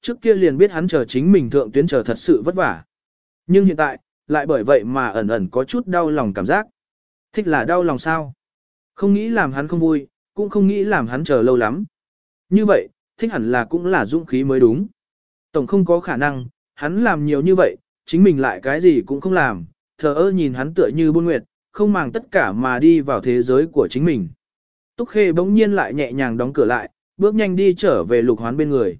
trước kia liền biết hắn chờ chính mình thượng tuyến chờ thật sự vất vả. Nhưng hiện tại, lại bởi vậy mà ẩn ẩn có chút đau lòng cảm giác. Thích là đau lòng sao? Không nghĩ làm hắn không vui, cũng không nghĩ làm hắn chờ lâu lắm. Như vậy, thích hẳn là cũng là dũng khí mới đúng. Tổng không có khả năng, hắn làm nhiều như vậy, chính mình lại cái gì cũng không làm, thờ ơ nhìn hắn tựa như buôn nguyệt, không màng tất cả mà đi vào thế giới của chính mình. Túc Khê bỗng nhiên lại nhẹ nhàng đóng cửa lại, bước nhanh đi trở về lục hoán bên người.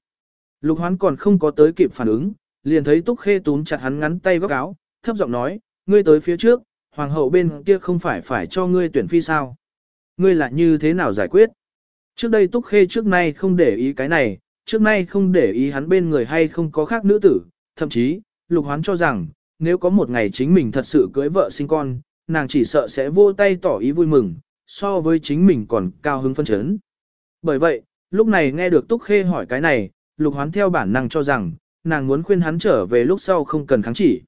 Lục hoán còn không có tới kịp phản ứng, liền thấy Túc Khê túm chặt hắn ngắn tay góc áo, thấp giọng nói, ngươi tới phía trước, hoàng hậu bên kia không phải phải cho ngươi tuyển phi sao. Ngươi là như thế nào giải quyết? Trước đây Túc Khê trước nay không để ý cái này, trước nay không để ý hắn bên người hay không có khác nữ tử, thậm chí, lục hoán cho rằng, nếu có một ngày chính mình thật sự cưới vợ sinh con, nàng chỉ sợ sẽ vô tay tỏ ý vui mừng, so với chính mình còn cao hứng phân chấn. Bởi vậy, lúc này nghe được Túc Khê hỏi cái này, lục hoán theo bản năng cho rằng, nàng muốn khuyên hắn trở về lúc sau không cần kháng chỉ.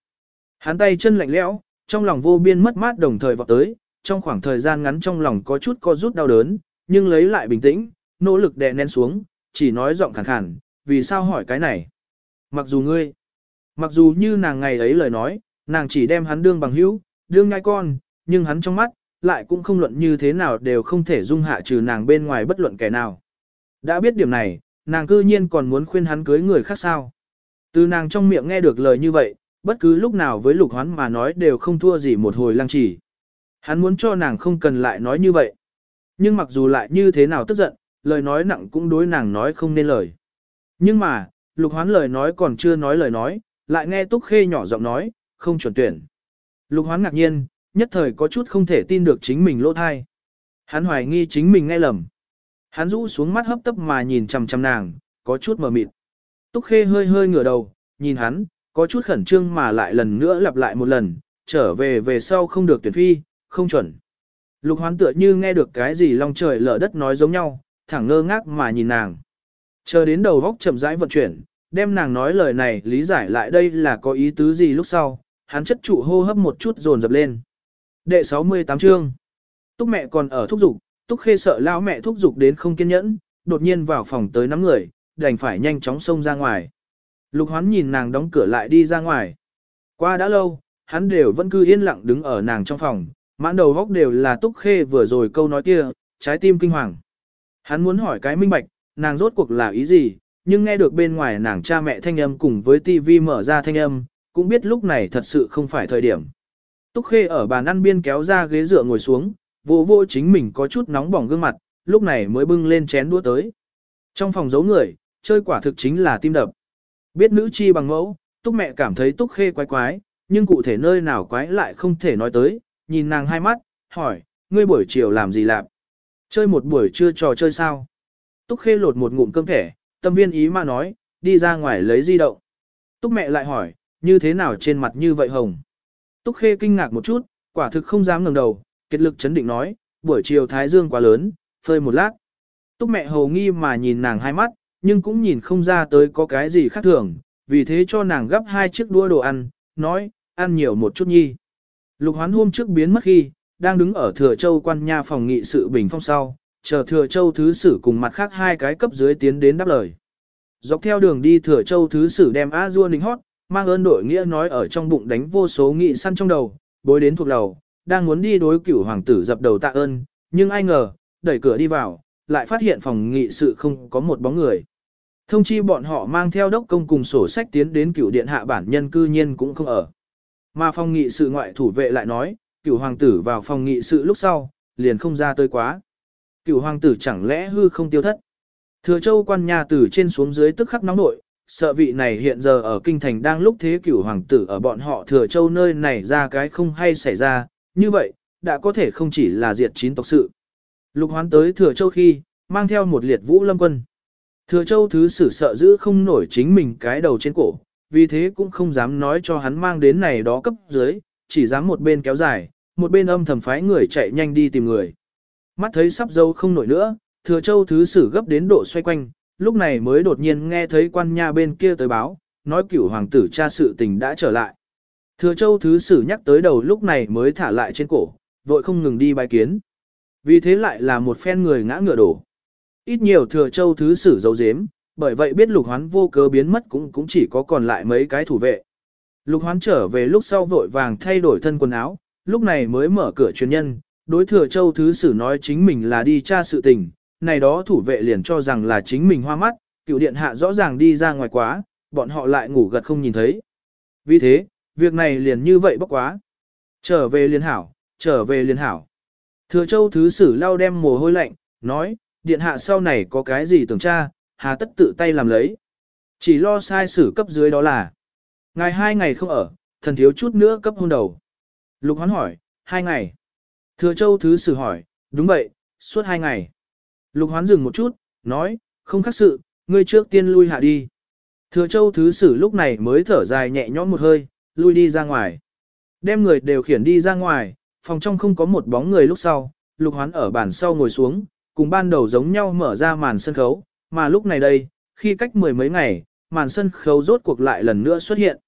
Hắn tay chân lạnh lẽo, trong lòng vô biên mất mát đồng thời vọt tới, trong khoảng thời gian ngắn trong lòng có chút co rút đau đớn, nhưng lấy lại bình tĩnh, nỗ lực đè nén xuống, chỉ nói giọng khàn khàn, vì sao hỏi cái này. Mặc dù ngươi, mặc dù như nàng ngày ấy lời nói, nàng chỉ đem hắn đương bằng hữu, đương ngai con, nhưng hắn trong mắt, lại cũng không luận như thế nào đều không thể dung hạ trừ nàng bên ngoài bất luận kẻ nào. Đã biết điểm này, nàng cư nhiên còn muốn khuyên hắn cưới người khác sao. Từ nàng trong miệng nghe được lời như vậy, bất cứ lúc nào với lục hoán mà nói đều không thua gì một hồi lăng chỉ. Hắn muốn cho nàng không cần lại nói như vậy. Nhưng mặc dù lại như thế nào tức giận, lời nói nặng cũng đối nàng nói không nên lời. Nhưng mà, lục hoán lời nói còn chưa nói lời nói, lại nghe túc khê nhỏ giọng nói, không chuẩn tuyển. Lục hoán ngạc nhiên, nhất thời có chút không thể tin được chính mình lỗ thai. Hắn hoài nghi chính mình nghe lầm. Hắn rũ xuống mắt hấp tấp mà nhìn chằm chằm nàng, có chút mờ mịt. Túc khê hơi hơi ngửa đầu, nhìn hắn, có chút khẩn trương mà lại lần nữa lặp lại một lần, trở về về sau không được tuyển phi, không chuẩn. Lục hoán tựa như nghe được cái gì long trời lở đất nói giống nhau, thẳng ngơ ngác mà nhìn nàng. Chờ đến đầu góc chậm rãi vận chuyển, đem nàng nói lời này lý giải lại đây là có ý tứ gì lúc sau, hắn chất trụ hô hấp một chút dồn dập lên. Đệ 68 chương. Túc mẹ còn ở thúc dục, Túc khê sợ lão mẹ thúc dục đến không kiên nhẫn, đột nhiên vào phòng tới nắm người, đành phải nhanh chóng xông ra ngoài. Lục hoán nhìn nàng đóng cửa lại đi ra ngoài. Qua đã lâu, hắn đều vẫn cứ yên lặng đứng ở nàng trong phòng, mãn đầu góc đều là túc khê vừa rồi câu nói kia, trái tim kinh hoàng. Hắn muốn hỏi cái minh bạch, nàng rốt cuộc là ý gì, nhưng nghe được bên ngoài nàng cha mẹ thanh âm cùng với tivi mở ra thanh âm, cũng biết lúc này thật sự không phải thời điểm. Túc khê ở bàn ăn biên kéo ra ghế dựa ngồi xuống, vô vô chính mình có chút nóng bỏng gương mặt, lúc này mới bưng lên chén đũa tới. Trong phòng giấu người, chơi quả thực chính là tim đập. Biết nữ chi bằng mẫu, túc mẹ cảm thấy túc khê quái quái, nhưng cụ thể nơi nào quái lại không thể nói tới, nhìn nàng hai mắt, hỏi, ngươi buổi chiều làm gì làm? Chơi một buổi trưa trò chơi sao? Túc khê lột một ngụm cơm thẻ, tâm viên ý mà nói, đi ra ngoài lấy di động. Túc mẹ lại hỏi, như thế nào trên mặt như vậy hồng? Túc khê kinh ngạc một chút, quả thực không dám ngẩng đầu, kết lực chấn định nói, buổi chiều thái dương quá lớn, phơi một lát. Túc mẹ hầu nghi mà nhìn nàng hai mắt, nhưng cũng nhìn không ra tới có cái gì khác thường, vì thế cho nàng gấp hai chiếc đũa đồ ăn, nói, ăn nhiều một chút nhi. Lục hoán hôm trước biến mất khi, đang đứng ở Thừa Châu quan nha phòng nghị sự bình phong sau, chờ Thừa Châu thứ sử cùng mặt khác hai cái cấp dưới tiến đến đáp lời. Dọc theo đường đi Thừa Châu thứ sử đem A Dua nính hót, mang ơn đội nghĩa nói ở trong bụng đánh vô số nghị săn trong đầu, bối đến thuộc đầu, đang muốn đi đối cửu hoàng tử dập đầu tạ ơn, nhưng ai ngờ, đẩy cửa đi vào, lại phát hiện phòng nghị sự không có một bóng người. Thông chi bọn họ mang theo đốc công cùng sổ sách tiến đến cửu điện hạ bản nhân cư nhiên cũng không ở. Mà phòng nghị sự ngoại thủ vệ lại nói, cửu hoàng tử vào phòng nghị sự lúc sau, liền không ra tới quá. Cửu hoàng tử chẳng lẽ hư không tiêu thất. Thừa châu quan nhà từ trên xuống dưới tức khắc nóng nội, sợ vị này hiện giờ ở kinh thành đang lúc thế cửu hoàng tử ở bọn họ thừa châu nơi này ra cái không hay xảy ra, như vậy, đã có thể không chỉ là diệt chín tộc sự. Lục hoán tới thừa châu khi, mang theo một liệt vũ lâm quân. Thừa châu thứ sử sợ giữ không nổi chính mình cái đầu trên cổ, vì thế cũng không dám nói cho hắn mang đến này đó cấp dưới, chỉ dám một bên kéo dài, một bên âm thầm phái người chạy nhanh đi tìm người. Mắt thấy sắp dâu không nổi nữa, thừa châu thứ sử gấp đến độ xoay quanh, lúc này mới đột nhiên nghe thấy quan nha bên kia tới báo, nói cửu hoàng tử cha sự tình đã trở lại. Thừa châu thứ sử nhắc tới đầu lúc này mới thả lại trên cổ, vội không ngừng đi bài kiến. Vì thế lại là một phen người ngã ngựa đổ. Ít nhiều thừa châu thứ sử dấu dếm, bởi vậy biết lục hoán vô cớ biến mất cũng cũng chỉ có còn lại mấy cái thủ vệ. Lục hoán trở về lúc sau vội vàng thay đổi thân quần áo, lúc này mới mở cửa truyền nhân, đối thừa châu thứ sử nói chính mình là đi tra sự tình, này đó thủ vệ liền cho rằng là chính mình hoa mắt, cựu điện hạ rõ ràng đi ra ngoài quá, bọn họ lại ngủ gật không nhìn thấy. Vì thế, việc này liền như vậy bốc quá. Trở về liên hảo, trở về liên hảo. Thừa châu thứ sử lau đem mồ hôi lạnh, nói, điện hạ sau này có cái gì tưởng tra, hà tất tự tay làm lấy. Chỉ lo sai sử cấp dưới đó là. Ngài hai ngày không ở, thần thiếu chút nữa cấp hôn đầu. Lục hoán hỏi, hai ngày. Thừa châu thứ sử hỏi, đúng vậy, suốt hai ngày. Lục hoán dừng một chút, nói, không khác sự, ngươi trước tiên lui hạ đi. Thừa châu thứ sử lúc này mới thở dài nhẹ nhõm một hơi, lui đi ra ngoài. Đem người đều khiển đi ra ngoài, phòng trong không có một bóng người lúc sau, lục hoán ở bàn sau ngồi xuống, cùng ban đầu giống nhau mở ra màn sân khấu, mà lúc này đây, khi cách mười mấy ngày, màn sân khấu rốt cuộc lại lần nữa xuất hiện.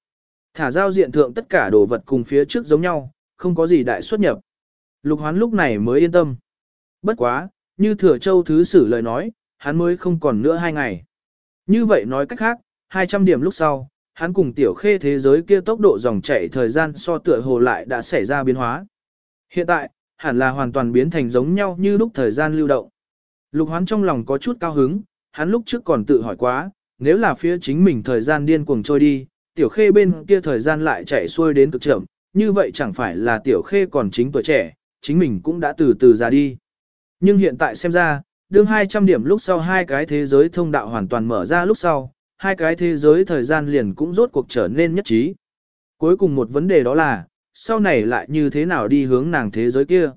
Thả giao diện thượng tất cả đồ vật cùng phía trước giống nhau, không có gì đại xuất nhập. Lục hoán lúc này mới yên tâm. Bất quá, như thừa châu thứ sử lời nói, hắn mới không còn nữa hai ngày. Như vậy nói cách khác, 200 điểm lúc sau, hắn cùng tiểu khê thế giới kia tốc độ dòng chảy thời gian so tựa hồ lại đã xảy ra biến hóa. Hiện tại, hẳn là hoàn toàn biến thành giống nhau như lúc thời gian lưu động. Lục hoán trong lòng có chút cao hứng, hắn lúc trước còn tự hỏi quá, nếu là phía chính mình thời gian điên cuồng trôi đi, tiểu khê bên kia thời gian lại chạy xuôi đến cực chậm, như vậy chẳng phải là tiểu khê còn chính tuổi trẻ, chính mình cũng đã từ từ ra đi. Nhưng hiện tại xem ra, đương 200 điểm lúc sau hai cái thế giới thông đạo hoàn toàn mở ra lúc sau, hai cái thế giới thời gian liền cũng rốt cuộc trở nên nhất trí. Cuối cùng một vấn đề đó là, sau này lại như thế nào đi hướng nàng thế giới kia.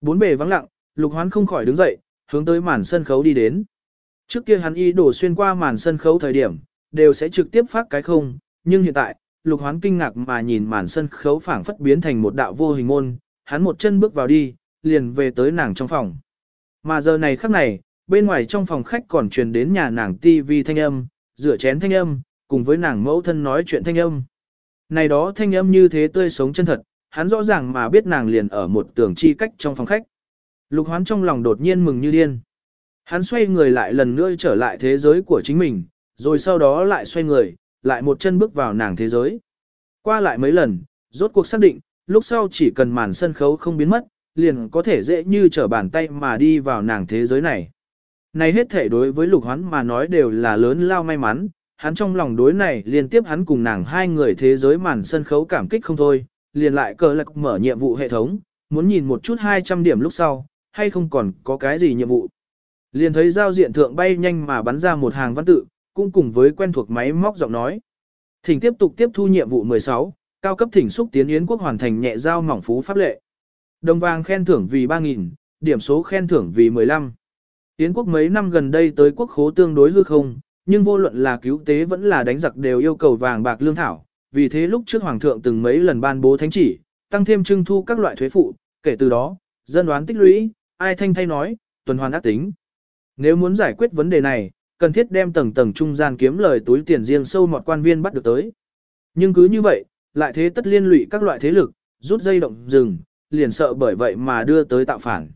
Bốn bề vắng lặng, lục hoán không khỏi đứng dậy, hướng tới màn sân khấu đi đến. Trước kia hắn y đổ xuyên qua màn sân khấu thời điểm, đều sẽ trực tiếp phát cái không, nhưng hiện tại, lục hoán kinh ngạc mà nhìn màn sân khấu phảng phất biến thành một đạo vô hình môn, hắn một chân bước vào đi, liền về tới nàng trong phòng. Mà giờ này khắc này, bên ngoài trong phòng khách còn truyền đến nhà nàng tivi thanh âm, rửa chén thanh âm, cùng với nàng mẫu thân nói chuyện thanh âm. Này đó thanh âm như thế tươi sống chân thật, hắn rõ ràng mà biết nàng liền ở một tường chi cách trong phòng khách. Lục hoán trong lòng đột nhiên mừng như điên. Hắn xoay người lại lần nữa trở lại thế giới của chính mình, rồi sau đó lại xoay người, lại một chân bước vào nàng thế giới. Qua lại mấy lần, rốt cuộc xác định, lúc sau chỉ cần màn sân khấu không biến mất, liền có thể dễ như trở bàn tay mà đi vào nàng thế giới này. Này hết thể đối với lục hoán mà nói đều là lớn lao may mắn, hắn trong lòng đối này liên tiếp hắn cùng nàng hai người thế giới màn sân khấu cảm kích không thôi, liền lại cờ lạc mở nhiệm vụ hệ thống, muốn nhìn một chút 200 điểm lúc sau, hay không còn có cái gì nhiệm vụ. Liền thấy giao diện thượng bay nhanh mà bắn ra một hàng văn tự, cũng cùng với quen thuộc máy móc giọng nói. Thỉnh tiếp tục tiếp thu nhiệm vụ 16, cao cấp thỉnh xúc tiến yến quốc hoàn thành nhẹ giao mỏng phú pháp lệ. Đồng vàng khen thưởng vì 3.000, điểm số khen thưởng vì 15. Yến quốc mấy năm gần đây tới quốc khố tương đối hư không, nhưng vô luận là cứu tế vẫn là đánh giặc đều yêu cầu vàng bạc lương thảo. Vì thế lúc trước hoàng thượng từng mấy lần ban bố thánh chỉ, tăng thêm trưng thu các loại thuế phụ, kể từ đó, dân đoán tích lũy, ai thanh thay nói, tuần hoàn ác tính. Nếu muốn giải quyết vấn đề này, cần thiết đem tầng tầng trung gian kiếm lời túi tiền riêng sâu mọt quan viên bắt được tới. Nhưng cứ như vậy, lại thế tất liên lụy các loại thế lực, rút dây động rừng, liền sợ bởi vậy mà đưa tới tạo phản.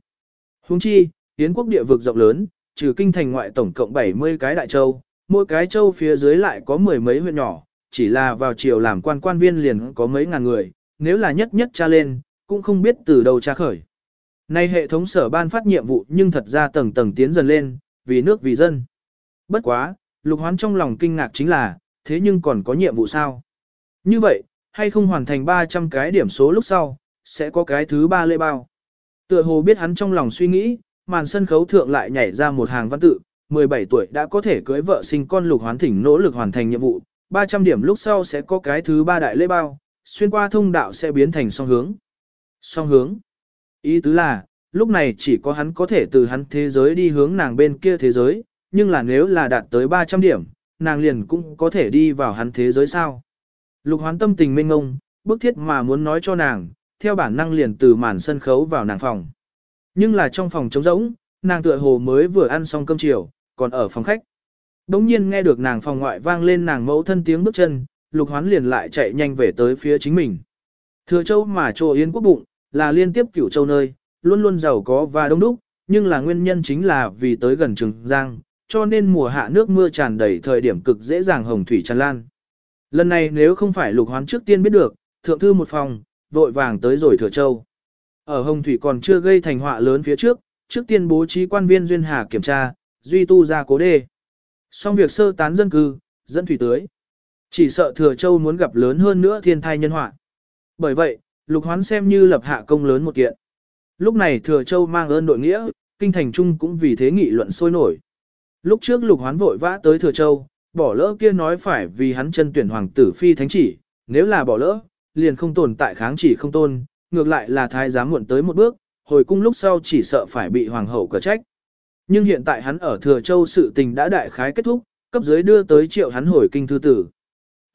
Huống chi, Yến quốc địa vực rộng lớn, trừ kinh thành ngoại tổng cộng 70 cái đại châu, mỗi cái châu phía dưới lại có mười mấy huyện nhỏ, chỉ là vào triều làm quan quan viên liền có mấy ngàn người, nếu là nhất nhất tra lên, cũng không biết từ đâu tra khởi. Nay hệ thống sở ban phát nhiệm vụ nhưng thật ra tầng tầng tiến dần lên, vì nước vì dân. Bất quá, lục hoán trong lòng kinh ngạc chính là, thế nhưng còn có nhiệm vụ sao? Như vậy, hay không hoàn thành 300 cái điểm số lúc sau, sẽ có cái thứ ba lê bao. Tựa hồ biết hắn trong lòng suy nghĩ, màn sân khấu thượng lại nhảy ra một hàng văn tự, 17 tuổi đã có thể cưới vợ sinh con lục hoán thỉnh nỗ lực hoàn thành nhiệm vụ, 300 điểm lúc sau sẽ có cái thứ ba đại lễ bao, xuyên qua thông đạo sẽ biến thành song hướng. Song hướng. Ý tứ là, lúc này chỉ có hắn có thể từ hắn thế giới đi hướng nàng bên kia thế giới, nhưng là nếu là đạt tới 300 điểm, nàng liền cũng có thể đi vào hắn thế giới sao. Lục hoán tâm tình mênh ngông, bức thiết mà muốn nói cho nàng, theo bản năng liền từ màn sân khấu vào nàng phòng. Nhưng là trong phòng trống rỗng, nàng tựa hồ mới vừa ăn xong cơm chiều, còn ở phòng khách. Đống nhiên nghe được nàng phòng ngoại vang lên nàng mẫu thân tiếng bước chân, lục hoán liền lại chạy nhanh về tới phía chính mình. Thừa châu mà trồ yên quốc bụng, là liên tiếp cửu châu nơi, luôn luôn giàu có và đông đúc, nhưng là nguyên nhân chính là vì tới gần Trường Giang, cho nên mùa hạ nước mưa tràn đầy thời điểm cực dễ dàng hồng thủy tràn lan. Lần này nếu không phải lục hoán trước tiên biết được, thượng thư một phòng, vội vàng tới rồi thừa châu. Ở hồng thủy còn chưa gây thành họa lớn phía trước, trước tiên bố trí quan viên duyên hà kiểm tra, duy tu ra cố đê. Xong việc sơ tán dân cư, dẫn thủy tưới. Chỉ sợ thừa châu muốn gặp lớn hơn nữa thiên thai nhân họa. Bởi vậy, lục hoán xem như lập hạ công lớn một kiện. Lúc này thừa châu mang ơn đội nghĩa, kinh thành trung cũng vì thế nghị luận sôi nổi. Lúc trước lục hoán vội vã tới thừa châu, bỏ lỡ kia nói phải vì hắn chân tuyển hoàng tử phi thánh chỉ, nếu là bỏ lỡ, liền không tồn tại kháng chỉ không tôn, ngược lại là thái giám muộn tới một bước, hồi cung lúc sau chỉ sợ phải bị hoàng hậu cở trách. Nhưng hiện tại hắn ở Thừa Châu sự tình đã đại khái kết thúc, cấp dưới đưa tới triệu hắn hồi kinh thư tử.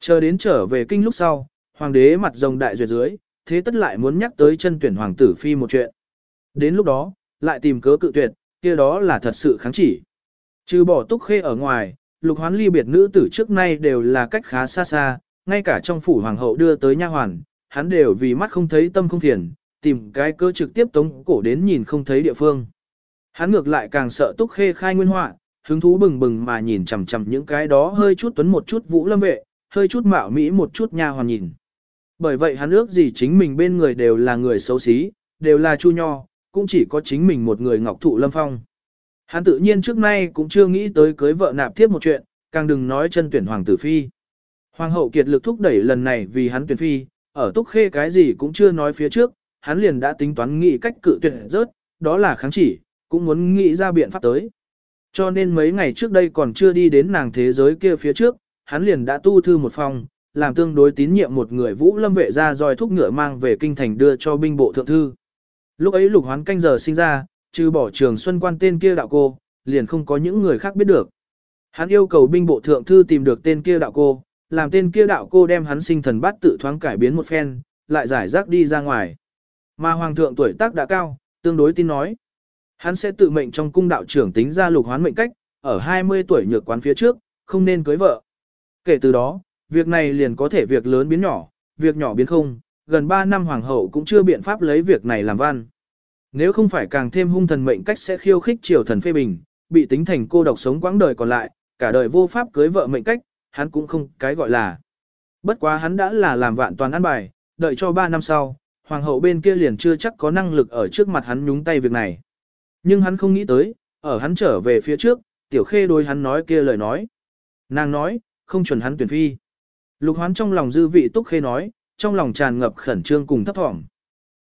Chờ đến trở về kinh lúc sau, hoàng đế mặt rồng đại duyệt dưới, thế tất lại muốn nhắc tới chân tuyển hoàng tử phi một chuyện. Đến lúc đó, lại tìm cớ cự tuyệt, kia đó là thật sự kháng chỉ. Trừ bỏ túc khê ở ngoài, lục hoán ly biệt nữ tử trước nay đều là cách khá xa xa, ngay cả trong phủ hoàng hậu đưa tới nha hoàn, hắn đều vì mắt không thấy tâm không phiền, tìm cái cơ trực tiếp tống cổ đến nhìn không thấy địa phương. Hắn ngược lại càng sợ túc khê khai nguyên họa, hứng thú bừng bừng mà nhìn chằm chằm những cái đó hơi chút tuấn một chút vũ lâm vệ, hơi chút mạo mỹ một chút nha hoàn nhìn. Bởi vậy hắn ước gì chính mình bên người đều là người xấu xí, đều là chu nho, cũng chỉ có chính mình một người ngọc thụ lâm phong. Hắn tự nhiên trước nay cũng chưa nghĩ tới cưới vợ nạp tiếp một chuyện, càng đừng nói chân tuyển hoàng tử phi. Hoàng hậu kiệt lực thúc đẩy lần này vì hắn tuyển phi, ở túc khê cái gì cũng chưa nói phía trước, hắn liền đã tính toán nghĩ cách cự tuyệt rớt, đó là kháng chỉ, cũng muốn nghĩ ra biện pháp tới. Cho nên mấy ngày trước đây còn chưa đi đến nàng thế giới kia phía trước, hắn liền đã tu thư một phòng, làm tương đối tín nhiệm một người vũ lâm vệ ra roi thúc ngựa mang về kinh thành đưa cho binh bộ thượng thư. Lúc ấy lục hoán canh giờ sinh ra, trừ bỏ trường xuân quan tên kia đạo cô, liền không có những người khác biết được. Hắn yêu cầu binh bộ thượng thư tìm được tên kia đạo cô, làm tên kia đạo cô đem hắn sinh thần bát tự thoáng cải biến một phen, lại giải rác đi ra ngoài. Mà hoàng thượng tuổi tác đã cao, tương đối tin nói. Hắn sẽ tự mệnh trong cung đạo trưởng tính ra lục hoán mệnh cách, ở 20 tuổi nhược quán phía trước, không nên cưới vợ. Kể từ đó, việc này liền có thể việc lớn biến nhỏ, việc nhỏ biến không, gần 3 năm hoàng hậu cũng chưa biện pháp lấy việc này làm văn. Nếu không phải càng thêm hung thần mệnh cách sẽ khiêu khích triều thần phê bình, bị tính thành cô độc sống quãng đời còn lại, cả đời vô pháp cưới vợ mệnh cách, hắn cũng không cái gọi là. Bất quá hắn đã là làm vạn toàn ăn bài, đợi cho 3 năm sau, hoàng hậu bên kia liền chưa chắc có năng lực ở trước mặt hắn nhúng tay việc này. Nhưng hắn không nghĩ tới, ở hắn trở về phía trước, tiểu khê đối hắn nói kia lời nói. Nàng nói, không chuẩn hắn tuyển phi. Lục hoán trong lòng dư vị túc khê nói, trong lòng tràn ngập khẩn trương cùng thấp thỏm.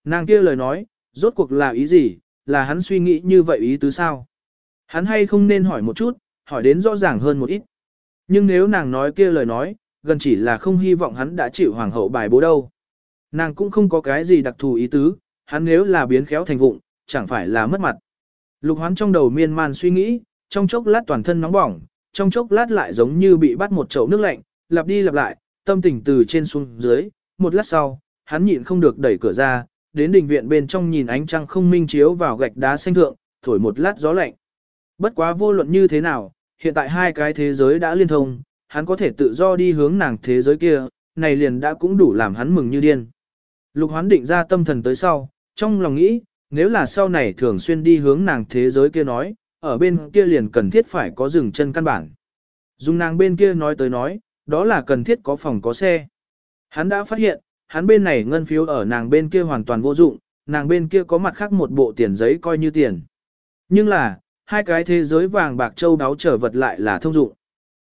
Nàng kia lời nói, rốt cuộc là ý gì, là hắn suy nghĩ như vậy ý tứ sao? Hắn hay không nên hỏi một chút, hỏi đến rõ ràng hơn một ít. Nhưng nếu nàng nói kia lời nói, gần chỉ là không hy vọng hắn đã chịu hoàng hậu bài bố đâu. Nàng cũng không có cái gì đặc thù ý tứ, hắn nếu là biến khéo thành vụng, chẳng phải là mất mặt. Lục hoán trong đầu miên man suy nghĩ, trong chốc lát toàn thân nóng bỏng, trong chốc lát lại giống như bị bắt một chậu nước lạnh, lặp đi lặp lại, tâm tình từ trên xuống dưới, một lát sau, hắn nhịn không được đẩy cửa ra, đến đình viện bên trong nhìn ánh trăng không minh chiếu vào gạch đá xanh thượng, thổi một lát gió lạnh. Bất quá vô luận như thế nào, hiện tại hai cái thế giới đã liên thông, hắn có thể tự do đi hướng nàng thế giới kia, này liền đã cũng đủ làm hắn mừng như điên. Lục hoán định ra tâm thần tới sau, trong lòng nghĩ, nếu là sau này thường xuyên đi hướng nàng thế giới kia nói, ở bên kia liền cần thiết phải có dừng chân căn bản. Dùng nàng bên kia nói tới nói, đó là cần thiết có phòng có xe. Hắn đã phát hiện, hắn bên này ngân phiếu ở nàng bên kia hoàn toàn vô dụng, nàng bên kia có mặt khác một bộ tiền giấy coi như tiền. Nhưng là, hai cái thế giới vàng bạc châu đáo trở vật lại là thông dụng.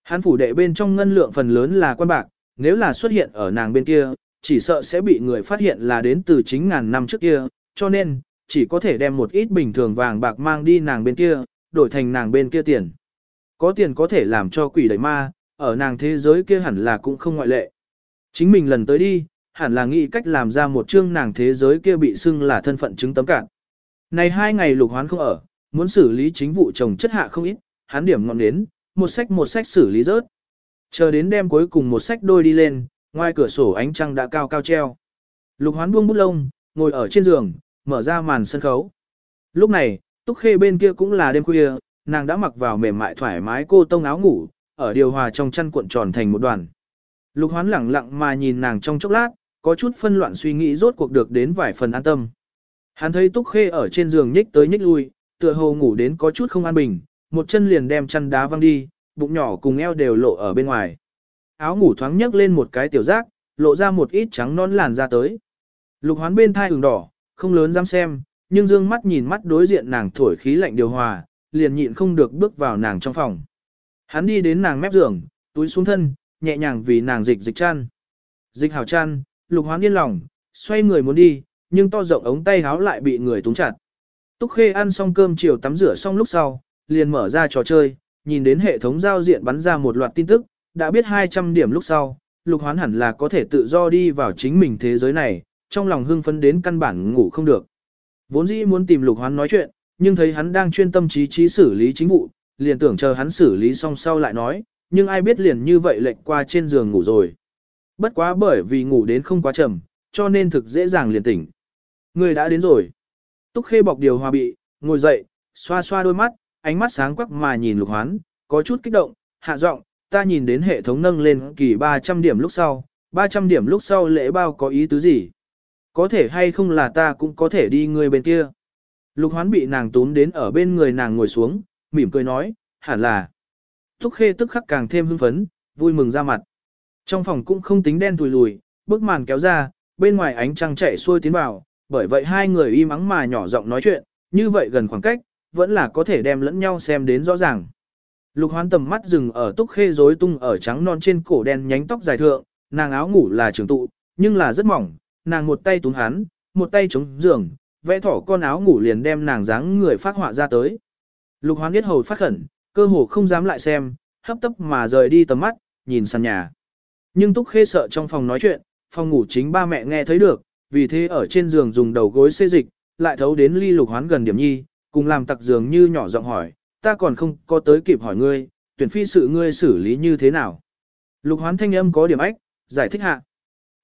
Hắn phủ đệ bên trong ngân lượng phần lớn là quan bạc, nếu là xuất hiện ở nàng bên kia, chỉ sợ sẽ bị người phát hiện là đến từ chính ngàn năm trước kia, cho nên, chỉ có thể đem một ít bình thường vàng bạc mang đi nàng bên kia, đổi thành nàng bên kia tiền. Có tiền có thể làm cho quỷ đẩy ma, ở nàng thế giới kia hẳn là cũng không ngoại lệ. Chính mình lần tới đi, hẳn là nghĩ cách làm ra một chương nàng thế giới kia bị xưng là thân phận chứng tấm cạn. Này hai ngày lục hoán không ở, muốn xử lý chính vụ chồng chất hạ không ít, hắn điểm ngọn đến, một sách một sách xử lý rớt. Chờ đến đêm cuối cùng một sách đôi đi lên, ngoài cửa sổ ánh trăng đã cao cao treo. Lục hoán buông bút lông, ngồi ở trên giường, mở ra màn sân khấu. Lúc này, Túc Khê bên kia cũng là đêm khuya, nàng đã mặc vào mềm mại thoải mái cô tông áo ngủ, ở điều hòa trong chăn cuộn tròn thành một đoàn. Lục hoán lẳng lặng mà nhìn nàng trong chốc lát, có chút phân loạn suy nghĩ rốt cuộc được đến vài phần an tâm. Hắn thấy Túc Khê ở trên giường nhích tới nhích lui, tựa hồ ngủ đến có chút không an bình, một chân liền đem chăn đá văng đi, bụng nhỏ cùng eo đều lộ ở bên ngoài. Áo ngủ thoáng nhấc lên một cái tiểu giác, lộ ra một ít trắng non làn ra tới. Lục hoán bên thai ửng đỏ, không lớn dám xem, nhưng dương mắt nhìn mắt đối diện nàng thổi khí lạnh điều hòa, liền nhịn không được bước vào nàng trong phòng. Hắn đi đến nàng mép giường, túi xuống thân, nhẹ nhàng vì nàng dịch dịch chăn. Dịch hào chăn, lục hoán yên lòng, xoay người muốn đi, nhưng to rộng ống tay háo lại bị người túng chặt. Túc Khê ăn xong cơm chiều tắm rửa xong lúc sau, liền mở ra trò chơi, nhìn đến hệ thống giao diện bắn ra một loạt tin tức, đã biết 200 điểm lúc sau, lục hoán hẳn là có thể tự do đi vào chính mình thế giới này, trong lòng hưng phấn đến căn bản ngủ không được. Vốn dĩ muốn tìm lục hoán nói chuyện, nhưng thấy hắn đang chuyên tâm trí trí xử lý chính vụ, liền tưởng chờ hắn xử lý xong sau lại nói, nhưng ai biết liền như vậy lệch qua trên giường ngủ rồi. Bất quá bởi vì ngủ đến không quá chậm, cho nên thực dễ dàng liền tỉnh. Người đã đến rồi. Túc khê bọc điều hòa bị, ngồi dậy, xoa xoa đôi mắt, ánh mắt sáng quắc mà nhìn lục hoán, có chút kích động, hạ giọng, ta nhìn đến hệ thống nâng lên kỳ 300 điểm lúc sau, 300 điểm lúc sau lễ bao có ý tứ gì? Có thể hay không là ta cũng có thể đi người bên kia. Lục hoán bị nàng túm đến ở bên người nàng ngồi xuống, mỉm cười nói, hẳn là. Túc khê tức khắc càng thêm hưng phấn, vui mừng ra mặt. Trong phòng cũng không tính đen thùi lùi, bức màn kéo ra, bên ngoài ánh trăng chạy xuôi tiến vào, bởi vậy hai người im ắng mà nhỏ giọng nói chuyện, như vậy gần khoảng cách, vẫn là có thể đem lẫn nhau xem đến rõ ràng. Lục hoán tầm mắt dừng ở túc khê rối tung ở trắng non trên cổ đen nhánh tóc dài thượng, nàng áo ngủ là trường tụ, nhưng là rất mỏng, nàng một tay túm hắn, một tay chống giường, vẽ thỏ con áo ngủ liền đem nàng dáng người phát họa ra tới. Lục hoán biết hầu phát khẩn, cơ hồ không dám lại xem, hấp tấp mà rời đi tầm mắt, nhìn sàn nhà. Nhưng túc khê sợ trong phòng nói chuyện, phòng ngủ chính ba mẹ nghe thấy được, vì thế ở trên giường dùng đầu gối xê dịch, lại thấu đến ly lục hoán gần điểm nhi, cùng làm tặc giường như nhỏ giọng hỏi, ta còn không có tới kịp hỏi ngươi, tuyển phi sự ngươi xử lý như thế nào. Lục hoán thanh âm có điểm ách, giải thích hạ.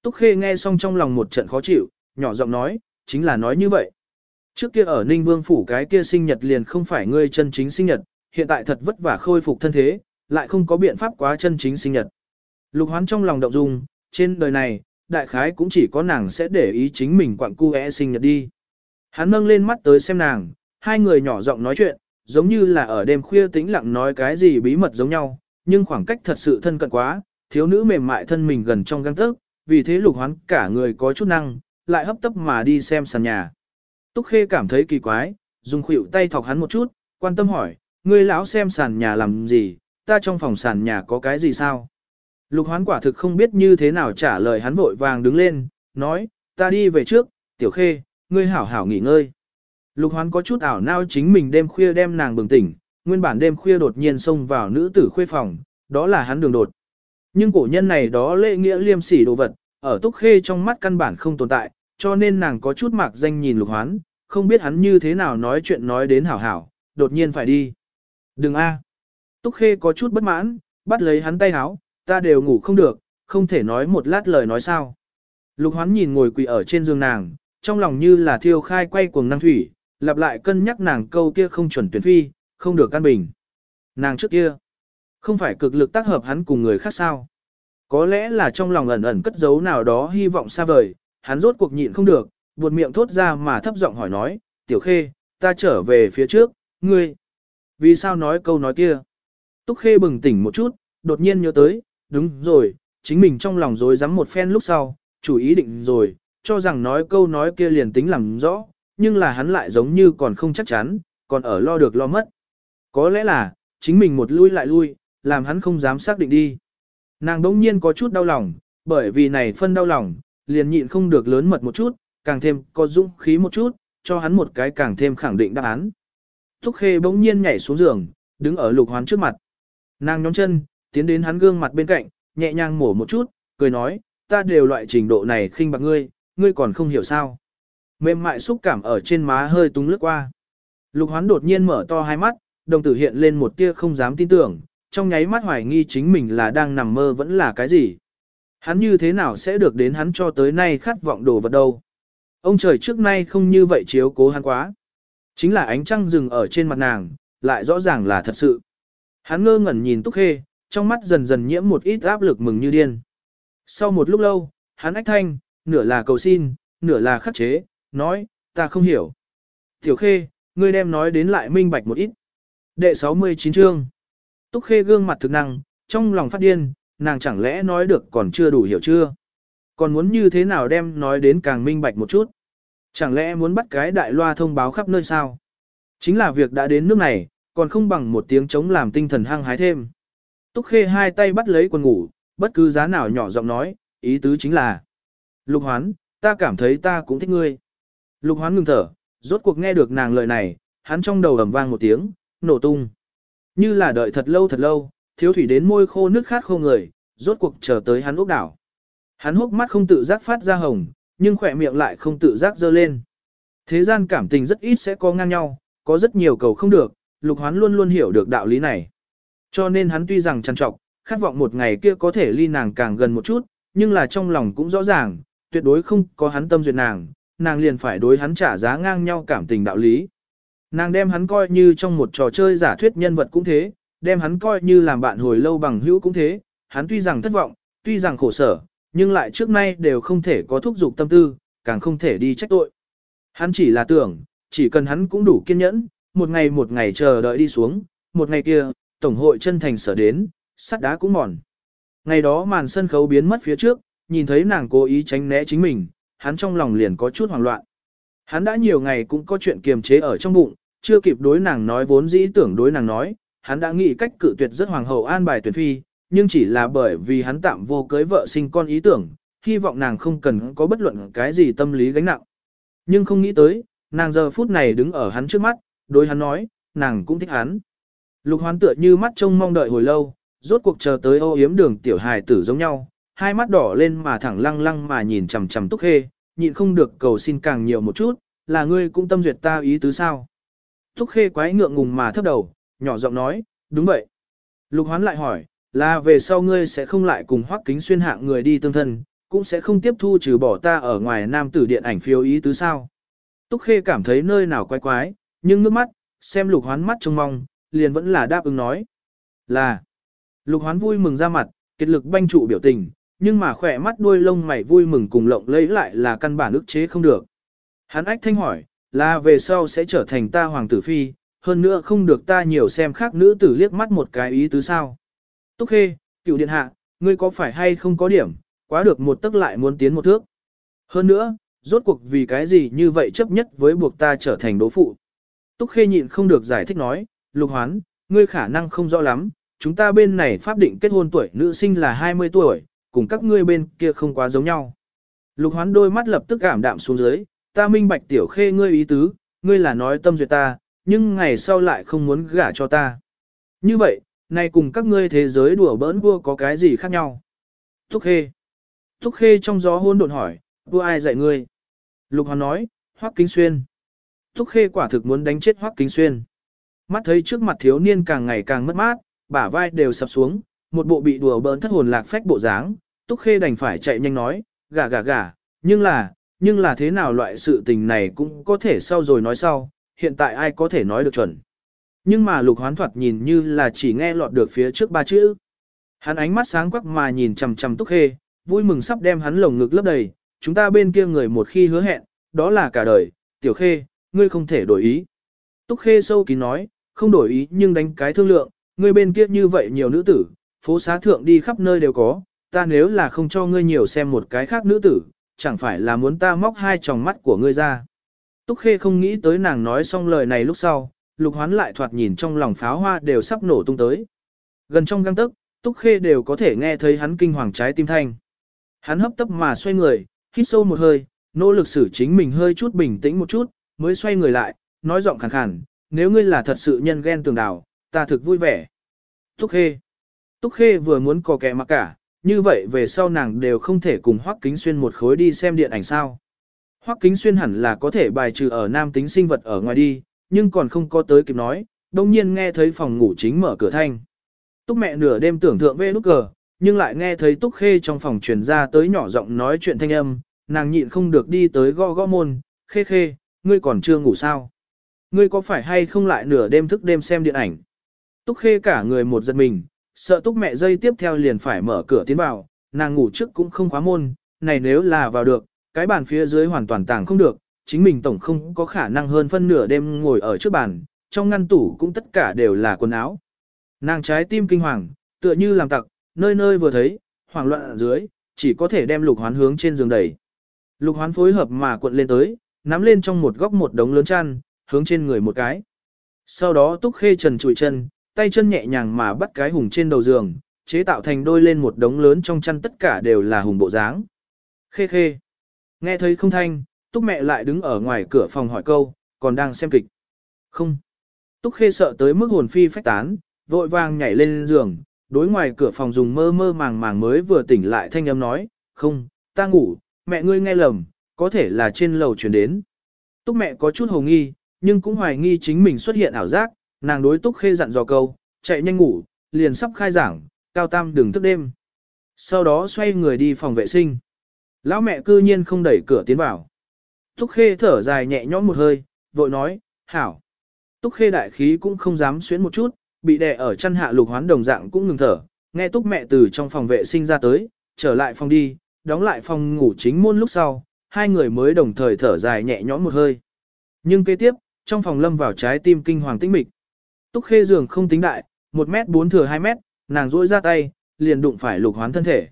Túc Khê nghe xong trong lòng một trận khó chịu, nhỏ giọng nói, chính là nói như vậy. Trước kia ở Ninh Vương Phủ cái kia sinh nhật liền không phải ngươi chân chính sinh nhật, hiện tại thật vất vả khôi phục thân thế, lại không có biện pháp quá chân chính sinh nhật. Lục hoán trong lòng động dung, trên đời này, đại khái cũng chỉ có nàng sẽ để ý chính mình quặng cu é sinh nhật đi. Hắn nâng lên mắt tới xem nàng, hai người nhỏ giọng nói chuyện, giống như là ở đêm khuya tĩnh lặng nói cái gì bí mật giống nhau, nhưng khoảng cách thật sự thân cận quá, thiếu nữ mềm mại thân mình gần trong găng tức, vì thế lục hoán cả người có chút năng, lại hấp tấp mà đi xem sàn nhà. Túc Khê cảm thấy kỳ quái, dùng khuỷu tay thọc hắn một chút, quan tâm hỏi, ngươi lão xem sàn nhà làm gì, ta trong phòng sàn nhà có cái gì sao? Lục hoán quả thực không biết như thế nào trả lời hắn vội vàng đứng lên, nói, ta đi về trước, tiểu khê, ngươi hảo hảo nghỉ ngơi. Lục hoán có chút ảo nao chính mình đêm khuya đem nàng bừng tỉnh, nguyên bản đêm khuya đột nhiên xông vào nữ tử khuê phòng, đó là hắn đường đột. Nhưng cổ nhân này đó lễ nghĩa liêm sỉ đồ vật, ở túc khê trong mắt căn bản không tồn tại, cho nên nàng có chút mạc danh nhìn lục hoán, không biết hắn như thế nào nói chuyện nói đến hảo hảo, đột nhiên phải đi. Đừng a. Túc khê có chút bất mãn, bắt lấy hắn tay háo, ta đều ngủ không được, không thể nói một lát lời nói sao. Lục hoán nhìn ngồi quỳ ở trên giường nàng, trong lòng như là thiêu khai quay cuồng năng thủy, lặp lại cân nhắc nàng câu kia không chuẩn tuyển phi, không được căn bình. Nàng trước kia, không phải cực lực tác hợp hắn cùng người khác sao. Có lẽ là trong lòng ẩn ẩn cất giấu nào đó hy vọng xa vời, hắn rốt cuộc nhịn không được, buột miệng thốt ra mà thấp giọng hỏi nói, tiểu khê, ta trở về phía trước, ngươi. Vì sao nói câu nói kia? Túc khê bừng tỉnh một chút, đột nhiên nhớ tới, đúng rồi, chính mình trong lòng dối rắm một phen lúc sau, chủ ý định rồi, cho rằng nói câu nói kia liền tính làm rõ, nhưng là hắn lại giống như còn không chắc chắn, còn ở lo được lo mất. Có lẽ là, chính mình một lui lại lui, làm hắn không dám xác định đi. Nàng đống nhiên có chút đau lòng, bởi vì này phân đau lòng, liền nhịn không được lớn mật một chút, càng thêm có dũng khí một chút, cho hắn một cái càng thêm khẳng định đáp án. Thúc khê bỗng nhiên nhảy xuống giường, đứng ở lục hoán trước mặt. Nàng nhón chân, tiến đến hắn gương mặt bên cạnh, nhẹ nhàng mổ một chút, cười nói, ta đều loại trình độ này khinh bạc ngươi, ngươi còn không hiểu sao. Mềm mại xúc cảm ở trên má hơi túng lướt qua. Lục hoán đột nhiên mở to hai mắt, đồng tử hiện lên một tia không dám tin tưởng, trong nháy mắt hoài nghi chính mình là đang nằm mơ vẫn là cái gì. Hắn như thế nào sẽ được đến hắn cho tới nay khát vọng đồ vật đâu. Ông trời trước nay không như vậy chiếu cố hắn quá. Chính là ánh trăng rừng ở trên mặt nàng, lại rõ ràng là thật sự. Hắn ngơ ngẩn nhìn Túc Khê, trong mắt dần dần nhiễm một ít áp lực mừng như điên. Sau một lúc lâu, hắn ách thanh, nửa là cầu xin, nửa là khắc chế, nói, ta không hiểu. Tiểu Khê, ngươi đem nói đến lại minh bạch một ít. Đệ 69 chương. Túc Khê gương mặt thực năng, trong lòng phát điên, nàng chẳng lẽ nói được còn chưa đủ hiểu chưa? Còn muốn như thế nào đem nói đến càng minh bạch một chút? Chẳng lẽ muốn bắt cái đại loa thông báo khắp nơi sao? Chính là việc đã đến nước này, còn không bằng một tiếng chống làm tinh thần hăng hái thêm. Túc Khê hai tay bắt lấy quần ngủ, bất cứ giá nào nhỏ giọng nói, ý tứ chính là Lục Hoán, ta cảm thấy ta cũng thích ngươi. Lục Hoán ngừng thở, rốt cuộc nghe được nàng lời này, hắn trong đầu ầm vang một tiếng, nổ tung. Như là đợi thật lâu thật lâu, thiếu thủy đến môi khô nước khát khô người, rốt cuộc chờ tới hắn ốc đảo. Hắn hốc mắt không tự giác phát ra hồng, nhưng khỏe miệng lại không tự giác dơ lên. Thế gian cảm tình rất ít sẽ có ngang nhau, có rất nhiều cầu không được, lục hoán luôn luôn hiểu được đạo lý này. Cho nên hắn tuy rằng trăn trọc, khát vọng một ngày kia có thể ly nàng càng gần một chút, nhưng là trong lòng cũng rõ ràng, tuyệt đối không có hắn tâm duyệt nàng, nàng liền phải đối hắn trả giá ngang nhau cảm tình đạo lý. Nàng đem hắn coi như trong một trò chơi giả thuyết nhân vật cũng thế, đem hắn coi như làm bạn hồi lâu bằng hữu cũng thế, hắn tuy rằng thất vọng, tuy rằng khổ sở, nhưng lại trước nay đều không thể có thúc dục tâm tư, càng không thể đi trách tội. Hắn chỉ là tưởng, chỉ cần hắn cũng đủ kiên nhẫn, một ngày một ngày chờ đợi đi xuống, một ngày kia, Tổng hội chân thành sở đến, sắt đá cũng mòn. Ngày đó màn sân khấu biến mất phía trước, nhìn thấy nàng cố ý tránh né chính mình, hắn trong lòng liền có chút hoảng loạn. Hắn đã nhiều ngày cũng có chuyện kiềm chế ở trong bụng, chưa kịp đối nàng nói vốn dĩ tưởng đối nàng nói, hắn đã nghĩ cách cự tuyệt rất hoàng hậu an bài tuyển phi, nhưng chỉ là bởi vì hắn tạm vô cưới vợ sinh con ý tưởng, hy vọng nàng không cần có bất luận cái gì tâm lý gánh nặng. Nhưng không nghĩ tới, nàng giờ phút này đứng ở hắn trước mắt, đối hắn nói, nàng cũng thích hắn. Lục hoán tựa như mắt trông mong đợi hồi lâu, rốt cuộc chờ tới ô yếm đường tiểu hài tử giống nhau, hai mắt đỏ lên mà thẳng lăng lăng mà nhìn chằm chằm túc khê, nhịn không được cầu xin càng nhiều một chút, là ngươi cũng tâm duyệt ta ý tứ sao. Túc khê quái ngượng ngùng mà thấp đầu, nhỏ giọng nói, đúng vậy. Lục hoán lại hỏi, là về sau ngươi sẽ không lại cùng hoắc kính xuyên hạng người đi tương thân, cũng sẽ không tiếp thu trừ bỏ ta ở ngoài nam tử điện ảnh phiếu ý tứ sao. Túc khê cảm thấy nơi nào quái quái, nhưng nước mắt, xem lục hoán mắt trông mong, liền vẫn là đáp ứng nói. Là, lục hoán vui mừng ra mặt, kết lực banh trụ biểu tình, nhưng mà khỏe mắt đuôi lông mày vui mừng cùng lộng lấy lại là căn bản ức chế không được. Hắn ách thanh hỏi, là về sau sẽ trở thành ta hoàng tử phi, hơn nữa không được ta nhiều xem khác nữ tử liếc mắt một cái ý tứ sao. Túc Khê, cựu điện hạ, ngươi có phải hay không có điểm, quá được một tức lại muốn tiến một thước. Hơn nữa, rốt cuộc vì cái gì như vậy chấp nhất với buộc ta trở thành đố phụ. Túc Khê nhịn không được giải thích nói, lục hoán, ngươi khả năng không rõ lắm, chúng ta bên này pháp định kết hôn tuổi nữ sinh là 20 tuổi, cùng các ngươi bên kia không quá giống nhau. Lục hoán đôi mắt lập tức cảm đạm xuống dưới, ta minh bạch tiểu khê ngươi ý tứ, ngươi là nói tâm duyệt ta, nhưng ngày sau lại không muốn gả cho ta. Như vậy, nay cùng các ngươi thế giới đùa bỡn vua có cái gì khác nhau? Thúc khê. Thúc khê trong gió hôn đột hỏi, vua ai dạy ngươi? Lục hoán nói, hoắc kính xuyên. Thúc khê quả thực muốn đánh chết hoắc kính xuyên. Mắt thấy trước mặt thiếu niên càng ngày càng mất mát, bả vai đều sập xuống, một bộ bị đùa bỡn thất hồn lạc phách bộ dáng, Túc Khê đành phải chạy nhanh nói, gà gà gà, nhưng là, nhưng là thế nào loại sự tình này cũng có thể sau rồi nói sau, hiện tại ai có thể nói được chuẩn. Nhưng mà lục hoán thoạt nhìn như là chỉ nghe lọt được phía trước ba chữ. Hắn ánh mắt sáng quắc mà nhìn chằm chằm Túc Khê, vui mừng sắp đem hắn lồng ngực lấp đầy, chúng ta bên kia người một khi hứa hẹn, đó là cả đời, tiểu khê, ngươi không thể đổi ý. Túc Khê sâu kín nói, không đổi ý nhưng đánh cái thương lượng, ngươi bên kia như vậy nhiều nữ tử, phố xá thượng đi khắp nơi đều có, ta nếu là không cho ngươi nhiều xem một cái khác nữ tử, chẳng phải là muốn ta móc hai tròng mắt của ngươi ra. Túc Khê không nghĩ tới nàng nói xong lời này lúc sau, lục hoán lại thoạt nhìn trong lòng pháo hoa đều sắp nổ tung tới. Gần trong găng tức, Túc Khê đều có thể nghe thấy hắn kinh hoàng trái tim thanh. Hắn hấp tấp mà xoay người, hít sâu một hơi, nỗ lực xử chính mình hơi chút bình tĩnh một chút, mới xoay người lại, nói giọng khàn khàn, nếu ngươi là thật sự nhân ghen tường đảo, ta thực vui vẻ. Túc Khê Túc Khê vừa muốn cò kẻ mặc cả, như vậy về sau nàng đều không thể cùng Hoắc Kính Xuyên một khối đi xem điện ảnh sao. Hoắc Kính Xuyên hẳn là có thể bài trừ ở nam tính sinh vật ở ngoài đi, nhưng còn không có tới kịp nói, đồng nhiên nghe thấy phòng ngủ chính mở cửa thanh. Túc mẹ nửa đêm tưởng thượng về lúc cờ, nhưng lại nghe thấy Túc Khê trong phòng truyền ra tới nhỏ giọng nói chuyện thanh âm, nàng nhịn không được đi tới gõ gõ môn, khê khê, ngươi còn chưa ngủ sao? Ngươi có phải hay không lại nửa đêm thức đêm xem điện ảnh? Túc Khê cả người một giật mình, sợ Túc mẹ dây tiếp theo liền phải mở cửa tiến vào, nàng ngủ trước cũng không khóa môn, này nếu là vào được, cái bàn phía dưới hoàn toàn tàng không được, chính mình tổng không có khả năng hơn phân nửa đêm ngồi ở trước bàn, trong ngăn tủ cũng tất cả đều là quần áo. Nàng trái tim kinh hoàng, tựa như làm tặc, nơi nơi vừa thấy, hoảng loạn ở dưới, chỉ có thể đem lục hoán hướng trên giường đẩy. Lục hoán phối hợp mà cuộn lên tới, nắm lên trong một góc một đống lớn chăn, hướng trên người một cái. Sau đó túc khê trần trụi chân, tay chân nhẹ nhàng mà bắt cái hùng trên đầu giường, chế tạo thành đôi lên một đống lớn trong chăn tất cả đều là hùng bộ dáng. Khê khê. Nghe thấy không thanh, túc mẹ lại đứng ở ngoài cửa phòng hỏi câu, còn đang xem kịch. Không. Túc khê sợ tới mức hồn phi phách tán, vội vàng nhảy lên giường, đối ngoài cửa phòng dùng mơ mơ màng màng mới vừa tỉnh lại thanh âm nói, không, ta ngủ, mẹ ngươi nghe lầm, có thể là trên lầu chuyển đến. Túc mẹ có chút hồ nghi, nhưng cũng hoài nghi chính mình xuất hiện ảo giác, nàng đối Túc Khê dặn dò câu, chạy nhanh ngủ, liền sắp khai giảng, cao tam đừng thức đêm. Sau đó xoay người đi phòng vệ sinh. Lão mẹ cư nhiên không đẩy cửa tiến vào. Túc Khê thở dài nhẹ nhõm một hơi, vội nói, hảo. Túc Khê đại khí cũng không dám xuyến một chút, bị đè ở chân hạ lục hoán đồng dạng cũng ngừng thở, nghe Túc mẹ từ trong phòng vệ sinh ra tới, trở lại phòng đi, đóng lại phòng ngủ chính môn lúc sau, hai người mới đồng thời thở dài nhẹ nhõm một hơi. Nhưng kế tiếp, trong phòng lâm vào trái tim kinh hoàng tĩnh mịch. Túc khê giường không tính đại, 1 mét 4 thừa 2 mét, nàng rũi ra tay, liền đụng phải lục hoán thân thể.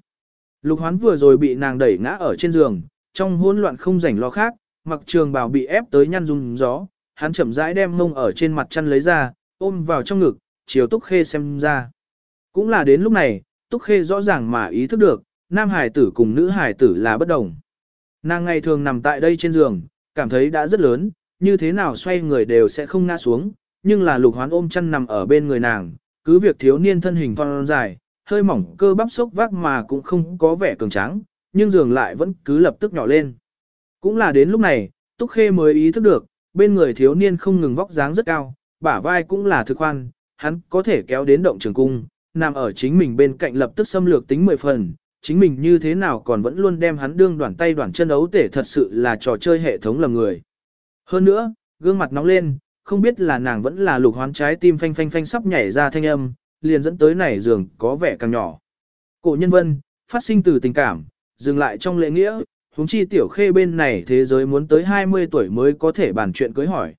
Lục hoán vừa rồi bị nàng đẩy ngã ở trên giường, trong hỗn loạn không rảnh lo khác, mặc trường bào bị ép tới nhăn rung gió, hắn chậm rãi đem mông ở trên mặt chăn lấy ra, ôm vào trong ngực, chiều Túc Khê xem ra. Cũng là đến lúc này, Túc Khê rõ ràng mà ý thức được, nam hải tử cùng nữ hải tử là bất đồng. Nàng ngày thường nằm tại đây trên giường, cảm thấy đã rất lớn, như thế nào xoay người đều sẽ không ngã xuống, nhưng là lục hoán ôm chân nằm ở bên người nàng, cứ việc thiếu niên thân hình phong dài, hơi mỏng cơ bắp sốc vác mà cũng không có vẻ cường tráng, nhưng giường lại vẫn cứ lập tức nhỏ lên. Cũng là đến lúc này, Túc Khê mới ý thức được, bên người thiếu niên không ngừng vóc dáng rất cao, bả vai cũng là thực khoan, hắn có thể kéo đến động trường cung, nằm ở chính mình bên cạnh lập tức xâm lược tính 10 phần, chính mình như thế nào còn vẫn luôn đem hắn đương đoạn tay đoạn chân ấu tể thật sự là trò chơi hệ thống lầm người. Hơn nữa, gương mặt nóng lên, không biết là nàng vẫn là lục hoán trái tim phanh phanh phanh sắp nhảy ra thanh âm, liền dẫn tới này giường có vẻ càng nhỏ. Cổ nhân vân, phát sinh từ tình cảm, dừng lại trong lễ nghĩa, huống chi tiểu khê bên này thế giới muốn tới 20 tuổi mới có thể bàn chuyện cưới hỏi.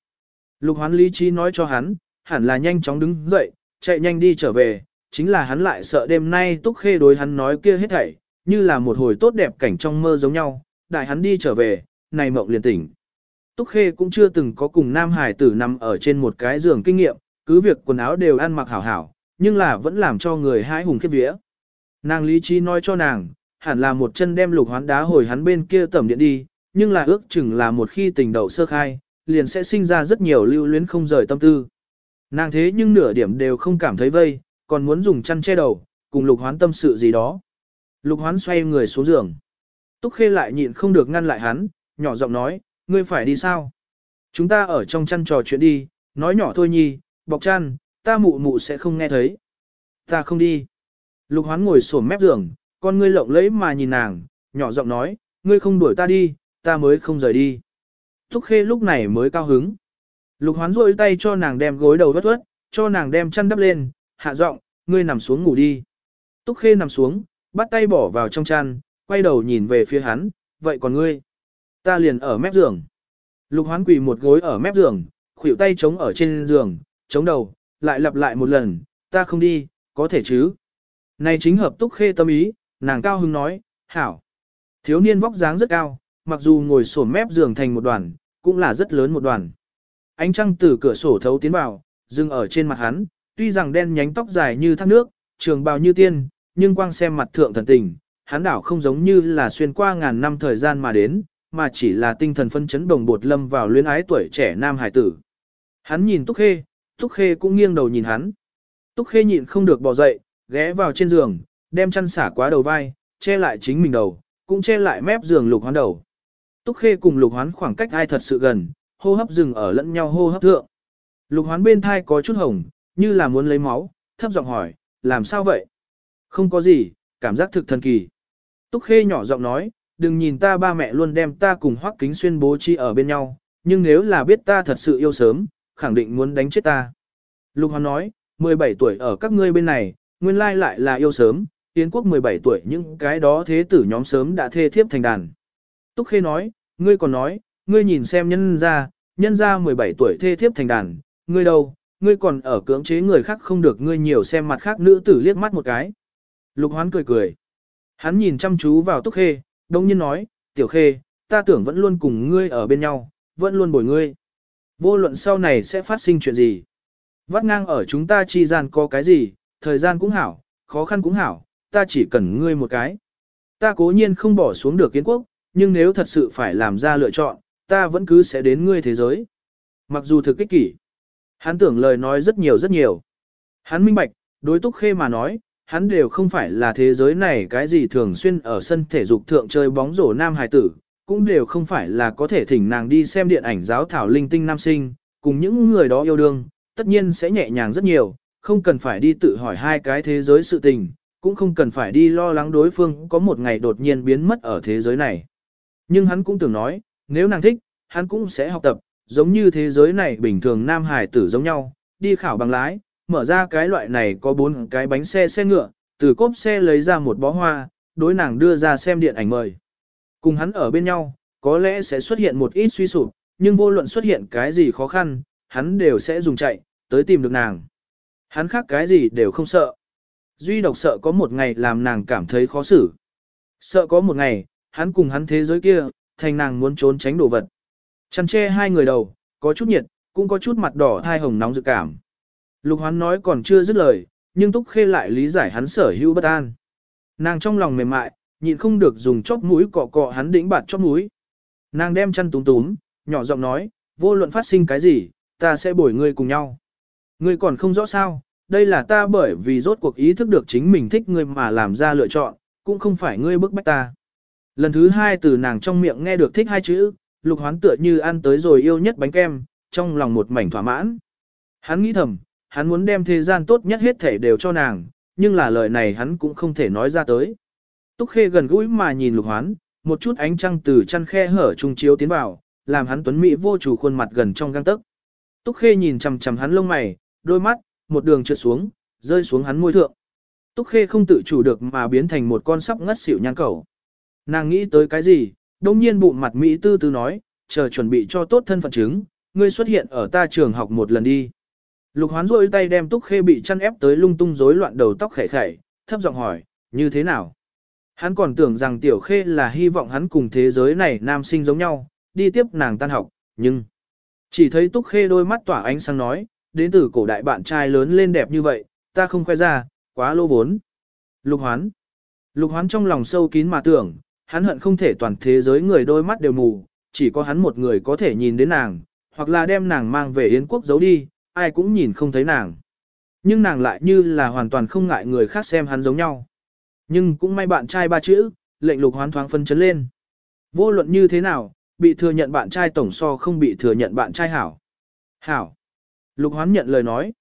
Lục hoán lý trí nói cho hắn, hẳn là nhanh chóng đứng dậy, chạy nhanh đi trở về, chính là hắn lại sợ đêm nay túc khê đối hắn nói kia hết thảy, như là một hồi tốt đẹp cảnh trong mơ giống nhau, đại hắn đi trở về, này mộng liền tỉnh. Túc khê cũng chưa từng có cùng nam hải tử nằm ở trên một cái giường kinh nghiệm, cứ việc quần áo đều ăn mặc hảo hảo, nhưng là vẫn làm cho người hãi hùng khiếp vía. Nàng lý trí nói cho nàng, hẳn là một chân đem lục hoán đá hồi hắn bên kia tẩm điện đi, nhưng là ước chừng là một khi tình đầu sơ khai, liền sẽ sinh ra rất nhiều lưu luyến không rời tâm tư. Nàng thế nhưng nửa điểm đều không cảm thấy vây, còn muốn dùng chăn che đầu, cùng lục hoán tâm sự gì đó. Lục hoán xoay người xuống giường. Túc khê lại nhịn không được ngăn lại hắn, nhỏ giọng nói, ngươi phải đi sao? Chúng ta ở trong chăn trò chuyện đi, nói nhỏ thôi nhi, bọc chăn, ta mụ mụ sẽ không nghe thấy. Ta không đi. Lục hoán ngồi sổm mép giường, con ngươi lộng lẫy mà nhìn nàng, nhỏ giọng nói, ngươi không đuổi ta đi, ta mới không rời đi. Túc khê lúc này mới cao hứng. Lục hoán rôi tay cho nàng đem gối đầu vất vất, cho nàng đem chăn đắp lên, hạ giọng, ngươi nằm xuống ngủ đi. Túc Khê nằm xuống, bắt tay bỏ vào trong chăn, quay đầu nhìn về phía hắn, vậy còn ngươi? Ta liền ở mép giường. Lục hoán quỳ một gối ở mép giường, khuỷu tay chống ở trên giường, chống đầu, lại lặp lại một lần, ta không đi, có thể chứ? Này chính hợp Túc Khê tâm ý, nàng cao hưng nói, hảo. Thiếu niên vóc dáng rất cao, mặc dù ngồi sổ mép giường thành một đoàn, cũng là rất lớn một đoàn. Ánh trăng từ cửa sổ thấu tiến vào, dừng ở trên mặt hắn, tuy rằng đen nhánh tóc dài như thác nước, trường bào như tiên, nhưng quang xem mặt thượng thần tình, hắn đảo không giống như là xuyên qua ngàn năm thời gian mà đến, mà chỉ là tinh thần phân chấn đồng bột lâm vào luyến ái tuổi trẻ nam hải tử. Hắn nhìn Túc Khê, Túc Khê cũng nghiêng đầu nhìn hắn. Túc Khê nhịn không được bò dậy, ghé vào trên giường, đem chăn xả quá đầu vai, che lại chính mình đầu, cũng che lại mép giường lục hoán đầu. Túc Khê cùng lục hoán khoảng cách ai thật sự gần, hô hấp dừng ở lẫn nhau hô hấp thượng. Lục hoán bên thai có chút hồng, như là muốn lấy máu, thấp giọng hỏi, làm sao vậy? Không có gì, cảm giác thực thần kỳ. Túc Khê nhỏ giọng nói, đừng nhìn ta ba mẹ luôn đem ta cùng Hoắc Kính Xuyên bố trí ở bên nhau, nhưng nếu là biết ta thật sự yêu sớm, khẳng định muốn đánh chết ta. Lục Hoán nói, 17 tuổi ở các ngươi bên này, nguyên lai lại là yêu sớm, tiến quốc 17 tuổi những cái đó thế tử nhóm sớm đã thê thiếp thành đàn. Túc Khê nói, ngươi còn nói, ngươi nhìn xem nhân ra, nhân ra 17 tuổi thê thiếp thành đàn, ngươi đâu, ngươi còn ở cưỡng chế người khác không được ngươi nhiều xem mặt khác nữ tử liếc mắt một cái. Lục hoán cười cười. Hắn nhìn chăm chú vào túc khê, đông nhiên nói, tiểu khê, ta tưởng vẫn luôn cùng ngươi ở bên nhau, vẫn luôn bồi ngươi. Vô luận sau này sẽ phát sinh chuyện gì. Vắt ngang ở chúng ta chi gian có cái gì, thời gian cũng hảo, khó khăn cũng hảo, ta chỉ cần ngươi một cái. Ta cố nhiên không bỏ xuống được kiến quốc, nhưng nếu thật sự phải làm ra lựa chọn, ta vẫn cứ sẽ đến ngươi thế giới. Mặc dù thực kích kỷ, hắn tưởng lời nói rất nhiều rất nhiều. Hắn minh bạch, đối túc khê mà nói, hắn đều không phải là thế giới này cái gì thường xuyên ở sân thể dục thượng chơi bóng rổ nam hài tử, cũng đều không phải là có thể thỉnh nàng đi xem điện ảnh giáo thảo linh tinh nam sinh, cùng những người đó yêu đương, tất nhiên sẽ nhẹ nhàng rất nhiều, không cần phải đi tự hỏi hai cái thế giới sự tình, cũng không cần phải đi lo lắng đối phương có một ngày đột nhiên biến mất ở thế giới này. Nhưng hắn cũng tưởng nói, nếu nàng thích, hắn cũng sẽ học tập, giống như thế giới này bình thường nam hải tử giống nhau, đi khảo bằng lái, mở ra cái loại này có bốn cái bánh xe xe ngựa, từ cốp xe lấy ra một bó hoa, đối nàng đưa ra xem điện ảnh mời. Cùng hắn ở bên nhau, có lẽ sẽ xuất hiện một ít suy sụp, nhưng vô luận xuất hiện cái gì khó khăn, hắn đều sẽ dùng chạy, tới tìm được nàng. Hắn khác cái gì đều không sợ. Duy độc sợ có một ngày làm nàng cảm thấy khó xử. Sợ có một ngày, hắn cùng hắn thế giới kia, thành nàng muốn trốn tránh đồ vật. Chăn che hai người đầu, có chút nhiệt, cũng có chút mặt đỏ thai hồng nóng dự cảm. Lục hoán nói còn chưa dứt lời, nhưng Túc Khê lại lý giải hắn sở hữu bất an. Nàng trong lòng mềm mại, nhịn không được dùng chóp mũi cọ cọ hắn đĩnh bạt chóp mũi. Nàng đem chăn túm túm, nhỏ giọng nói, vô luận phát sinh cái gì, ta sẽ bồi ngươi cùng nhau. Ngươi còn không rõ sao, đây là ta bởi vì rốt cuộc ý thức được chính mình thích ngươi mà làm ra lựa chọn, cũng không phải ngươi bức bách ta. Lần thứ hai từ nàng trong miệng nghe được thích hai chữ, lục hoán tựa như ăn tới rồi yêu nhất bánh kem, trong lòng một mảnh thỏa mãn. Hắn nghĩ thầm, hắn muốn đem thế gian tốt nhất hết thể đều cho nàng, nhưng là lời này hắn cũng không thể nói ra tới. Túc Khê gần gũi mà nhìn lục hoán, một chút ánh trăng từ chăn khe hở trung chiếu tiến vào, làm hắn tuấn mỹ vô chủ khuôn mặt gần trong gang tấc. Túc Khê nhìn chằm chằm hắn lông mày, đôi mắt, một đường trượt xuống, rơi xuống hắn môi thượng. Túc Khê không tự chủ được mà biến thành một con sắp ngất xỉu nhang cầu Nàng nghĩ tới cái gì, đông nhiên bụng mặt Mỹ tư tư nói, chờ chuẩn bị cho tốt thân phận chứng, ngươi xuất hiện ở ta trường học một lần đi. Lục hoán rôi tay đem Túc Khê bị chăn ép tới lung tung rối loạn đầu tóc khẻ khẻ, thấp giọng hỏi, như thế nào? Hắn còn tưởng rằng Tiểu Khê là hy vọng hắn cùng thế giới này nam sinh giống nhau, đi tiếp nàng tan học, nhưng... Chỉ thấy Túc Khê đôi mắt tỏa ánh sáng nói, đến từ cổ đại bạn trai lớn lên đẹp như vậy, ta không khoe ra, quá lô vốn. Lục hoán. Lục hoán trong lòng sâu kín mà tưởng, hắn hận không thể toàn thế giới người đôi mắt đều mù, chỉ có hắn một người có thể nhìn đến nàng, hoặc là đem nàng mang về Yến quốc giấu đi, ai cũng nhìn không thấy nàng. Nhưng nàng lại như là hoàn toàn không ngại người khác xem hắn giống nhau. Nhưng cũng may bạn trai ba chữ, lệnh lục hoán thoáng phân chấn lên. Vô luận như thế nào, bị thừa nhận bạn trai tổng so không bị thừa nhận bạn trai hảo. Hảo. Lục hoán nhận lời nói.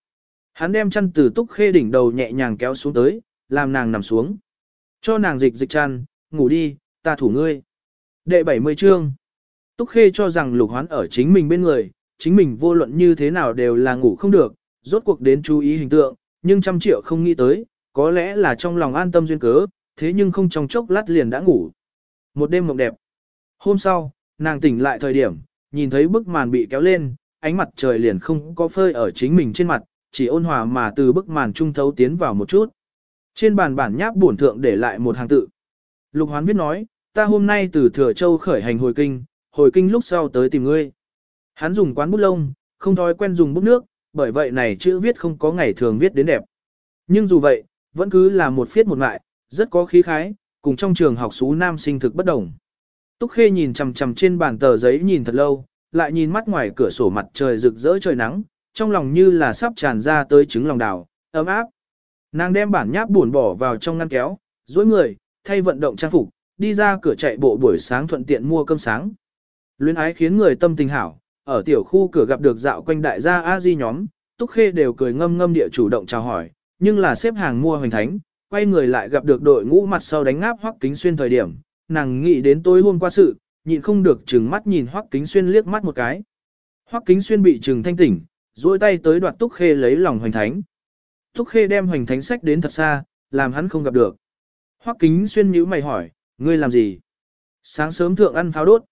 Hắn đem chăn từ túc khê đỉnh đầu nhẹ nhàng kéo xuống tới, làm nàng nằm xuống. Cho nàng dịch dịch chăn, ngủ đi, ta thủ ngươi. Đệ 70 chương. Túc khê cho rằng lục hoán ở chính mình bên người, chính mình vô luận như thế nào đều là ngủ không được, rốt cuộc đến chú ý hình tượng, nhưng trăm triệu không nghĩ tới, có lẽ là trong lòng an tâm duyên cớ, thế nhưng không trong chốc lát liền đã ngủ. Một đêm mộng đẹp. Hôm sau, nàng tỉnh lại thời điểm, nhìn thấy bức màn bị kéo lên, ánh mặt trời liền không có phơi ở chính mình trên mặt, chỉ ôn hòa mà từ bức màn trung thấu tiến vào một chút. Trên bàn bản nháp bổn thượng để lại một hàng tự. Lục hoán viết nói, ta hôm nay từ Thừa Châu khởi hành hồi kinh, hồi kinh lúc sau tới tìm ngươi. Hắn dùng quán bút lông, không thói quen dùng bút nước, bởi vậy này chữ viết không có ngày thường viết đến đẹp. Nhưng dù vậy, vẫn cứ là một phiết một ngại, rất có khí khái, cùng trong trường học xú nam sinh thực bất đồng. Túc Khê nhìn chằm chằm trên bàn tờ giấy nhìn thật lâu, lại nhìn mắt ngoài cửa sổ mặt trời rực rỡ trời nắng, trong lòng như là sắp tràn ra tới trứng lòng đào, ấm áp. Nàng đem bản nháp buồn bỏ vào trong ngăn kéo, dối người, thay vận động trang phục, đi ra cửa chạy bộ buổi sáng thuận tiện mua cơm sáng. Luyến ái khiến người tâm tình hảo, ở tiểu khu cửa gặp được dạo quanh đại gia A Di nhóm, Túc Khê đều cười ngâm ngâm địa chủ động chào hỏi, nhưng là xếp hàng mua hoành thánh, quay người lại gặp được đội ngũ mặt sau đánh ngáp hoắc kính xuyên thời điểm, nàng nghĩ đến tối hôm qua sự, nhịn không được chừng mắt nhìn hoắc kính xuyên liếc mắt một cái. Hoắc kính xuyên bị trừng thanh tỉnh, duỗi tay tới đoạt Túc Khê lấy lòng hoành thánh. Túc Khê đem hoành thánh sách đến thật xa, làm hắn không gặp được. Hoắc kính xuyên nhíu mày hỏi, ngươi làm gì? Sáng sớm thượng ăn pháo đốt.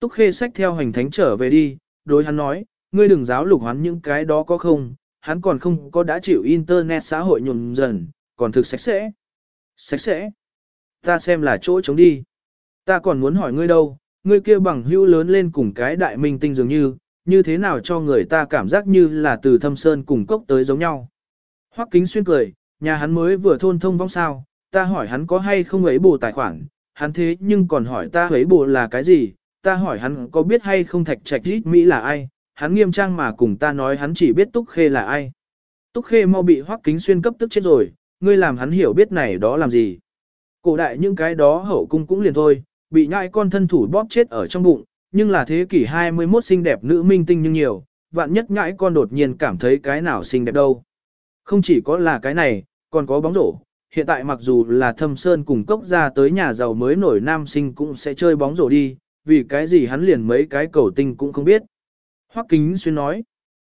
Túc Khê sách theo hoành thánh trở về đi, đối hắn nói, ngươi đừng giáo lục hắn những cái đó có không, hắn còn không có đã chịu internet xã hội nhuần dần, còn thực sạch sẽ. Sạch sẽ. Ta xem là chỗ chống đi. Ta còn muốn hỏi ngươi đâu, ngươi kia bằng hữu lớn lên cùng cái đại minh tinh dường như, như thế nào cho người ta cảm giác như là từ thâm sơn cùng cốc tới giống nhau. Hoắc kính xuyên cười, nhà hắn mới vừa thôn thông vong sao, ta hỏi hắn có hay không ấy bù tài khoản, hắn thế nhưng còn hỏi ta ấy bù là cái gì, ta hỏi hắn có biết hay không thạch trạch rít Mỹ là ai, hắn nghiêm trang mà cùng ta nói hắn chỉ biết Túc Khê là ai. Túc Khê mau bị Hoắc Kính Xuyên cấp tức chết rồi, ngươi làm hắn hiểu biết này đó làm gì. Cổ đại những cái đó hậu cung cũng liền thôi, bị nhãi con thân thủ bóp chết ở trong bụng, nhưng là thế kỷ 21 xinh đẹp nữ minh tinh nhưng nhiều, vạn nhất nhãi con đột nhiên cảm thấy cái nào xinh đẹp đâu. Không chỉ có là cái này, còn có bóng rổ. Hiện tại mặc dù là thâm sơn cùng cốc ra tới nhà giàu mới nổi nam sinh cũng sẽ chơi bóng rổ đi, vì cái gì hắn liền mấy cái cầu tinh cũng không biết. Hoắc Kính Xuyên nói.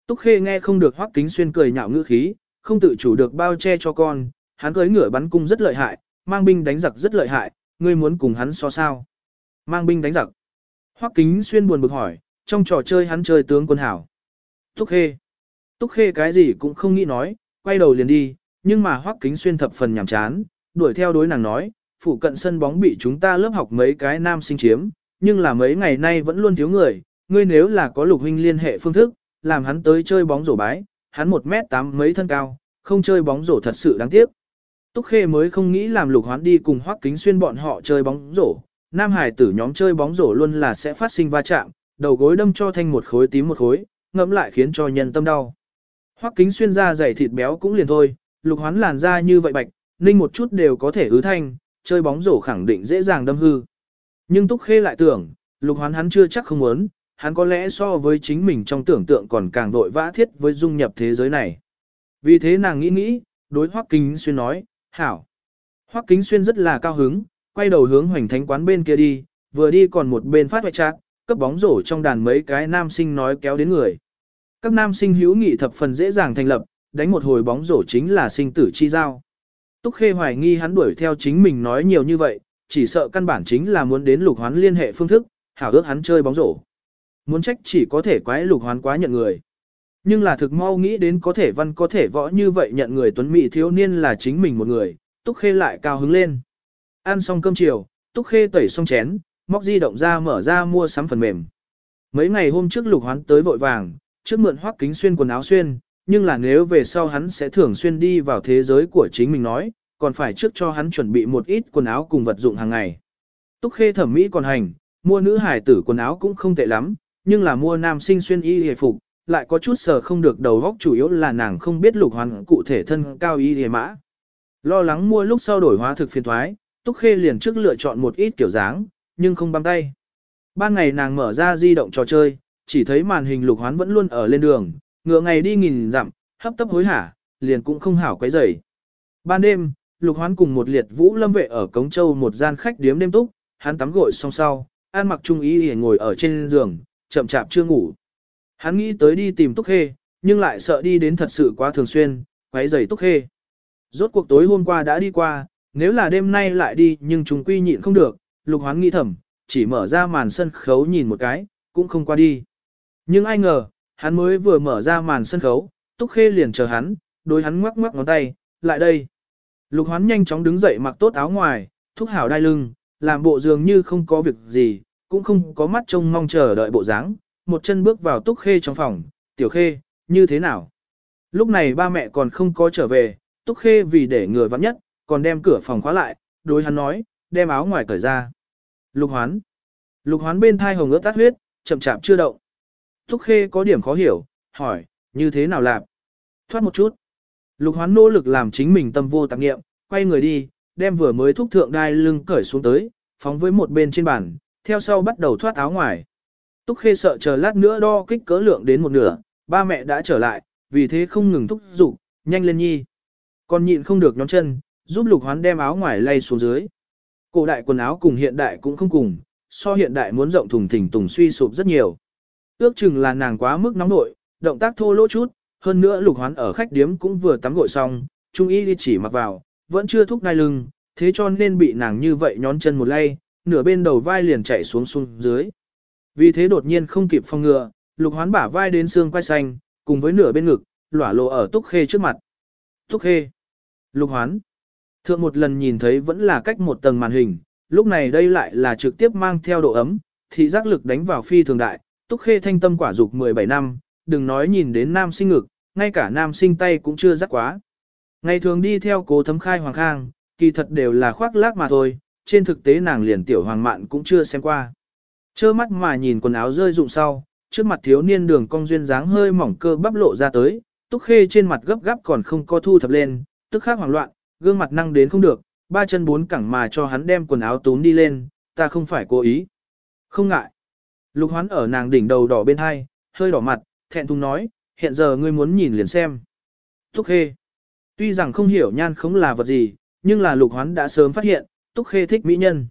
Túc Khê nghe không được Hoắc Kính Xuyên cười nhạo ngữ khí, không tự chủ được bao che cho con, hắn cưới ngựa bắn cung rất lợi hại, mang binh đánh giặc rất lợi hại, ngươi muốn cùng hắn so sao? Mang binh đánh giặc. Hoắc Kính Xuyên buồn bực hỏi, trong trò chơi hắn chơi tướng quân hảo. Túc Khê. Túc Khê cái gì cũng không nghĩ nói, quay đầu liền đi, nhưng mà Hoắc Kính Xuyên thập phần nhàm chán, đuổi theo đối nàng nói, phụ cận sân bóng bị chúng ta lớp học mấy cái nam sinh chiếm, nhưng là mấy ngày nay vẫn luôn thiếu người, ngươi nếu là có lục huynh liên hệ phương thức, làm hắn tới chơi bóng rổ bái, hắn một mét tám mấy thân cao, không chơi bóng rổ thật sự đáng tiếc. Túc Khê mới không nghĩ làm lục hoán đi cùng Hoắc Kính Xuyên bọn họ chơi bóng rổ, nam hải tử nhóm chơi bóng rổ luôn là sẽ phát sinh va chạm, đầu gối đâm cho thanh một khối tím một khối, ngẫm lại khiến cho nhân tâm đau. Hoắc Kính Xuyên ra dày thịt béo cũng liền thôi, lục hoán làn da như vậy bạch, ninh một chút đều có thể ứ thanh, chơi bóng rổ khẳng định dễ dàng đâm hư. Nhưng Túc Khê lại tưởng, lục hoán hắn chưa chắc không muốn, hắn có lẽ so với chính mình trong tưởng tượng còn càng vội vã thiết với dung nhập thế giới này. Vì thế nàng nghĩ nghĩ, đối Hoắc Kính Xuyên nói, hảo. Hoắc Kính Xuyên rất là cao hứng, quay đầu hướng hoành thánh quán bên kia đi, vừa đi còn một bên phát hoại trạc, cấp bóng rổ trong đàn mấy cái nam sinh nói kéo đến người. Các nam sinh hữu nghị thập phần dễ dàng thành lập, đánh một hồi bóng rổ chính là sinh tử chi giao. Túc Khê hoài nghi hắn đuổi theo chính mình nói nhiều như vậy, chỉ sợ căn bản chính là muốn đến lục hoán liên hệ phương thức, hảo ước hắn chơi bóng rổ. Muốn trách chỉ có thể quái lục hoán quá nhận người. Nhưng là thực mau nghĩ đến có thể văn có thể võ như vậy nhận người tuấn mỹ thiếu niên là chính mình một người, Túc Khê lại cao hứng lên. Ăn xong cơm chiều, Túc Khê tẩy xong chén, móc di động ra mở ra mua sắm phần mềm. Mấy ngày hôm trước lục hoán tới vội vàng, trước mượn hoắc kính xuyên quần áo xuyên, nhưng là nếu về sau hắn sẽ thường xuyên đi vào thế giới của chính mình nói, còn phải trước cho hắn chuẩn bị một ít quần áo cùng vật dụng hàng ngày. Túc Khê thẩm mỹ còn hành, mua nữ hải tử quần áo cũng không tệ lắm, nhưng là mua nam sinh xuyên y hề phục, lại có chút sờ không được đầu góc chủ yếu là nàng không biết lục hoàn cụ thể thân cao y hề mã. Lo lắng mua lúc sau đổi hóa thực phiền thoái, Túc Khê liền trước lựa chọn một ít kiểu dáng, nhưng không băm tay. Ban ngày nàng mở ra di động trò chơi, chỉ thấy màn hình lục hoán vẫn luôn ở lên đường, ngựa ngày đi nghìn dặm, hấp tấp hối hả, liền cũng không hảo quấy rầy. Ban đêm, lục hoán cùng một liệt vũ lâm vệ ở Cống Châu một gian khách điếm đêm túc, hắn tắm gội xong sau, an mặc trung ý để ngồi ở trên giường, chậm chạp chưa ngủ. Hắn nghĩ tới đi tìm Túc Khê, nhưng lại sợ đi đến thật sự quá thường xuyên, quấy rầy Túc Khê. Rốt cuộc tối hôm qua đã đi qua, nếu là đêm nay lại đi nhưng chúng quy nhịn không được, lục hoán nghĩ thầm, chỉ mở ra màn sân khấu nhìn một cái, cũng không qua đi. Nhưng ai ngờ, hắn mới vừa mở ra màn sân khấu, Túc Khê liền chờ hắn, đối hắn ngoắc ngoắc ngón tay, lại đây. Lục hoán nhanh chóng đứng dậy mặc tốt áo ngoài, thúc hảo đai lưng, làm bộ dường như không có việc gì, cũng không có mắt trông mong chờ đợi bộ dáng, một chân bước vào Túc Khê trong phòng, tiểu Khê, như thế nào? Lúc này ba mẹ còn không có trở về, Túc Khê vì để người vắng nhất, còn đem cửa phòng khóa lại, đối hắn nói, đem áo ngoài cởi ra. Lục hoán. Lục hoán bên thai hồng ướt tắt huyết, chậm chạp chưa động. Túc Khê có điểm khó hiểu, hỏi, như thế nào làm? Thoát một chút. Lục hoán nỗ lực làm chính mình tâm vô tạp nghiệm, quay người đi, đem vừa mới thúc thượng đai lưng cởi xuống tới, phóng với một bên trên bàn, theo sau bắt đầu thoát áo ngoài. Túc Khê sợ chờ lát nữa đo kích cỡ lượng đến một nửa, ba mẹ đã trở lại, vì thế không ngừng thúc giục, nhanh lên nhi. Còn nhịn không được nhóm chân, giúp lục hoán đem áo ngoài lay xuống dưới. Cổ đại quần áo cùng hiện đại cũng không cùng, so hiện đại muốn rộng thùng thình tùng suy sụp rất nhiều. Ước chừng là nàng quá mức nóng nội, động tác thô lỗ chút, hơn nữa lục hoán ở khách điếm cũng vừa tắm gội xong, trung y đi chỉ mặc vào, vẫn chưa thúc đai lưng, thế cho nên bị nàng như vậy nhón chân một lay, nửa bên đầu vai liền chạy xuống xuống dưới. Vì thế đột nhiên không kịp phong ngừa, Lục hoán bả vai đến xương quai xanh, cùng với nửa bên ngực, lỏa lộ ở Túc Khê trước mặt. Túc Khê. Lục hoán. Thượng một lần nhìn thấy vẫn là cách một tầng màn hình, lúc này đây lại là trực tiếp mang theo độ ấm, thị giác lực đánh vào phi thường đại, Túc Khê thanh tâm quả dục 17 năm, đừng nói nhìn đến nam sinh ngực, ngay cả nam sinh tay cũng chưa rắc quá. Ngày thường đi theo cố thấm khai hoàng khang, kỳ thật đều là khoác lác mà thôi, trên thực tế nàng liền tiểu hoàng mạn cũng chưa xem qua. Chơ mắt mà nhìn quần áo rơi rụng sau, trước mặt thiếu niên đường cong duyên dáng hơi mỏng cơ bắp lộ ra tới, túc khê trên mặt gấp gáp còn không có thu thập lên, tức khắc hoảng loạn, gương mặt năng đến không được, ba chân bốn cẳng mà cho hắn đem quần áo tún đi lên, ta không phải cố ý. Không ngại. Lục hoán ở nàng đỉnh đầu đỏ bên hai, hơi đỏ mặt, thẹn thùng nói, hiện giờ ngươi muốn nhìn liền xem. Túc khê. Tuy rằng không hiểu nhan không là vật gì, nhưng là lục hoán đã sớm phát hiện, túc khê thích mỹ nhân.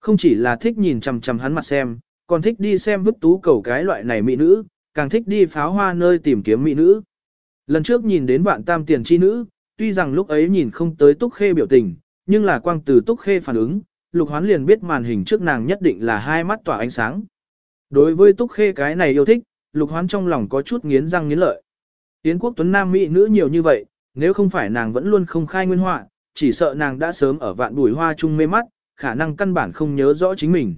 Không chỉ là thích nhìn chằm chằm hắn mặt xem, còn thích đi xem vứt tú cầu cái loại này mỹ nữ, càng thích đi pháo hoa nơi tìm kiếm mỹ nữ. Lần trước nhìn đến vạn tam tiền chi nữ, tuy rằng lúc ấy nhìn không tới túc khê biểu tình, nhưng là quang từ túc khê phản ứng, lục hoán liền biết màn hình trước nàng nhất định là hai mắt tỏa ánh sáng. Đối với túc khê cái này yêu thích, lục hoán trong lòng có chút nghiến răng nghiến lợi. Yến quốc tuấn nam mỹ nữ nhiều như vậy, nếu không phải nàng vẫn luôn không khai nguyên họa, chỉ sợ nàng đã sớm ở vạn bùi hoa chung mê mắt, khả năng căn bản không nhớ rõ chính mình.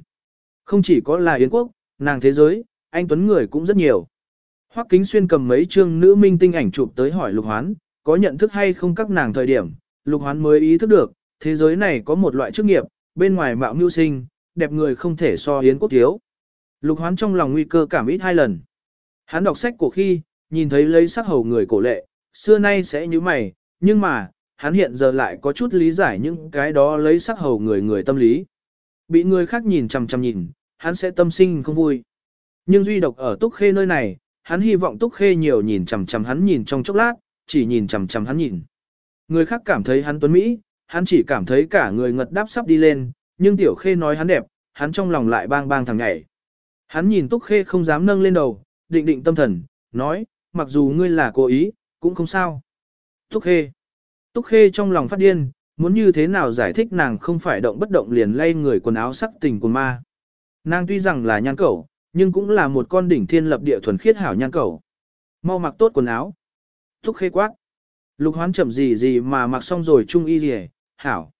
Không chỉ có là Yến quốc, nàng thế giới, anh tuấn người cũng rất nhiều. Hoắc Kính Xuyên cầm mấy chương nữ minh tinh ảnh chụp tới hỏi Lục Hoán, có nhận thức hay không các nàng thời điểm, Lục Hoán mới ý thức được, thế giới này có một loại chức nghiệp, bên ngoài mạo mưu sinh, đẹp người không thể so Yến quốc thiếu. Lục Hoán trong lòng nguy cơ cảm ít hai lần. Hắn đọc sách cổ khi, nhìn thấy lấy sắc hầu người cổ lệ, xưa nay sẽ như mày, nhưng mà, hắn hiện giờ lại có chút lý giải những cái đó lấy sắc hầu người người tâm lý. Bị người khác nhìn chằm chằm nhìn, hắn sẽ tâm sinh không vui. Nhưng duy độc ở Túc Khê nơi này, hắn hy vọng Túc Khê nhiều nhìn chằm chằm hắn nhìn trong chốc lát, chỉ nhìn chằm chằm hắn nhìn. Người khác cảm thấy hắn tuấn Mỹ, hắn chỉ cảm thấy cả người ngật đáp sắp đi lên, nhưng Tiểu Khê nói hắn đẹp, hắn trong lòng lại bang bang thằng nhảy. Hắn nhìn Túc Khê không dám nâng lên đầu, định định tâm thần, nói, mặc dù ngươi là cố ý, cũng không sao. Túc Khê. Túc Khê trong lòng phát điên, muốn như thế nào giải thích nàng không phải động bất động liền lay người quần áo sắc tình của ma. Nàng tuy rằng là nhan cẩu, nhưng cũng là một con đỉnh thiên lập địa thuần khiết hảo nhan cẩu. Mau mặc tốt quần áo. Túc Khê quát. Lục hoán chậm gì gì mà mặc xong rồi trung y gì hảo.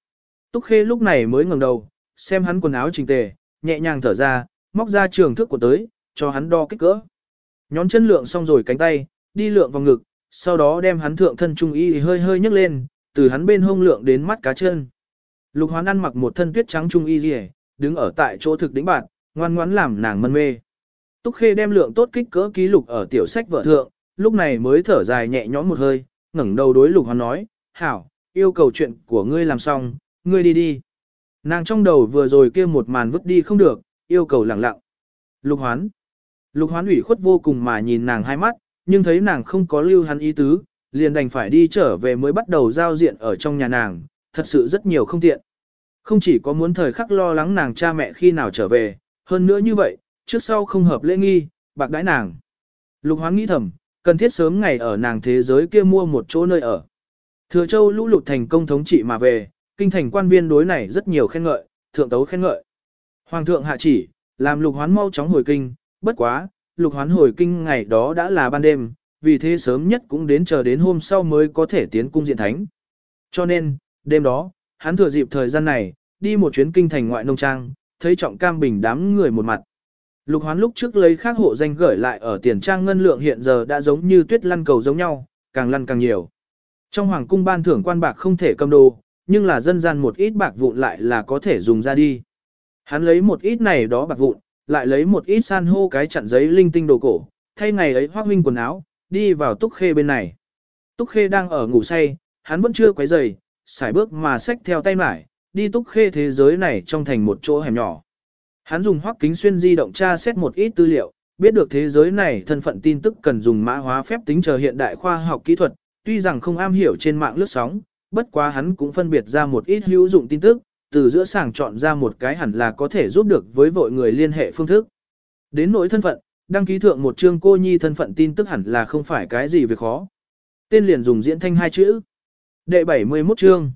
Túc Khê lúc này mới ngẩng đầu, xem hắn quần áo chỉnh tề, nhẹ nhàng thở ra, móc ra trường thước của tới, cho hắn đo kích cỡ. Nhón chân lượng xong rồi cánh tay, đi lượng vào ngực, sau đó đem hắn thượng thân trung y hơi hơi nhấc lên, từ hắn bên hông lượng đến mắt cá chân. Lục hoán ăn mặc một thân tuyết trắng trung y gì đứng ở tại chỗ thực đỉnh bạn, ngoan ngoãn làm nàng mân mê. Túc Khê đem lượng tốt kích cỡ ký lục ở tiểu sách vợ thượng, lúc này mới thở dài nhẹ nhõm một hơi, ngẩng đầu đối Lục Hoán nói, "Hảo, yêu cầu chuyện của ngươi làm xong, ngươi đi đi." Nàng trong đầu vừa rồi kia một màn vứt đi không được, yêu cầu lặng lặng. Lục Hoán. Lục Hoán ủy khuất vô cùng mà nhìn nàng hai mắt, nhưng thấy nàng không có lưu hắn ý tứ, liền đành phải đi trở về mới bắt đầu giao diện ở trong nhà nàng, thật sự rất nhiều không tiện. Không chỉ có muốn thời khắc lo lắng nàng cha mẹ khi nào trở về, hơn nữa như vậy, trước sau không hợp lễ nghi, bạc đãi nàng. Lục hoán nghĩ thầm, cần thiết sớm ngày ở nàng thế giới kia mua một chỗ nơi ở. Thừa châu lũ lụt thành công thống trị mà về, kinh thành quan viên đối này rất nhiều khen ngợi, thượng tấu khen ngợi. Hoàng thượng hạ chỉ, làm lục hoán mau chóng hồi kinh, bất quá, lục hoán hồi kinh ngày đó đã là ban đêm, vì thế sớm nhất cũng đến chờ đến hôm sau mới có thể tiến cung diện thánh. Cho nên, đêm đó, hắn thừa dịp thời gian này, đi một chuyến kinh thành ngoại nông trang, thấy trọng cam bình đám người một mặt. Lục hoán lúc trước lấy khác hộ danh gửi lại ở tiền trang ngân lượng hiện giờ đã giống như tuyết lăn cầu giống nhau, càng lăn càng nhiều. Trong hoàng cung ban thưởng quan bạc không thể cầm đồ, nhưng là dân gian một ít bạc vụn lại là có thể dùng ra đi. Hắn lấy một ít này đó bạc vụn, lại lấy một ít san hô cái chặn giấy linh tinh đồ cổ, thay ngày ấy hoác huynh quần áo, đi vào túc khê bên này. Túc khê đang ở ngủ say, hắn vẫn chưa quấy giày, xài bước mà xách theo tay mải, đi túc khê thế giới này trong thành một chỗ hẻm nhỏ. Hắn dùng hoác kính xuyên di động tra xét một ít tư liệu, biết được thế giới này thân phận tin tức cần dùng mã hóa phép tính chờ hiện đại khoa học kỹ thuật, tuy rằng không am hiểu trên mạng lướt sóng, bất quá hắn cũng phân biệt ra một ít hữu dụng tin tức, từ giữa sàng chọn ra một cái hẳn là có thể giúp được với vội người liên hệ phương thức. Đến nỗi thân phận, đăng ký thượng một chương cô nhi thân phận tin tức hẳn là không phải cái gì việc khó. Tên liền dùng diễn thanh hai chữ. Đệ 71 chương.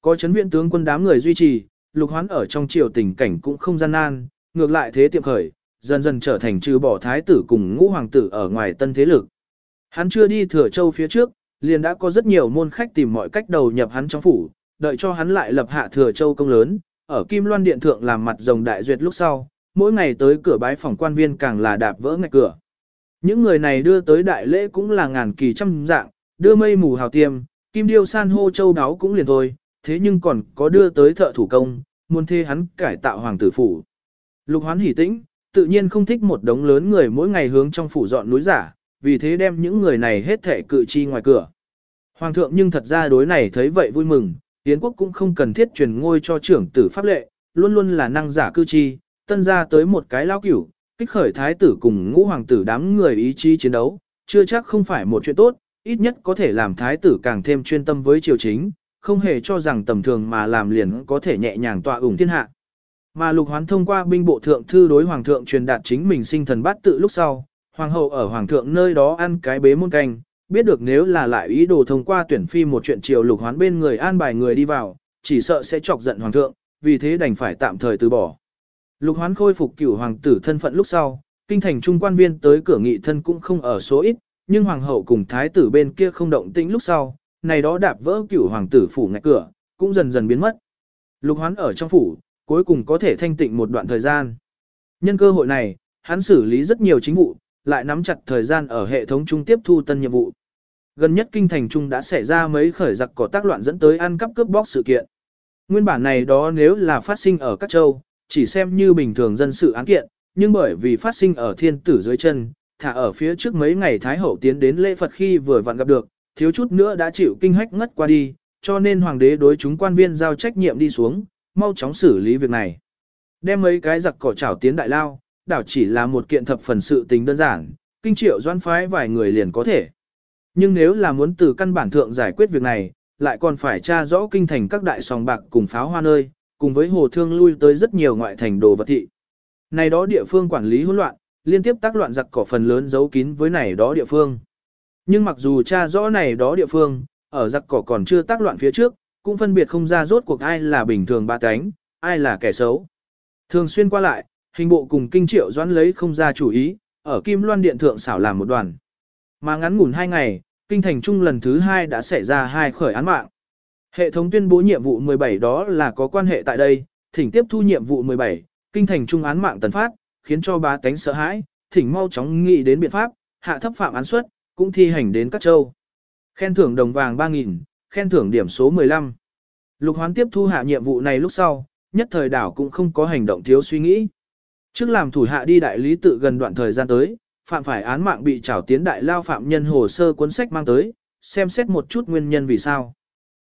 Có chấn viện tướng quân đám người duy trì, lục hoán ở trong triều tình cảnh cũng không gian nan, ngược lại thế tiệm khởi, dần dần trở thành trừ bỏ thái tử cùng ngũ hoàng tử ở ngoài tân thế lực. Hắn chưa đi thừa châu phía trước, liền đã có rất nhiều môn khách tìm mọi cách đầu nhập hắn trong phủ, đợi cho hắn lại lập hạ thừa châu công lớn, ở Kim Loan Điện Thượng làm mặt rồng đại duyệt lúc sau, mỗi ngày tới cửa bái phòng quan viên càng là đạp vỡ ngạch cửa. Những người này đưa tới đại lễ cũng là ngàn kỳ trăm dạng, đưa mây mù hào tiêm, kim điêu san hô châu đáo cũng liền thôi, thế nhưng còn có đưa tới thợ thủ công, muốn thê hắn cải tạo hoàng tử phủ. Lục hoán hỉ tĩnh, tự nhiên không thích một đống lớn người mỗi ngày hướng trong phủ dọn núi giả, vì thế đem những người này hết thể cự chi ngoài cửa. Hoàng thượng nhưng thật ra đối này thấy vậy vui mừng, Yến quốc cũng không cần thiết truyền ngôi cho trưởng tử pháp lệ, luôn luôn là năng giả cư chi, tân ra tới một cái lao cửu, kích khởi thái tử cùng ngũ hoàng tử đám người ý chí chiến đấu, chưa chắc không phải một chuyện tốt, ít nhất có thể làm thái tử càng thêm chuyên tâm với triều chính, không hề cho rằng tầm thường mà làm liền có thể nhẹ nhàng tọa ủng thiên hạ. Mà lục hoán thông qua binh bộ thượng thư đối hoàng thượng truyền đạt chính mình sinh thần bát tự lúc sau, hoàng hậu ở hoàng thượng nơi đó ăn cái bế môn canh, biết được nếu là lại ý đồ thông qua tuyển phi một chuyện triều lục hoán bên người an bài người đi vào, chỉ sợ sẽ chọc giận hoàng thượng, vì thế đành phải tạm thời từ bỏ. Lục hoán khôi phục cửu hoàng tử thân phận lúc sau, kinh thành trung quan viên tới cửa nghị thân cũng không ở số ít, nhưng hoàng hậu cùng thái tử bên kia không động tĩnh lúc sau, này đó đạp vỡ cửu hoàng tử phủ ngạch cửa, cũng dần dần biến mất. Lục hoán ở trong phủ, cuối cùng có thể thanh tịnh một đoạn thời gian. Nhân cơ hội này, hắn xử lý rất nhiều chính vụ, lại nắm chặt thời gian ở hệ thống trung tiếp thu tân nhiệm vụ. Gần nhất kinh thành trung đã xảy ra mấy khởi giặc có tác loạn dẫn tới ăn cắp cướp bóc sự kiện. Nguyên bản này đó nếu là phát sinh ở các châu, chỉ xem như bình thường dân sự án kiện, nhưng bởi vì phát sinh ở thiên tử dưới chân, thả ở phía trước mấy ngày Thái Hậu tiến đến lễ Phật khi vừa vặn gặp được, thiếu chút nữa đã chịu kinh hách ngất qua đi, cho nên hoàng đế đối chúng quan viên giao trách nhiệm đi xuống, mau chóng xử lý việc này. Đem mấy cái giặc cỏ trảo tiến đại lao, đảo chỉ là một kiện thập phần sự tình đơn giản, kinh triệu doan phái vài người liền có thể. Nhưng nếu là muốn từ căn bản thượng giải quyết việc này, lại còn phải tra rõ kinh thành các đại sòng bạc cùng pháo hoa nơi, cùng với hồ thương lui tới rất nhiều ngoại thành đồ vật thị. Này đó địa phương quản lý hỗn loạn, liên tiếp tác loạn giặc cỏ phần lớn giấu kín với này đó địa phương. Nhưng mặc dù tra rõ này đó địa phương, ở giặc cỏ còn chưa tác loạn phía trước, cũng phân biệt không ra rốt cuộc ai là bình thường ba cánh, ai là kẻ xấu. Thường xuyên qua lại, hình bộ cùng kinh triệu doãn lấy không ra chủ ý, ở Kim Loan Điện Thượng xảo làm một đoàn. Mà ngắn ngủn hai ngày, kinh thành trung lần thứ hai đã xảy ra hai khởi án mạng. Hệ thống tuyên bố nhiệm vụ 17 đó là có quan hệ tại đây, thỉnh tiếp thu nhiệm vụ 17, kinh thành trung án mạng tần phát, khiến cho bá tánh sợ hãi, thỉnh mau chóng nghĩ đến biện pháp, hạ thấp phạm án suất, cũng thi hành đến các châu. Khen thưởng đồng vàng 3.000, khen thưởng điểm số 15. Lục hoán tiếp thu hạ nhiệm vụ này lúc sau, nhất thời đảo cũng không có hành động thiếu suy nghĩ. Trước làm thủ hạ đi đại lý tự gần đoạn thời gian tới, phạm phải án mạng bị trảo tiến đại lao phạm nhân hồ sơ cuốn sách mang tới, xem xét một chút nguyên nhân vì sao.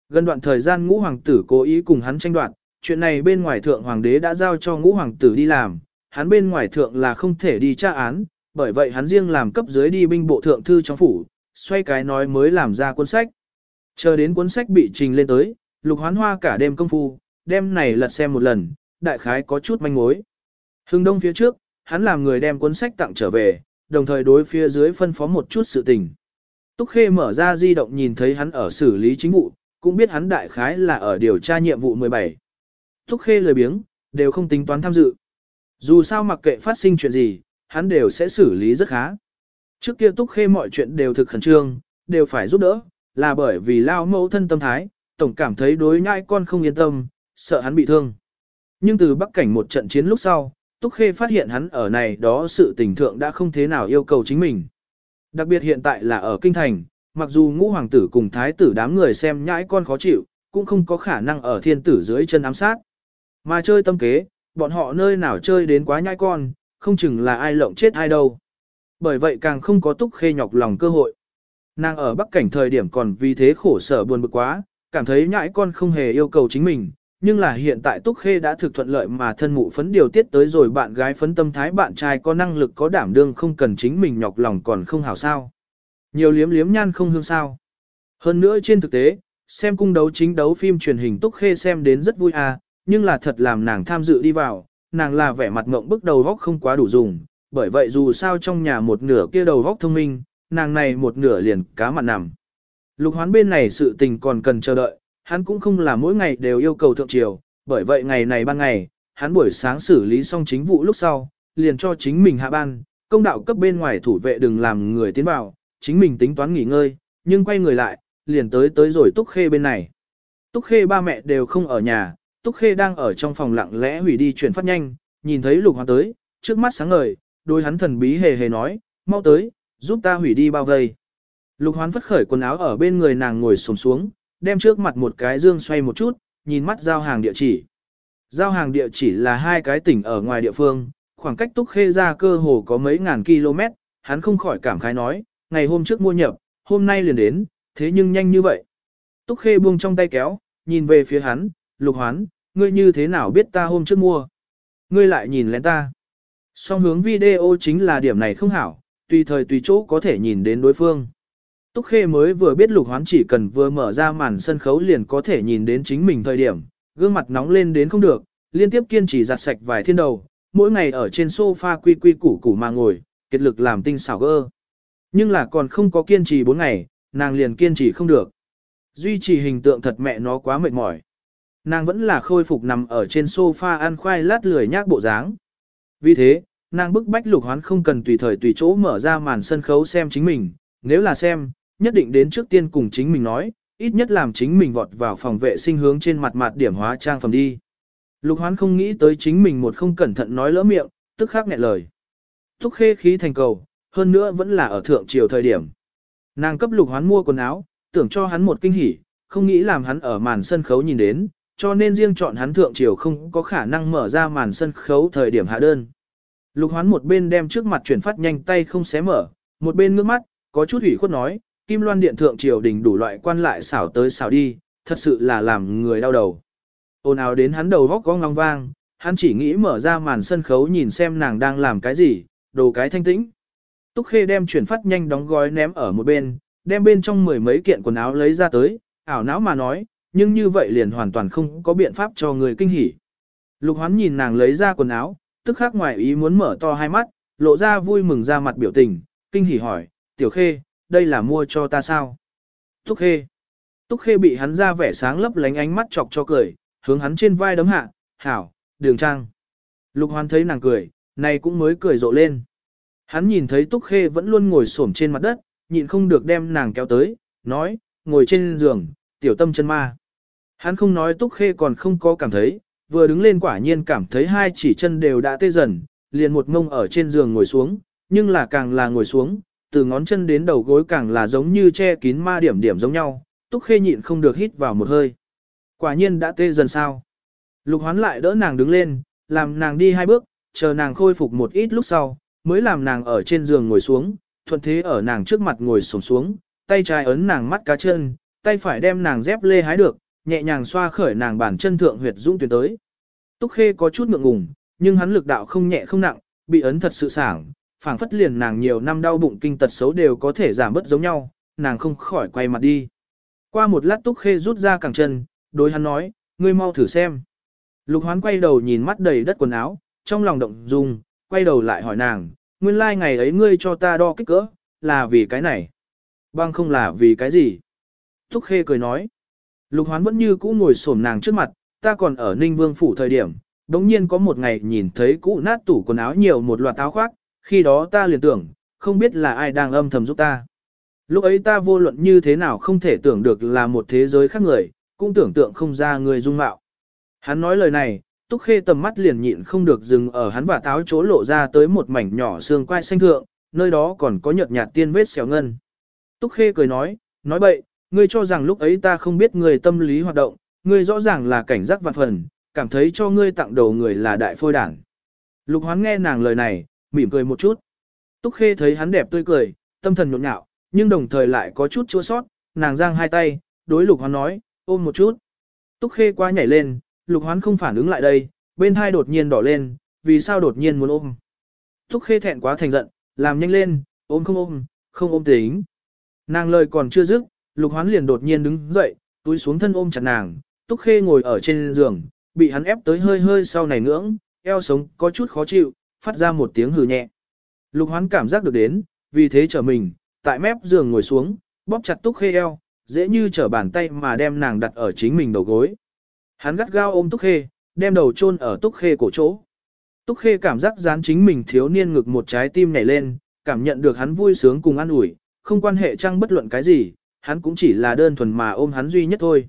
Gần đoạn thời gian ngũ hoàng tử cố ý cùng hắn tranh đoạt, chuyện này bên ngoài thượng hoàng đế đã giao cho ngũ hoàng tử đi làm, hắn bên ngoài thượng là không thể đi tra án, bởi vậy hắn riêng làm cấp dưới đi binh bộ thượng thư trong phủ, xoay cái nói mới làm ra cuốn sách. Chờ đến cuốn sách bị trình lên tới, lục hoán hoa cả đêm công phu, đêm này lật xem một lần, đại khái có chút manh mối. Hưng đông phía trước, hắn làm người đem cuốn sách tặng trở về, đồng thời đối phía dưới phân phó một chút sự tình. Túc Khê mở ra di động nhìn thấy hắn ở xử lý chính vụ, cũng biết hắn đại khái là ở điều tra nhiệm vụ 17. Túc Khê lười biếng, đều không tính toán tham dự. Dù sao mặc kệ phát sinh chuyện gì, hắn đều sẽ xử lý rất khá. Trước kia Túc Khê mọi chuyện đều thực khẩn trương, đều phải giúp đỡ, là bởi vì lao mẫu thân tâm thái, tổng cảm thấy đối nhai con không yên tâm, sợ hắn bị thương. Nhưng từ bắc cảnh một trận chiến lúc sau, Túc Khê phát hiện hắn ở này đó sự tình thượng đã không thế nào yêu cầu chính mình. Đặc biệt hiện tại là ở Kinh Thành, mặc dù ngũ hoàng tử cùng thái tử đám người xem nhãi con khó chịu, cũng không có khả năng ở thiên tử dưới chân ám sát. Mà chơi tâm kế, bọn họ nơi nào chơi đến quá nhãi con, không chừng là ai lộng chết ai đâu. Bởi vậy càng không có túc khê nhọc lòng cơ hội. Nàng ở bắc cảnh thời điểm còn vì thế khổ sở buồn bực quá, cảm thấy nhãi con không hề yêu cầu chính mình, nhưng là hiện tại Túc Khê đã thực thuận lợi mà thân mụ phấn điều tiết tới rồi bạn gái phấn tâm thái bạn trai có năng lực có đảm đương không cần chính mình nhọc lòng còn không hảo sao. Nhiều liếm liếm nhan không hương sao. Hơn nữa trên thực tế, xem cung đấu chính đấu phim truyền hình Túc Khê xem đến rất vui à, nhưng là thật làm nàng tham dự đi vào, nàng là vẻ mặt ngộng bức đầu góc không quá đủ dùng, bởi vậy dù sao trong nhà một nửa kia đầu góc thông minh, nàng này một nửa liền cá mặt nằm. Lục hoán bên này sự tình còn cần chờ đợi, hắn cũng không là mỗi ngày đều yêu cầu thượng triều, bởi vậy ngày này ban ngày, hắn buổi sáng xử lý xong chính vụ lúc sau, liền cho chính mình hạ ban, công đạo cấp bên ngoài thủ vệ đừng làm người tiến vào, chính mình tính toán nghỉ ngơi, nhưng quay người lại, liền tới tới rồi Túc Khê bên này. Túc Khê ba mẹ đều không ở nhà, Túc Khê đang ở trong phòng lặng lẽ hủy đi chuyển phát nhanh, nhìn thấy Lục Hoán tới, trước mắt sáng ngời, đôi hắn thần bí hề hề nói, mau tới, giúp ta hủy đi bao vây. Lục Hoán phất khởi quần áo ở bên người nàng ngồi xổm xuống, đem trước mặt một cái dương xoay một chút, nhìn mắt giao hàng địa chỉ. Giao hàng địa chỉ là hai cái tỉnh ở ngoài địa phương, khoảng cách Túc Khê ra cơ hồ có mấy ngàn km, hắn không khỏi cảm khái nói, ngày hôm trước mua nhập, hôm nay liền đến, thế nhưng nhanh như vậy. Túc Khê buông trong tay kéo, nhìn về phía hắn, lục hoán, ngươi như thế nào biết ta hôm trước mua? Ngươi lại nhìn lén ta. Song hướng video chính là điểm này không hảo, tùy thời tùy chỗ có thể nhìn đến đối phương. Túc Khê mới vừa biết lục hoán chỉ cần vừa mở ra màn sân khấu liền có thể nhìn đến chính mình thời điểm, gương mặt nóng lên đến không được, liên tiếp kiên trì giặt sạch vài thiên đầu, mỗi ngày ở trên sofa quy quy củ củ mà ngồi, kết lực làm tinh xảo gơ. Nhưng là còn không có kiên trì 4 ngày, nàng liền kiên trì không được. Duy trì hình tượng thật mẹ nó quá mệt mỏi. Nàng vẫn là khôi phục nằm ở trên sofa ăn khoai lát lười nhác bộ dáng. Vì thế, nàng bức bách lục hoán không cần tùy thời tùy chỗ mở ra màn sân khấu xem chính mình, nếu là xem, nhất định đến trước tiên cùng chính mình nói, ít nhất làm chính mình vọt vào phòng vệ sinh hướng trên mặt mặt điểm hóa trang phẩm đi. Lục hoán không nghĩ tới chính mình một không cẩn thận nói lỡ miệng, tức khắc nghẹn lời. Thúc khê khí thành cầu, hơn nữa vẫn là ở thượng triều thời điểm. Nàng cấp lục hoán mua quần áo, tưởng cho hắn một kinh hỉ, không nghĩ làm hắn ở màn sân khấu nhìn đến, cho nên riêng chọn hắn thượng triều không có khả năng mở ra màn sân khấu thời điểm hạ đơn. Lục hoán một bên đem trước mặt chuyển phát nhanh tay không xé mở, một bên ngước mắt, có chút ủy khuất nói, Kim Loan Điện thượng triều đình đủ loại quan lại xảo tới xảo đi, thật sự là làm người đau đầu. Ôn ào đến hắn đầu góc có ngong vang, hắn chỉ nghĩ mở ra màn sân khấu nhìn xem nàng đang làm cái gì, đồ cái thanh tĩnh. Túc Khê đem chuyển phát nhanh đóng gói ném ở một bên, đem bên trong mười mấy kiện quần áo lấy ra tới, ảo não mà nói, nhưng như vậy liền hoàn toàn không có biện pháp cho người kinh hỉ. Lục hoán nhìn nàng lấy ra quần áo, tức khắc ngoài ý muốn mở to hai mắt, lộ ra vui mừng ra mặt biểu tình, kinh hỉ hỏi, tiểu khê, đây là mua cho ta sao? Túc khê. Túc khê bị hắn ra vẻ sáng lấp lánh ánh mắt chọc cho cười, hướng hắn trên vai đấm hạ, hảo, đường trang. Lục hoan thấy nàng cười, này cũng mới cười rộ lên. Hắn nhìn thấy Túc Khê vẫn luôn ngồi xổm trên mặt đất, nhịn không được đem nàng kéo tới, nói, ngồi trên giường, tiểu tâm chân ma. Hắn không nói Túc Khê còn không có cảm thấy, vừa đứng lên quả nhiên cảm thấy hai chỉ chân đều đã tê dần, liền một ngông ở trên giường ngồi xuống, nhưng là càng là ngồi xuống, từ ngón chân đến đầu gối càng là giống như che kín ma điểm điểm giống nhau, Túc Khê nhịn không được hít vào một hơi. Quả nhiên đã tê dần sao. Lục hoán lại đỡ nàng đứng lên, làm nàng đi hai bước, chờ nàng khôi phục một ít lúc sau, mới làm nàng ở trên giường ngồi xuống, thuận thế ở nàng trước mặt ngồi xổm xuống, tay trái ấn nàng mắt cá chân, tay phải đem nàng dép lê hái được, nhẹ nhàng xoa khởi nàng bàn chân thượng huyệt dũng tuyến tới. Túc Khê có chút ngượng ngùng, nhưng hắn lực đạo không nhẹ không nặng, bị ấn thật sự sảng, phảng phất liền nàng nhiều năm đau bụng kinh tật xấu đều có thể giảm bớt giống nhau, nàng không khỏi quay mặt đi. Qua một lát Túc Khê rút ra cẳng chân, đối hắn nói, ngươi mau thử xem. Lục hoán quay đầu nhìn mắt đầy đất quần áo, trong lòng động dung, quay đầu lại hỏi nàng, nguyên lai like ngày ấy ngươi cho ta đo kích cỡ, là vì cái này. Băng không là vì cái gì. Thúc Khê cười nói. Lục hoán vẫn như cũ ngồi xổm nàng trước mặt, ta còn ở Ninh Vương Phủ thời điểm, đống nhiên có một ngày nhìn thấy cũ nát tủ quần áo nhiều một loạt áo khoác, khi đó ta liền tưởng, không biết là ai đang âm thầm giúp ta. Lúc ấy ta vô luận như thế nào không thể tưởng được là một thế giới khác người, cũng tưởng tượng không ra người dung mạo. Hắn nói lời này, Túc Khê tầm mắt liền nhịn không được dừng ở hắn và táo chỗ lộ ra tới một mảnh nhỏ xương quai xanh thượng, nơi đó còn có nhợt nhạt tiên vết xéo ngân. Túc Khê cười nói, nói bậy, ngươi cho rằng lúc ấy ta không biết người tâm lý hoạt động, ngươi rõ ràng là cảnh giác vạn phần, cảm thấy cho ngươi tặng đầu người là đại phôi đảng. Lục hoán nghe nàng lời này, mỉm cười một chút. Túc Khê thấy hắn đẹp tươi cười, tâm thần nhộn nhạo, nhưng đồng thời lại có chút chua sót, nàng giang hai tay, đối lục hoán nói, ôm một chút. Túc Khê qua nhảy lên, lục hoán không phản ứng lại đây, bên hai đột nhiên đỏ lên, vì sao đột nhiên muốn ôm. Túc khê thẹn quá thành giận, làm nhanh lên, ôm không ôm, không ôm tính. Nàng lời còn chưa dứt, lục hoán liền đột nhiên đứng dậy, túi xuống thân ôm chặt nàng, túc khê ngồi ở trên giường, bị hắn ép tới hơi hơi sau này ngưỡng, eo sống có chút khó chịu, phát ra một tiếng hừ nhẹ. Lục hoán cảm giác được đến, vì thế trở mình, tại mép giường ngồi xuống, bóp chặt túc khê eo, dễ như trở bàn tay mà đem nàng đặt ở chính mình đầu gối. Hắn gắt gao ôm Túc Khê, đem đầu chôn ở Túc Khê cổ chỗ. Túc Khê cảm giác dán chính mình thiếu niên ngực một trái tim nhảy lên, cảm nhận được hắn vui sướng cùng an ủi, không quan hệ chăng bất luận cái gì, hắn cũng chỉ là đơn thuần mà ôm hắn duy nhất thôi.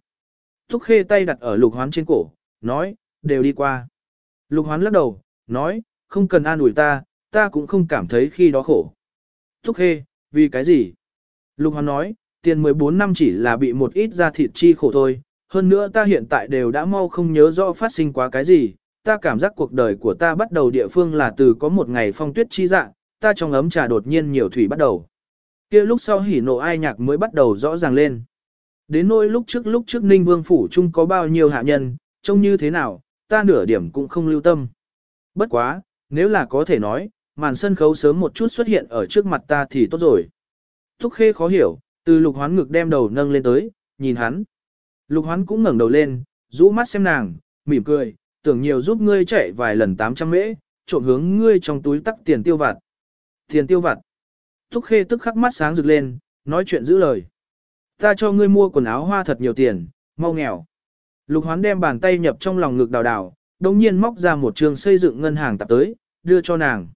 Túc Khê tay đặt ở lục hoán trên cổ, nói, đều đi qua. Lục hoán lắc đầu, nói, không cần an ủi ta, ta cũng không cảm thấy khi đó khổ. thúc Khê, vì cái gì? Lục hoán nói, tiền 14 năm chỉ là bị một ít da thịt chi khổ thôi, hơn nữa ta hiện tại đều đã mau không nhớ rõ phát sinh quá cái gì, ta cảm giác cuộc đời của ta bắt đầu địa phương là từ có một ngày phong tuyết chi dạng, ta trong ấm trà đột nhiên nhiều thủy bắt đầu. kia lúc sau hỉ nộ ai nhạc mới bắt đầu rõ ràng lên. Đến nỗi lúc trước lúc trước Ninh Vương Phủ chung có bao nhiêu hạ nhân, trông như thế nào, ta nửa điểm cũng không lưu tâm. Bất quá, nếu là có thể nói, màn sân khấu sớm một chút xuất hiện ở trước mặt ta thì tốt rồi. Thúc khê khó hiểu, từ lục hoán ngực đem đầu nâng lên tới, nhìn hắn. Lục hoán cũng ngẩng đầu lên, rũ mắt xem nàng, mỉm cười, tưởng nhiều giúp ngươi chạy vài lần 800 mễ, trộn hướng ngươi trong túi tắc tiền tiêu vặt. Tiền tiêu vặt. Thúc khê tức khắc mắt sáng rực lên, nói chuyện giữ lời. Ta cho ngươi mua quần áo hoa thật nhiều tiền, mau nghèo. Lục hoán đem bàn tay nhập trong lòng ngực đào đào, đồng nhiên móc ra một trường xây dựng ngân hàng tạp tới, đưa cho nàng.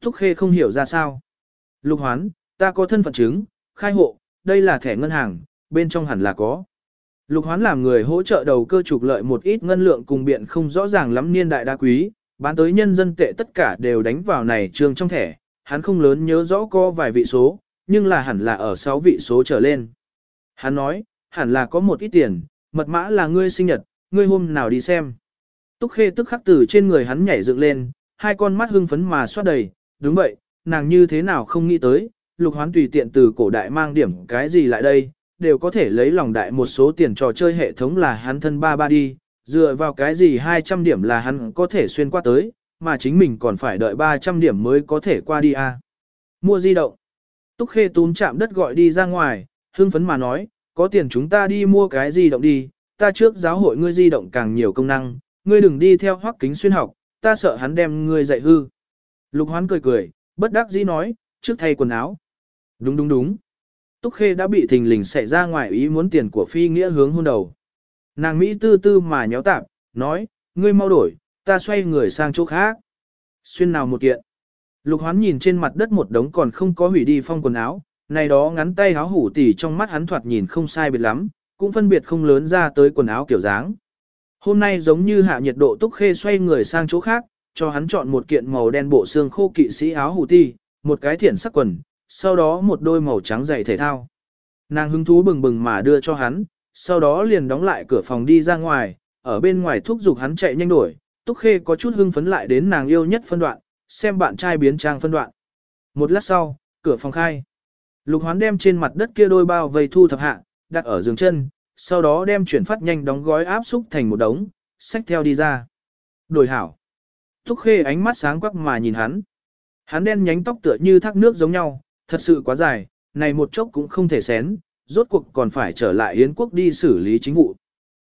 Thúc khê không hiểu ra sao. Lục hoán, ta có thân phận chứng, khai hộ, đây là thẻ ngân hàng, bên trong hẳn là có. Lục hoán làm người hỗ trợ đầu cơ trục lợi một ít ngân lượng cùng biện không rõ ràng lắm niên đại đa quý, bán tới nhân dân tệ tất cả đều đánh vào này trường trong thẻ, hắn không lớn nhớ rõ có vài vị số, nhưng là hẳn là ở 6 vị số trở lên. Hắn nói, hẳn là có một ít tiền, mật mã là ngươi sinh nhật, ngươi hôm nào đi xem. Túc khê tức khắc từ trên người hắn nhảy dựng lên, hai con mắt hưng phấn mà xoát đầy, đúng vậy, nàng như thế nào không nghĩ tới, lục hoán tùy tiện từ cổ đại mang điểm cái gì lại đây, đều có thể lấy lòng đại một số tiền trò chơi hệ thống là hắn thân ba ba đi, dựa vào cái gì 200 điểm là hắn có thể xuyên qua tới, mà chính mình còn phải đợi 300 điểm mới có thể qua đi à. Mua di động. Túc Khê túm chạm đất gọi đi ra ngoài, hưng phấn mà nói, có tiền chúng ta đi mua cái di động đi, ta trước giáo hội ngươi di động càng nhiều công năng, ngươi đừng đi theo hoắc kính xuyên học, ta sợ hắn đem ngươi dạy hư. Lục hoán cười cười, bất đắc dĩ nói, trước thay quần áo. Đúng đúng đúng. Túc Khê đã bị thình lình xảy ra ngoài ý muốn tiền của phi nghĩa hướng hôn đầu. Nàng Mỹ tư tư mà nhéo tạp, nói, ngươi mau đổi, ta xoay người sang chỗ khác. Xuyên nào một kiện. Lục hoán nhìn trên mặt đất một đống còn không có hủy đi phong quần áo, này đó ngắn tay áo hủ tỉ trong mắt hắn thoạt nhìn không sai biệt lắm, cũng phân biệt không lớn ra tới quần áo kiểu dáng. Hôm nay giống như hạ nhiệt độ túc khê xoay người sang chỗ khác, cho hắn chọn một kiện màu đen bộ xương khô kỵ sĩ áo hủ ti, một cái thiển sắc quần, sau đó một đôi màu trắng giày thể thao. Nàng hứng thú bừng bừng mà đưa cho hắn, sau đó liền đóng lại cửa phòng đi ra ngoài, ở bên ngoài thúc giục hắn chạy nhanh đổi, Túc Khê có chút hưng phấn lại đến nàng yêu nhất phân đoạn, xem bạn trai biến trang phân đoạn. Một lát sau, cửa phòng khai. Lục Hoán đem trên mặt đất kia đôi bao vây thu thập hạ, đặt ở giường chân, sau đó đem chuyển phát nhanh đóng gói áp xúc thành một đống, xách theo đi ra. Đổi hảo. Túc Khê ánh mắt sáng quắc mà nhìn hắn. Hắn đen nhánh tóc tựa như thác nước giống nhau, thật sự quá dài, này một chốc cũng không thể xén, rốt cuộc còn phải trở lại Yến quốc đi xử lý chính vụ.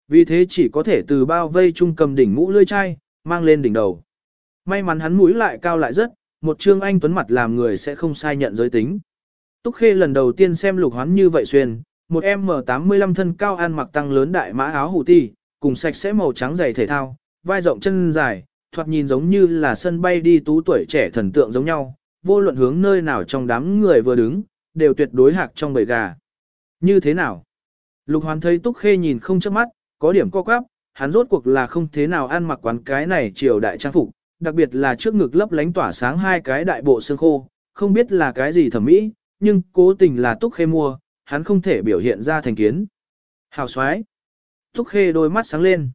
Vì thế chỉ có thể từ bao vây trung cầm đỉnh mũ lươi chai, mang lên đỉnh đầu. May mắn hắn mũi lại cao lại rất, một trương anh tuấn mặt làm người sẽ không sai nhận giới tính. Túc Khê lần đầu tiên xem lục hoán như vậy xuyên, một em M85 thân cao ăn mặc tăng lớn đại mã áo hủ ti, cùng sạch sẽ màu trắng giày thể thao, vai rộng chân dài, thoạt nhìn giống như là sân bay đi tú tuổi trẻ thần tượng giống nhau, vô luận hướng nơi nào trong đám người vừa đứng, đều tuyệt đối hạc trong bầy gà. Như thế nào? Lục Hoán thấy Túc Khê nhìn không chớp mắt, có điểm co quắp, hắn rốt cuộc là không thế nào ăn mặc quán cái này triều đại trang phục, đặc biệt là trước ngực lấp lánh tỏa sáng hai cái đại bộ xương khô, không biết là cái gì thẩm mỹ, nhưng cố tình là Túc Khê mua, hắn không thể biểu hiện ra thành kiến. Hào xoái. Túc Khê đôi mắt sáng lên.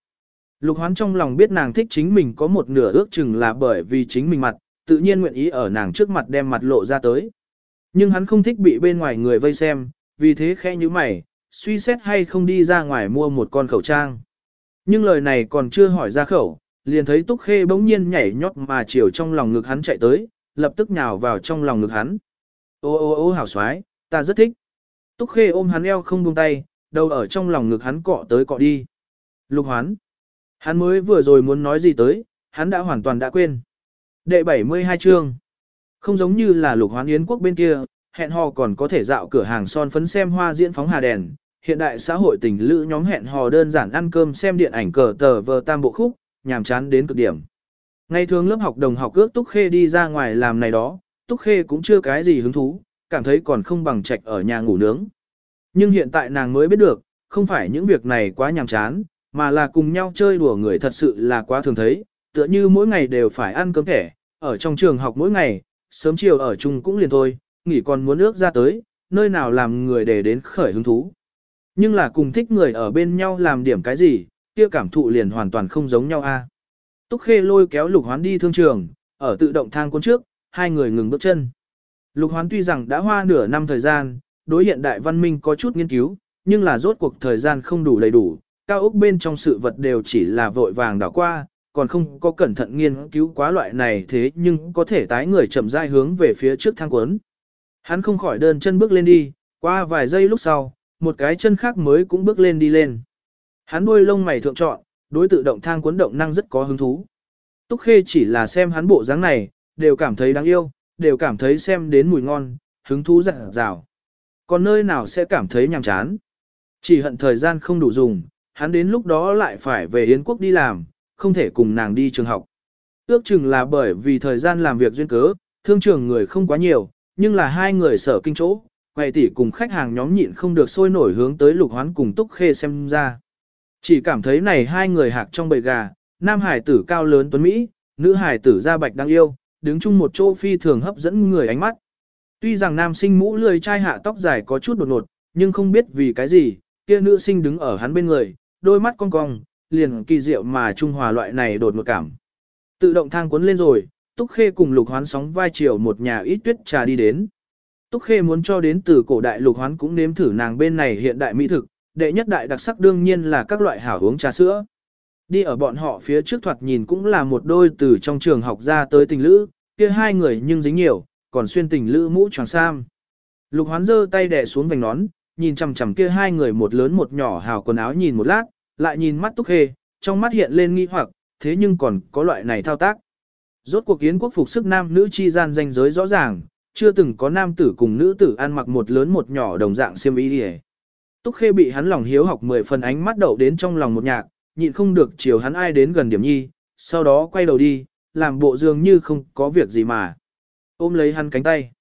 Lục Hoán trong lòng biết nàng thích chính mình có một nửa ước chừng là bởi vì chính mình mặt, tự nhiên nguyện ý ở nàng trước mặt đem mặt lộ ra tới. Nhưng hắn không thích bị bên ngoài người vây xem, vì thế khẽ như mày, suy xét hay không đi ra ngoài mua một con khẩu trang. Nhưng lời này còn chưa hỏi ra khẩu, liền thấy Túc Khê bỗng nhiên nhảy nhót mà chiều trong lòng ngực hắn chạy tới, lập tức nhào vào trong lòng ngực hắn. Ô ô ô hảo xoái, ta rất thích. Túc Khê ôm hắn eo không buông tay, đầu ở trong lòng ngực hắn cọ tới cọ đi. Lục hoán. Hắn mới vừa rồi muốn nói gì tới, hắn đã hoàn toàn đã quên. Đệ 72 chương. Không giống như là lục hoán yến quốc bên kia, hẹn hò còn có thể dạo cửa hàng son phấn xem hoa diễn phóng hà đèn. Hiện đại xã hội tình lữ nhóm hẹn hò đơn giản ăn cơm xem điện ảnh cờ tờ vờ tam bộ khúc, nhàm chán đến cực điểm. Ngày thường lớp học đồng học ước Túc Khê đi ra ngoài làm này đó, Túc Khê cũng chưa cái gì hứng thú, cảm thấy còn không bằng trạch ở nhà ngủ nướng. Nhưng hiện tại nàng mới biết được, không phải những việc này quá nhàm chán, mà là cùng nhau chơi đùa người thật sự là quá thường thấy, tựa như mỗi ngày đều phải ăn cơm thẻ, ở trong trường học mỗi ngày, sớm chiều ở chung cũng liền thôi, nghỉ còn muốn ước ra tới, nơi nào làm người để đến khởi hứng thú. Nhưng là cùng thích người ở bên nhau làm điểm cái gì, kia cảm thụ liền hoàn toàn không giống nhau a. Túc Khê lôi kéo Lục Hoán đi thương trường, ở tự động thang cuốn trước, hai người ngừng bước chân. Lục Hoán tuy rằng đã hoa nửa năm thời gian, đối hiện đại văn minh có chút nghiên cứu, nhưng là rốt cuộc thời gian không đủ đầy đủ, cao ốc bên trong sự vật đều chỉ là vội vàng đảo qua, còn không có cẩn thận nghiên cứu quá loại này thế nhưng có thể tái người chậm rãi hướng về phía trước thang cuốn. Hắn không khỏi đơn chân bước lên đi, qua vài giây lúc sau, một cái chân khác mới cũng bước lên đi lên. Hắn đuôi lông mày thượng trọn, đối tự động thang cuốn động năng rất có hứng thú. Túc Khê chỉ là xem hắn bộ dáng này, đều cảm thấy đáng yêu, đều cảm thấy xem đến mùi ngon, hứng thú rạng dào. Còn nơi nào sẽ cảm thấy nhàm chán. Chỉ hận thời gian không đủ dùng, hắn đến lúc đó lại phải về Yến quốc đi làm, không thể cùng nàng đi trường học. Ước chừng là bởi vì thời gian làm việc duyên cớ, thương trường người không quá nhiều, nhưng là hai người sở kinh chỗ, quầy tỷ cùng khách hàng nhóm nhịn không được sôi nổi hướng tới lục hoán cùng túc khê xem ra. Chỉ cảm thấy này hai người hạc trong bầy gà, nam hải tử cao lớn tuấn Mỹ, nữ hải tử da bạch đáng yêu, đứng chung một chỗ phi thường hấp dẫn người ánh mắt. Tuy rằng nam sinh mũ lười trai hạ tóc dài có chút đột ngột, nhưng không biết vì cái gì, kia nữ sinh đứng ở hắn bên người, đôi mắt cong cong, liền kỳ diệu mà trung hòa loại này đột ngột cảm. Tự động thang cuốn lên rồi, Túc Khê cùng Lục Hoán sóng vai chiều một nhà ít tuyết trà đi đến. Túc Khê muốn cho đến từ cổ đại Lục Hoán cũng nếm thử nàng bên này hiện đại mỹ thực, đệ nhất đại đặc sắc đương nhiên là các loại hảo uống trà sữa. Đi ở bọn họ phía trước thoạt nhìn cũng là một đôi từ trong trường học ra tới tình lữ, kia hai người nhưng dính nhiều, còn xuyên tình lữ mũ tròn sam. Lục Hoán giơ tay đè xuống vành nón, nhìn chằm chằm kia hai người một lớn một nhỏ hào quần áo nhìn một lát, lại nhìn mắt Túc Khê, trong mắt hiện lên nghi hoặc, thế nhưng còn có loại này thao tác. Rốt cuộc kiến quốc phục sức nam nữ chi gian danh giới rõ ràng, chưa từng có nam tử cùng nữ tử ăn mặc một lớn một nhỏ đồng dạng xiêm y đi Túc Khê bị hắn lòng hiếu học mười phần ánh mắt đậu đến trong lòng một nhạc, nhịn không được chiều hắn ai đến gần điểm nhi, sau đó quay đầu đi, làm bộ dường như không có việc gì mà. Ôm lấy hắn cánh tay.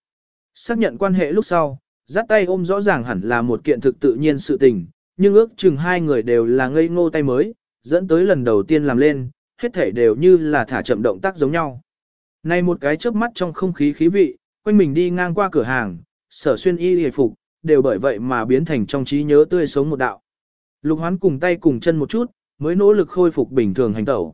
Xác nhận quan hệ lúc sau, dắt tay ôm rõ ràng hẳn là một kiện thực tự nhiên sự tình, nhưng ước chừng hai người đều là ngây ngô tay mới, dẫn tới lần đầu tiên làm lên, hết thể đều như là thả chậm động tác giống nhau. Này một cái chớp mắt trong không khí khí vị, quanh mình đi ngang qua cửa hàng, sở xuyên y hề phục, đều bởi vậy mà biến thành trong trí nhớ tươi sống một đạo. Lục hoán cùng tay cùng chân một chút, mới nỗ lực khôi phục bình thường hành tẩu.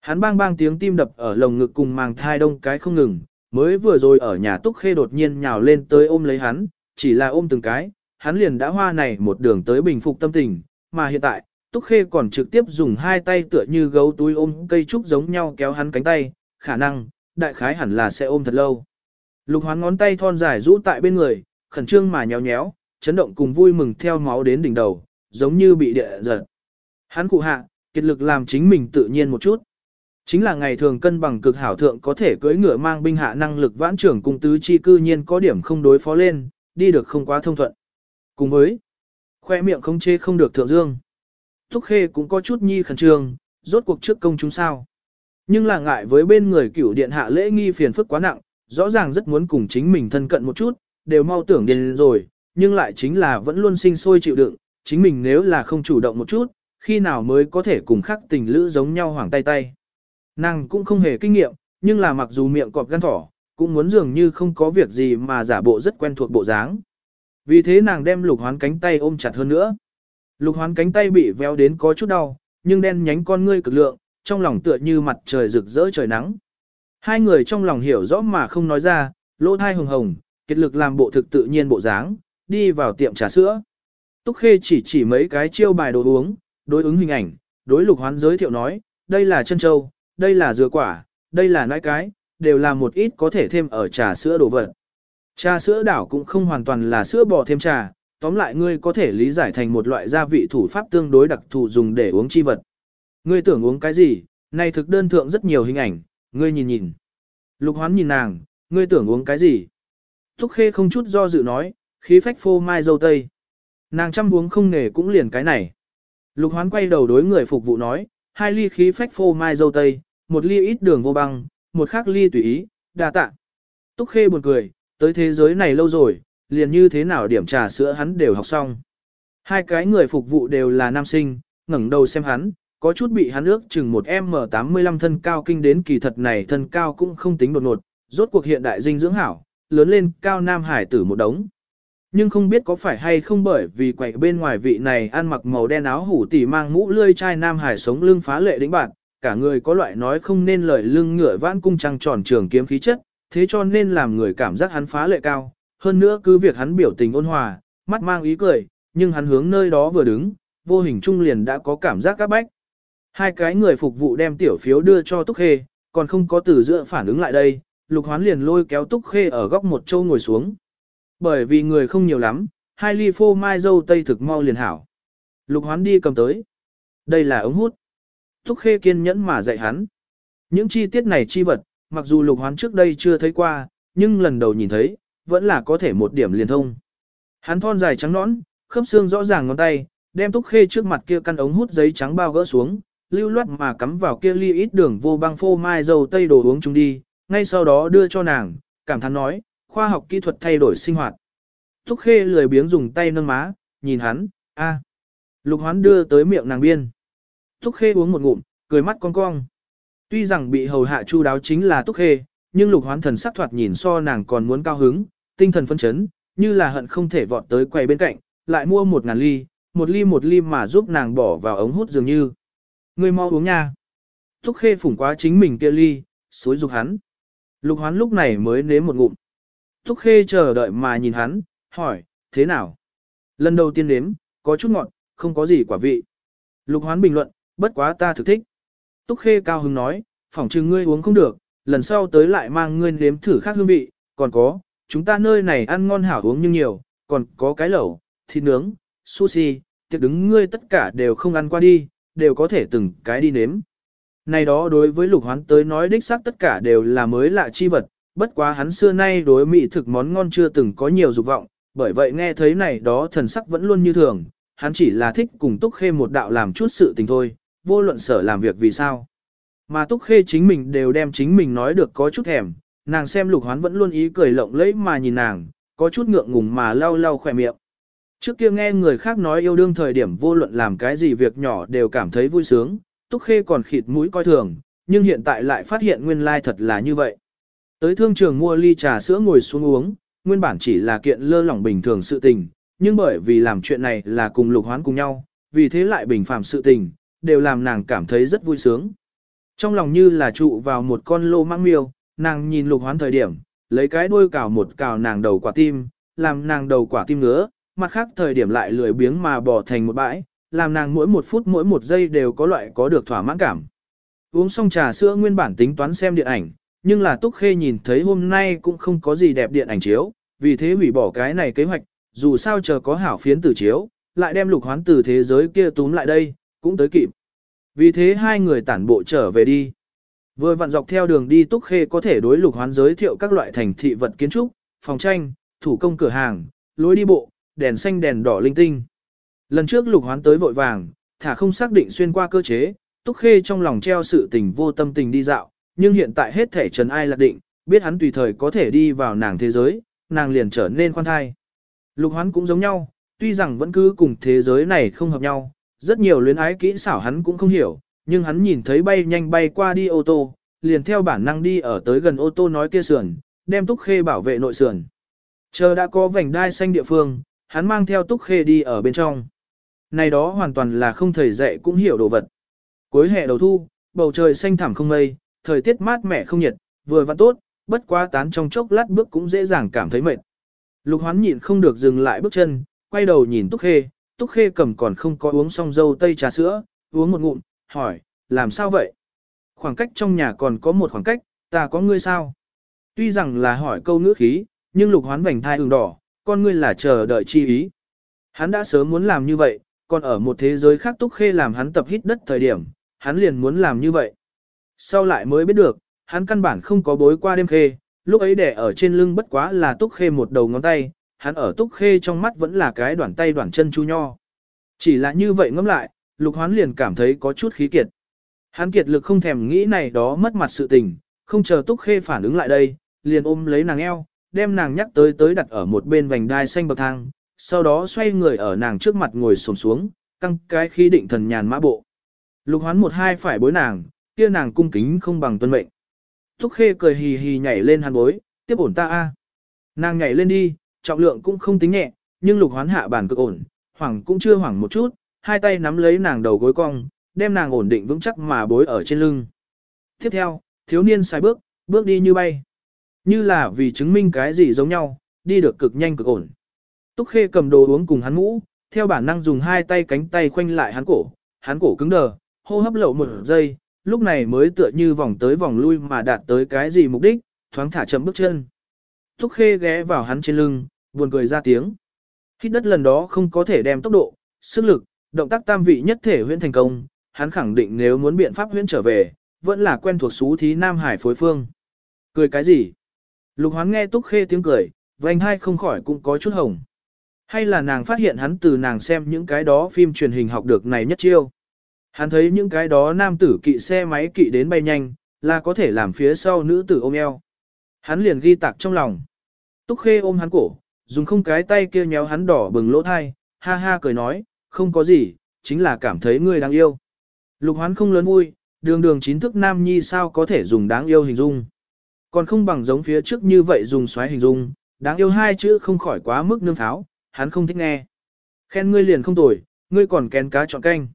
Hắn bang bang tiếng tim đập ở lồng ngực cùng màng thai đông cái không ngừng, mới vừa rồi ở nhà túc khê đột nhiên nhào lên tới ôm lấy hắn, chỉ là ôm từng cái, hắn liền đã hoa này một đường tới bình phục tâm tình, mà hiện tại, Túc Khê còn trực tiếp dùng hai tay tựa như gấu túi ôm cây trúc giống nhau kéo hắn cánh tay, khả năng, đại khái hẳn là sẽ ôm thật lâu. Lục hoán ngón tay thon dài rũ tại bên người, khẩn trương mà nhéo nhéo, chấn động cùng vui mừng theo máu đến đỉnh đầu, giống như bị địa giật. Hắn cụ hạ, kiệt lực làm chính mình tự nhiên một chút. Chính là ngày thường cân bằng cực hảo thượng có thể cưỡi ngựa mang binh hạ năng lực vãn trưởng cung tứ chi cư nhiên có điểm không đối phó lên, đi được không quá thông thuận. Cùng với, khoe miệng không chê không được thượng dương. Thúc Khê cũng có chút nhi khẩn trương, rốt cuộc trước công chúng sao. Nhưng là ngại với bên người cửu điện hạ lễ nghi phiền phức quá nặng, rõ ràng rất muốn cùng chính mình thân cận một chút, đều mau tưởng điên rồi, nhưng lại chính là vẫn luôn sinh sôi chịu đựng, chính mình nếu là không chủ động một chút, khi nào mới có thể cùng khắc tình lữ giống nhau hoảng tay tay. Nàng cũng không hề kinh nghiệm, nhưng là mặc dù miệng cọp gan thỏ, cũng muốn dường như không có việc gì mà giả bộ rất quen thuộc bộ dáng. Vì thế nàng đem lục hoán cánh tay ôm chặt hơn nữa. Lục hoán cánh tay bị véo đến có chút đau, nhưng đen nhánh con ngươi cực lượng, trong lòng tựa như mặt trời rực rỡ trời nắng. Hai người trong lòng hiểu rõ mà không nói ra, lỗ thai hồng hồng, kết lực làm bộ thực tự nhiên bộ dáng, đi vào tiệm trà sữa. Túc Khê chỉ chỉ mấy cái chiêu bài đồ uống, đối ứng hình ảnh, đối lục hoán giới thiệu nói, đây là chân châu, đây là dừa quả, đây là nãi cái, đều là một ít có thể thêm ở trà sữa đồ vật. Trà sữa đảo cũng không hoàn toàn là sữa bò thêm trà, tóm lại ngươi có thể lý giải thành một loại gia vị thủ pháp tương đối đặc thù dùng để uống chi vật. Ngươi tưởng uống cái gì, này thực đơn thượng rất nhiều hình ảnh, ngươi nhìn nhìn. Lục hoán nhìn nàng, ngươi tưởng uống cái gì? Thúc khê không chút do dự nói, khí phách phô mai dâu tây. Nàng chăm uống không nghề cũng liền cái này. Lục hoán quay đầu đối người phục vụ nói, hai ly khí phách phô mai dâu tây, một ly ít đường vô băng, một khác ly tùy ý, đa tạ. Túc Khê buồn cười, tới thế giới này lâu rồi, liền như thế nào điểm trà sữa hắn đều học xong. Hai cái người phục vụ đều là nam sinh, ngẩng đầu xem hắn, có chút bị hắn ước chừng một M85 thân cao kinh đến kỳ thật này thân cao cũng không tính đột ngột, rốt cuộc hiện đại dinh dưỡng hảo, lớn lên cao nam hải tử một đống. Nhưng không biết có phải hay không bởi vì quậy bên ngoài vị này ăn mặc màu đen áo hủ tỉ mang mũ lươi chai nam hải sống lưng phá lệ đĩnh bạn, cả người có loại nói không nên lời lưng ngựa vãn cung trăng tròn trường kiếm khí chất, thế cho nên làm người cảm giác hắn phá lệ cao. Hơn nữa cứ việc hắn biểu tình ôn hòa, mắt mang ý cười, nhưng hắn hướng nơi đó vừa đứng, vô hình trung liền đã có cảm giác các bách. Hai cái người phục vụ đem tiểu phiếu đưa cho Túc Khê, còn không có từ giữa phản ứng lại đây, Lục Hoán liền lôi kéo Túc Khê ở góc một châu ngồi xuống. Bởi vì người không nhiều lắm, hai ly phô mai dâu tây thực mau liền hảo. Lục Hoán đi cầm tới. Đây là ống hút. Túc Khê kiên nhẫn mà dạy hắn. Những chi tiết này chi vật, mặc dù Lục Hoán trước đây chưa thấy qua, nhưng lần đầu nhìn thấy, vẫn là có thể một điểm liền thông. Hắn thon dài trắng nõn, khớp xương rõ ràng ngón tay, đem Túc Khê trước mặt kia căn ống hút giấy trắng bao gỡ xuống, lưu loát mà cắm vào kia ly ít đường vô băng phô mai dầu tây đồ uống chung đi, ngay sau đó đưa cho nàng, cảm thán nói, khoa học kỹ thuật thay đổi sinh hoạt. Thúc Khê lười biếng dùng tay nâng má, nhìn hắn, a. Lục Hoán đưa tới miệng nàng biên. Thúc Khê uống một ngụm, cười mắt cong cong. Tuy rằng bị hầu hạ chu đáo chính là Túc Khê, nhưng Lục Hoán thần sắc thoạt nhìn so nàng còn muốn cao hứng, tinh thần phấn chấn, như là hận không thể vọt tới quầy bên cạnh, lại mua một ngàn ly, một ly một ly mà giúp nàng bỏ vào ống hút dường như. Ngươi mau uống nha. Túc Khê phủng quá chính mình kia ly, xối dục hắn. Lục Hoán lúc này mới nếm một ngụm. Túc Khê chờ đợi mà nhìn hắn, hỏi, thế nào? Lần đầu tiên nếm, có chút ngọt, không có gì quả vị. Lục Hoán bình luận, bất quá ta thực thích. Túc Khê cao hứng nói, phỏng chừng ngươi uống không được, lần sau tới lại mang ngươi nếm thử khác hương vị, còn có, chúng ta nơi này ăn ngon hảo uống nhưng nhiều, còn có cái lẩu, thịt nướng, sushi, tiệc đứng ngươi tất cả đều không ăn qua đi, đều có thể từng cái đi nếm. Này đó đối với lục hoán tới nói đích xác tất cả đều là mới lạ chi vật, bất quá hắn xưa nay đối mỹ thực món ngon chưa từng có nhiều dục vọng, bởi vậy nghe thấy này đó thần sắc vẫn luôn như thường, hắn chỉ là thích cùng Túc Khê một đạo làm chút sự tình thôi, vô luận sở làm việc vì sao. Mà Túc Khê chính mình đều đem chính mình nói được có chút thèm, nàng xem lục hoán vẫn luôn ý cười lộng lẫy mà nhìn nàng, có chút ngượng ngùng mà lau lau khỏe miệng. Trước kia nghe người khác nói yêu đương thời điểm vô luận làm cái gì việc nhỏ đều cảm thấy vui sướng, Túc Khê còn khịt mũi coi thường, nhưng hiện tại lại phát hiện nguyên lai thật là như vậy. Tới thương trường mua ly trà sữa ngồi xuống uống, nguyên bản chỉ là kiện lơ lỏng bình thường sự tình, nhưng bởi vì làm chuyện này là cùng lục hoán cùng nhau, vì thế lại bình phàm sự tình, đều làm nàng cảm thấy rất vui sướng. Trong lòng như là trụ vào một con lô mang miêu, nàng nhìn lục hoán thời điểm, lấy cái đuôi cào một cào nàng đầu quả tim, làm nàng đầu quả tim ngứa, mặt khác thời điểm lại lười biếng mà bỏ thành một bãi, làm nàng mỗi một phút mỗi một giây đều có loại có được thỏa mãn cảm. Uống xong trà sữa nguyên bản tính toán xem điện ảnh, nhưng là Túc Khê nhìn thấy hôm nay cũng không có gì đẹp điện ảnh chiếu, vì thế hủy bỏ cái này kế hoạch, dù sao chờ có hảo phiến tử chiếu, lại đem lục hoán từ thế giới kia túm lại đây, cũng tới kịp. Vì thế hai người tản bộ trở về đi. Vừa vặn dọc theo đường đi Túc Khê có thể đối lục hoán giới thiệu các loại thành thị vật kiến trúc, phòng tranh, thủ công cửa hàng, lối đi bộ, đèn xanh đèn đỏ linh tinh. Lần trước lục hoán tới vội vàng, thả không xác định xuyên qua cơ chế, Túc Khê trong lòng treo sự tình vô tâm tình đi dạo, nhưng hiện tại hết thể trần ai lạc định, biết hắn tùy thời có thể đi vào nàng thế giới, nàng liền trở nên khoan thai. Lục hoán cũng giống nhau, tuy rằng vẫn cứ cùng thế giới này không hợp nhau, rất nhiều luyến ái kỹ xảo hắn cũng không hiểu, nhưng hắn nhìn thấy bay nhanh bay qua đi ô tô, liền theo bản năng đi ở tới gần ô tô nói kia sườn, đem Túc Khê bảo vệ nội sườn. Chờ đã có vành đai xanh địa phương, hắn mang theo Túc Khê đi ở bên trong. Này đó hoàn toàn là không thầy dạy cũng hiểu đồ vật. Cuối hè đầu thu, bầu trời xanh thẳm không mây, thời tiết mát mẻ không nhiệt, vừa vặn tốt, bất quá tán trong chốc lát bước cũng dễ dàng cảm thấy mệt. Lục hoán nhịn không được dừng lại bước chân, quay đầu nhìn Túc Khê, Túc Khê cầm còn không có uống xong dâu tây trà sữa, uống một ngụm, hỏi, làm sao vậy? Khoảng cách trong nhà còn có một khoảng cách, ta có ngươi sao? Tuy rằng là hỏi câu ngữ khí, nhưng lục hoán vành thai ửng đỏ, con ngươi là chờ đợi chi ý. Hắn đã sớm muốn làm như vậy, còn ở một thế giới khác Túc Khê làm hắn tập hít đất thời điểm, hắn liền muốn làm như vậy. Sau lại mới biết được, hắn căn bản không có bối qua đêm khê, lúc ấy để ở trên lưng bất quá là Túc Khê một đầu ngón tay, hắn ở Túc Khê trong mắt vẫn là cái đoạn tay đoạn chân chu nho. Chỉ là như vậy ngẫm lại, Lục Hoán liền cảm thấy có chút khí kiệt. Hắn kiệt lực không thèm nghĩ này đó mất mặt sự tình, không chờ Túc Khê phản ứng lại đây, liền ôm lấy nàng eo, đem nàng nhắc tới tới đặt ở một bên vành đai xanh bậc thang, sau đó xoay người ở nàng trước mặt ngồi xổm xuống, căng cái khi định thần nhàn mã bộ. Lục hoán một hai phải bối nàng, kia nàng cung kính không bằng tuân mệnh. Túc Khê cười hì hì nhảy lên hàn bối, tiếp ổn ta a. Nàng nhảy lên đi, trọng lượng cũng không tính nhẹ, nhưng lục hoán hạ bản cực ổn, hoảng cũng chưa hoảng một chút, hai tay nắm lấy nàng đầu gối cong, đem nàng ổn định vững chắc mà bối ở trên lưng. Tiếp theo, thiếu niên sai bước, bước đi như bay. Như là vì chứng minh cái gì giống nhau, đi được cực nhanh cực ổn. Túc Khê cầm đồ uống cùng hắn mũ, theo bản năng dùng hai tay cánh tay khoanh lại hắn cổ, hắn cổ cứng đờ, hô hấp lậu một giây, lúc này mới tựa như vòng tới vòng lui mà đạt tới cái gì mục đích, thoáng thả chậm bước chân. Túc Khê ghé vào hắn trên lưng, buồn cười ra tiếng. Hít đất lần đó không có thể đem tốc độ, sức lực, động tác tam vị nhất thể huyễn thành công, hắn khẳng định nếu muốn biện pháp huyễn trở về, vẫn là quen thuộc xú thí Nam Hải phối phương. Cười cái gì? Lục hoán nghe Túc Khê tiếng cười, vành hai không khỏi cũng có chút hồng. Hay là nàng phát hiện hắn từ nàng xem những cái đó phim truyền hình học được này nhất chiêu. Hắn thấy những cái đó nam tử kỵ xe máy kỵ đến bay nhanh, là có thể làm phía sau nữ tử ôm eo. Hắn liền ghi tạc trong lòng. Túc Khê ôm hắn cổ, dùng không cái tay kia nhéo hắn đỏ bừng lỗ thai, ha ha cười nói, không có gì, chính là cảm thấy ngươi đáng yêu. Lục hoán không lớn vui, đường đường chín thức nam nhi sao có thể dùng đáng yêu hình dung. Còn không bằng giống phía trước như vậy dùng xoáy hình dung, đáng yêu hai chữ không khỏi quá mức nương tháo hắn không thích nghe. Khen ngươi liền không tồi, ngươi còn kén cá chọn canh.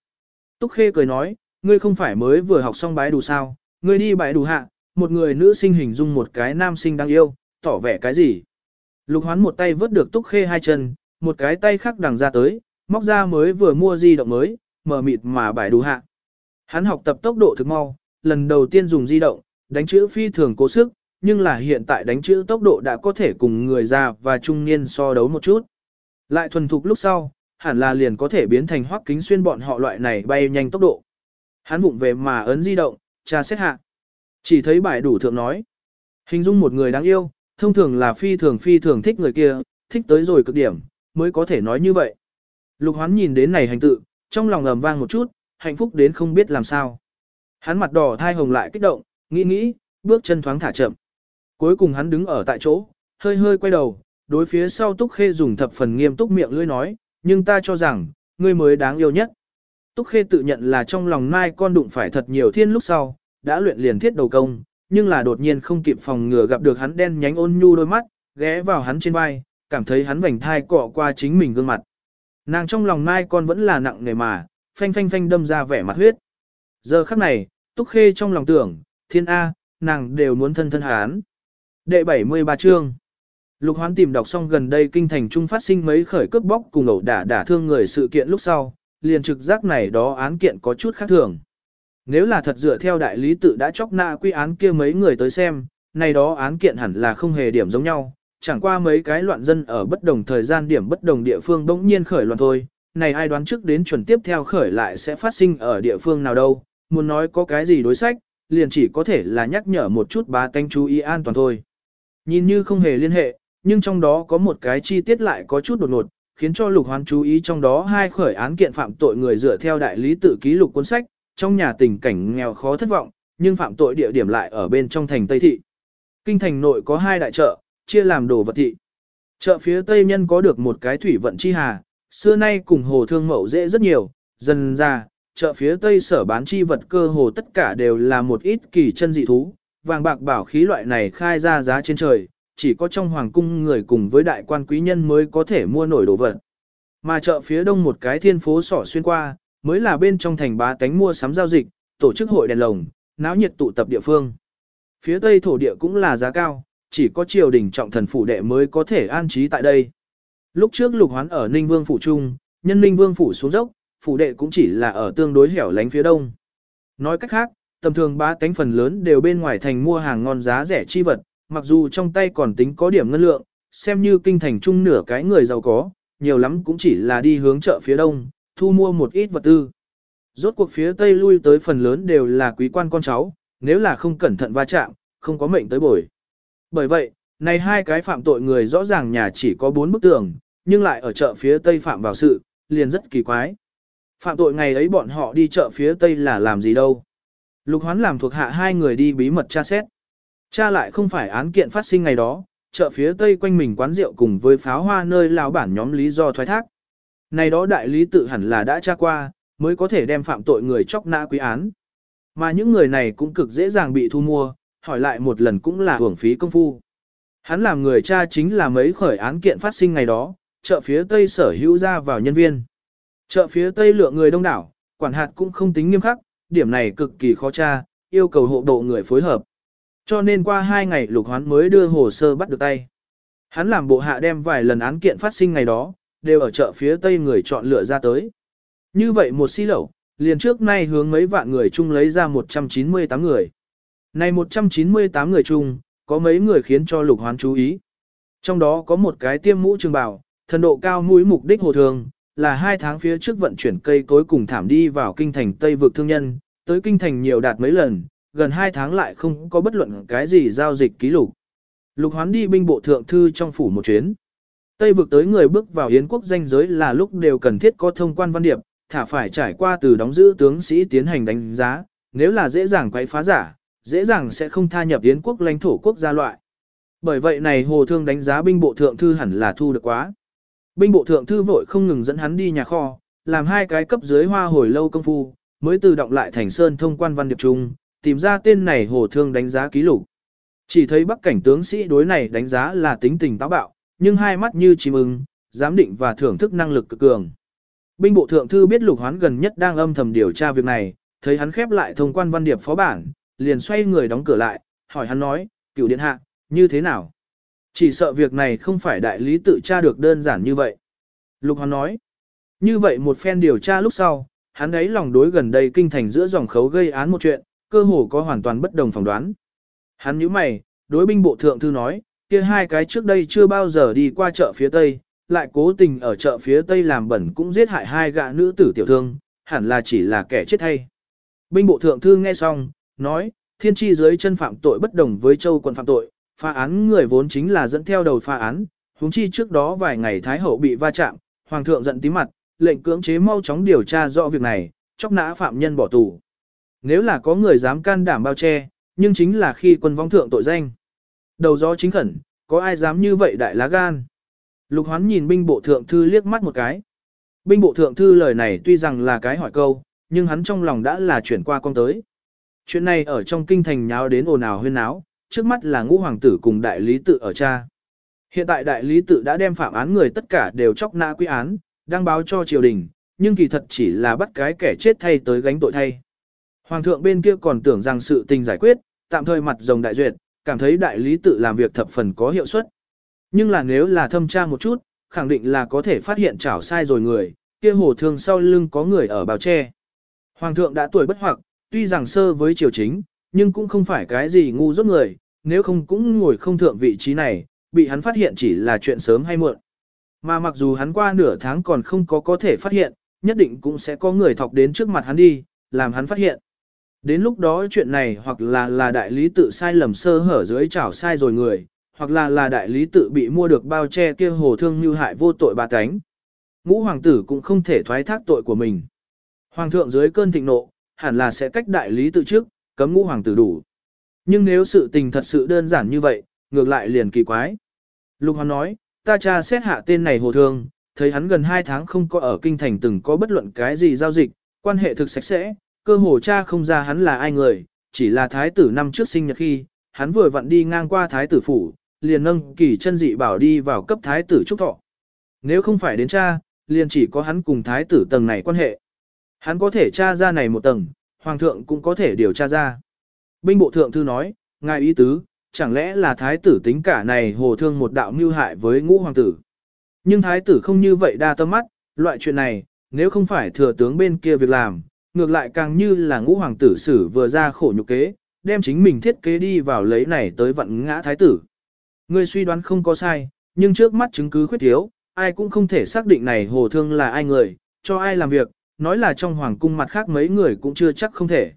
Túc Khê cười nói, ngươi không phải mới vừa học xong bái đủ sao, ngươi đi bái đủ hạ, một người nữ sinh hình dung một cái nam sinh đang yêu, tỏ vẻ cái gì. Lục hoán một tay vớt được Túc Khê hai chân, một cái tay khác đằng ra tới, móc ra mới vừa mua di động mới, mở mịt mà bài đủ hạ. Hắn học tập tốc độ thực mau, lần đầu tiên dùng di động, đánh chữ phi thường cố sức, nhưng là hiện tại đánh chữ tốc độ đã có thể cùng người già và trung niên so đấu một chút. Lại thuần thục lúc sau, hẳn là liền có thể biến thành hoắc kính xuyên bọn họ loại này bay nhanh tốc độ. Hắn vụng về mà ấn di động, tra xét hạ. Chỉ thấy bài đủ thượng nói. Hình dung một người đáng yêu, thông thường là phi thường phi thường thích người kia, thích tới rồi cực điểm, mới có thể nói như vậy. Lục hoán nhìn đến này hành tự, trong lòng ầm vang một chút, hạnh phúc đến không biết làm sao. Hắn mặt đỏ thai hồng lại kích động, nghĩ nghĩ, bước chân thoáng thả chậm. Cuối cùng hắn đứng ở tại chỗ, hơi hơi quay đầu, đối phía sau Túc Khê dùng thập phần nghiêm túc miệng lưỡi nói, nhưng ta cho rằng, ngươi mới đáng yêu nhất. Túc Khê tự nhận là trong lòng mai con đụng phải thật nhiều thiên lúc sau, đã luyện liền thiết đầu công, nhưng là đột nhiên không kịp phòng ngừa gặp được hắn đen nhánh ôn nhu đôi mắt, ghé vào hắn trên vai, cảm thấy hắn vành thai cọ qua chính mình gương mặt. Nàng trong lòng mai con vẫn là nặng nề mà, phanh phanh phanh đâm ra vẻ mặt huyết. Giờ khắc này, Túc Khê trong lòng tưởng, thiên A, nàng đều muốn thân thân hắn. Đệ 73 chương Lục hoán tìm đọc xong gần đây kinh thành trung phát sinh mấy khởi cướp bóc cùng ẩu đả đả thương người sự kiện lúc sau, liền trực giác này đó án kiện có chút khác thường. Nếu là thật dựa theo đại lý tự đã chóc nạ quy án kia mấy người tới xem, này đó án kiện hẳn là không hề điểm giống nhau, chẳng qua mấy cái loạn dân ở bất đồng thời gian điểm bất đồng địa phương bỗng nhiên khởi loạn thôi, này ai đoán trước đến chuẩn tiếp theo khởi lại sẽ phát sinh ở địa phương nào đâu, muốn nói có cái gì đối sách, liền chỉ có thể là nhắc nhở một chút bá tánh chú ý an toàn thôi. Nhìn như không hề liên hệ, nhưng trong đó có một cái chi tiết lại có chút đột ngột, khiến cho lục hoán chú ý trong đó hai khởi án kiện phạm tội người dựa theo đại lý tự ký lục cuốn sách, trong nhà tình cảnh nghèo khó thất vọng, nhưng phạm tội địa điểm lại ở bên trong thành Tây Thị. Kinh thành nội có hai đại chợ, chia làm đồ vật thị. Chợ phía Tây nhân có được một cái thủy vận chi hà, xưa nay cùng hồ thương mậu dễ rất nhiều, dần ra, chợ phía Tây sở bán chi vật cơ hồ tất cả đều là một ít kỳ chân dị thú, vàng bạc bảo khí loại này khai ra giá trên trời, chỉ có trong hoàng cung người cùng với đại quan quý nhân mới có thể mua nổi đồ vật. Mà chợ phía đông một cái thiên phố sỏ xuyên qua, mới là bên trong thành bá tánh mua sắm giao dịch, tổ chức hội đèn lồng, náo nhiệt tụ tập địa phương. Phía tây thổ địa cũng là giá cao, chỉ có triều đình trọng thần phủ đệ mới có thể an trí tại đây. Lúc trước lục hoán ở Ninh Vương phủ trung, nhân Ninh Vương phủ xuống dốc, phủ đệ cũng chỉ là ở tương đối hẻo lánh phía đông. Nói cách khác, tầm thường bá tánh phần lớn đều bên ngoài thành mua hàng ngon giá rẻ chi vật, mặc dù trong tay còn tính có điểm ngân lượng, xem như kinh thành chung nửa cái người giàu có, nhiều lắm cũng chỉ là đi hướng chợ phía đông, thu mua một ít vật tư. Rốt cuộc phía tây lui tới phần lớn đều là quý quan con cháu, nếu là không cẩn thận va chạm, không có mệnh tới bồi. Bởi vậy, này hai cái phạm tội người rõ ràng nhà chỉ có bốn bức tường, nhưng lại ở chợ phía tây phạm vào sự, liền rất kỳ quái. Phạm tội ngày ấy bọn họ đi chợ phía tây là làm gì đâu? Lục hoán làm thuộc hạ hai người đi bí mật tra xét. Cha lại không phải án kiện phát sinh ngày đó, chợ phía tây quanh mình quán rượu cùng với pháo hoa nơi lão bản nhóm lý do thoái thác. Này đó đại lý tự hẳn là đã tra qua, mới có thể đem phạm tội người chóc nã quý án. Mà những người này cũng cực dễ dàng bị thu mua, hỏi lại một lần cũng là hưởng phí công phu. Hắn làm người cha chính là mấy khởi án kiện phát sinh ngày đó, chợ phía tây sở hữu ra vào nhân viên. Chợ phía tây lượng người đông đảo, quản hạt cũng không tính nghiêm khắc, điểm này cực kỳ khó tra, yêu cầu hộ độ người phối hợp. Cho nên qua hai ngày lục hoán mới đưa hồ sơ bắt được tay. Hắn làm bộ hạ đem vài lần án kiện phát sinh ngày đó, đều ở chợ phía tây người chọn lựa ra tới. Như vậy một xí lẩu, liền trước nay hướng mấy vạn người chung lấy ra 198 người. Này 198 người chung, có mấy người khiến cho lục hoán chú ý. Trong đó có một cái tiêm mũ trường bào, thần độ cao mũi mục đích hồ thường, là hai tháng phía trước vận chuyển cây cối cùng thảm đi vào kinh thành Tây vực thương nhân, tới kinh thành nhiều đạt mấy lần, gần hai tháng lại không có bất luận cái gì giao dịch ký lục. Lục hoán đi binh bộ thượng thư trong phủ một chuyến. Tây vực tới người bước vào Yến quốc danh giới là lúc đều cần thiết có thông quan văn điệp, thả phải trải qua từ đóng giữ tướng sĩ tiến hành đánh giá, nếu là dễ dàng quấy phá giả, dễ dàng sẽ không tha nhập Yến quốc lãnh thổ quốc gia loại. Bởi vậy này hồ thương đánh giá binh bộ thượng thư hẳn là thu được quá. Binh bộ thượng thư vội không ngừng dẫn hắn đi nhà kho, làm hai cái cấp dưới hoa hồi lâu công phu, mới từ động lại thành sơn thông quan văn điệp trung, tìm ra tên này hồ thương đánh giá ký lục. Chỉ thấy bắc cảnh tướng sĩ đối này đánh giá là tính tình táo bạo, nhưng hai mắt như chim ưng, giám định và thưởng thức năng lực cực cường. Binh bộ thượng thư biết lục hoán gần nhất đang âm thầm điều tra việc này, thấy hắn khép lại thông quan văn điệp phó bản, liền xoay người đóng cửa lại, hỏi hắn nói, cựu điện hạ, như thế nào? Chỉ sợ việc này không phải đại lý tự tra được đơn giản như vậy. Lục hoán nói, như vậy một phen điều tra lúc sau, hắn ấy lòng đối gần đây kinh thành giữa dòng khấu gây án một chuyện, cơ hồ có hoàn toàn bất đồng phỏng đoán. Hắn nhíu mày, đối binh bộ thượng thư nói, kia hai cái trước đây chưa bao giờ đi qua chợ phía tây, lại cố tình ở chợ phía tây làm bẩn cũng giết hại hai gã nữ tử tiểu thương, hẳn là chỉ là kẻ chết hay. Binh bộ thượng thư nghe xong, nói, thiên tri dưới chân phạm tội bất đồng với châu quận phạm tội, phá án người vốn chính là dẫn theo đầu phá án, huống chi trước đó vài ngày Thái Hậu bị va chạm, Hoàng thượng giận tím mặt, lệnh cưỡng chế mau chóng điều tra rõ việc này, chóc nã phạm nhân bỏ tù. Nếu là có người dám can đảm bao che, nhưng chính là khi quân vong thượng tội danh. Đầu gió chính khẩn, có ai dám như vậy đại lá gan. Lục hoán nhìn binh bộ thượng thư liếc mắt một cái. Binh bộ thượng thư lời này tuy rằng là cái hỏi câu, nhưng hắn trong lòng đã là chuyển qua con tới. Chuyện này ở trong kinh thành nháo đến ồn ào huyên náo, trước mắt là ngũ hoàng tử cùng đại lý tự ở cha. Hiện tại đại lý tự đã đem phạm án người tất cả đều chóc nã quy án, đăng báo cho triều đình, nhưng kỳ thật chỉ là bắt cái kẻ chết thay tới gánh tội thay. Hoàng thượng bên kia còn tưởng rằng sự tình giải quyết, tạm thời mặt rồng đại duyệt, cảm thấy đại lý tự làm việc thập phần có hiệu suất. Nhưng là nếu là thâm tra một chút, khẳng định là có thể phát hiện chảo sai rồi người, kia hồ thương sau lưng có người ở bào che. Hoàng thượng đã tuổi bất hoặc, tuy rằng sơ với triều chính, nhưng cũng không phải cái gì ngu dốt người, nếu không cũng ngồi không thượng vị trí này, bị hắn phát hiện chỉ là chuyện sớm hay muộn. Mà mặc dù hắn qua nửa tháng còn không có có thể phát hiện, nhất định cũng sẽ có người thọc đến trước mặt hắn đi, làm hắn phát hiện. Đến lúc đó chuyện này hoặc là là đại lý tự sai lầm sơ hở dưới chảo sai rồi người, hoặc là là đại lý tự bị mua được bao che kia hồ thương như hại vô tội bà tánh. Ngũ hoàng tử cũng không thể thoái thác tội của mình. Hoàng thượng dưới cơn thịnh nộ, hẳn là sẽ cách đại lý tự trước, cấm ngũ hoàng tử đủ. Nhưng nếu sự tình thật sự đơn giản như vậy, ngược lại liền kỳ quái. Lục Hoàng nói, ta cha xét hạ tên này hồ thương, thấy hắn gần 2 tháng không có ở kinh thành từng có bất luận cái gì giao dịch, quan hệ thực sạch sẽ, cơ hồ cha không ra hắn là ai người, chỉ là thái tử năm trước sinh nhật khi, hắn vừa vặn đi ngang qua thái tử phủ, liền nâng kỳ chân dị bảo đi vào cấp thái tử trúc thọ. Nếu không phải đến cha, liền chỉ có hắn cùng thái tử tầng này quan hệ. Hắn có thể tra ra này một tầng, hoàng thượng cũng có thể điều tra ra. Binh bộ thượng thư nói, ngài ý tứ, chẳng lẽ là thái tử tính cả này hồ thương một đạo mưu hại với ngũ hoàng tử. Nhưng thái tử không như vậy đa tâm mắt, loại chuyện này, nếu không phải thừa tướng bên kia việc làm, ngược lại càng như là ngũ hoàng tử sử vừa ra khổ nhục kế, đem chính mình thiết kế đi vào lấy này tới vận ngã thái tử. Ngươi suy đoán không có sai, nhưng trước mắt chứng cứ khuyết thiếu, ai cũng không thể xác định này hồ thương là ai người, cho ai làm việc, nói là trong hoàng cung mặt khác mấy người cũng chưa chắc không thể.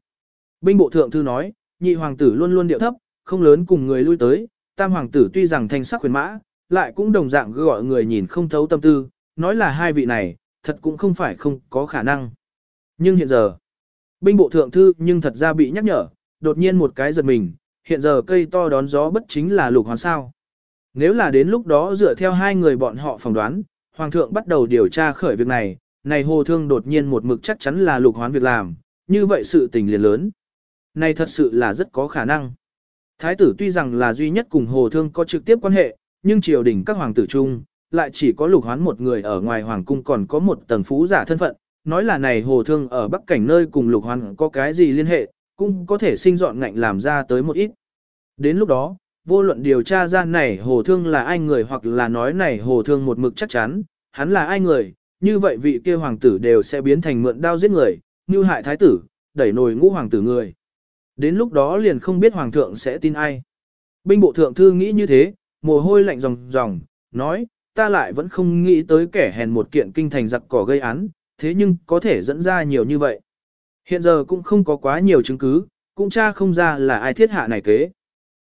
Binh bộ thượng thư nói, nhị hoàng tử luôn luôn điệu thấp, không lớn cùng người lui tới, tam hoàng tử tuy rằng thanh sắc khuyến mã, lại cũng đồng dạng gọi người nhìn không thấu tâm tư, nói là hai vị này, thật cũng không phải không có khả năng. Nhưng hiện giờ, Binh bộ thượng thư nhưng thật ra bị nhắc nhở, đột nhiên một cái giật mình, hiện giờ cây to đón gió bất chính là lục hoán sao. Nếu là đến lúc đó dựa theo hai người bọn họ phỏng đoán, Hoàng thượng bắt đầu điều tra khởi việc này, này hồ thương đột nhiên một mực chắc chắn là lục hoán việc làm, như vậy sự tình liền lớn. Này thật sự là rất có khả năng. Thái tử tuy rằng là duy nhất cùng hồ thương có trực tiếp quan hệ, nhưng triều đình các hoàng tử chung, lại chỉ có lục hoán một người ở ngoài hoàng cung còn có một tầng phú giả thân phận, nói là này hồ thương ở bắc cảnh nơi cùng lục hoàn có cái gì liên hệ, cũng có thể sinh dọn ngạnh làm ra tới một ít. Đến lúc đó, vô luận điều tra ra này hồ thương là ai người hoặc là nói này hồ thương một mực chắc chắn, hắn là ai người, như vậy vị kia hoàng tử đều sẽ biến thành mượn đao giết người, như hại thái tử, đẩy nồi ngũ hoàng tử người. Đến lúc đó liền không biết hoàng thượng sẽ tin ai. Binh bộ thượng thư nghĩ như thế, mồ hôi lạnh ròng ròng, nói, ta lại vẫn không nghĩ tới kẻ hèn một kiện kinh thành giặc cỏ gây án, thế nhưng có thể dẫn ra nhiều như vậy. Hiện giờ cũng không có quá nhiều chứng cứ, cũng tra không ra là ai thiết hạ này kế.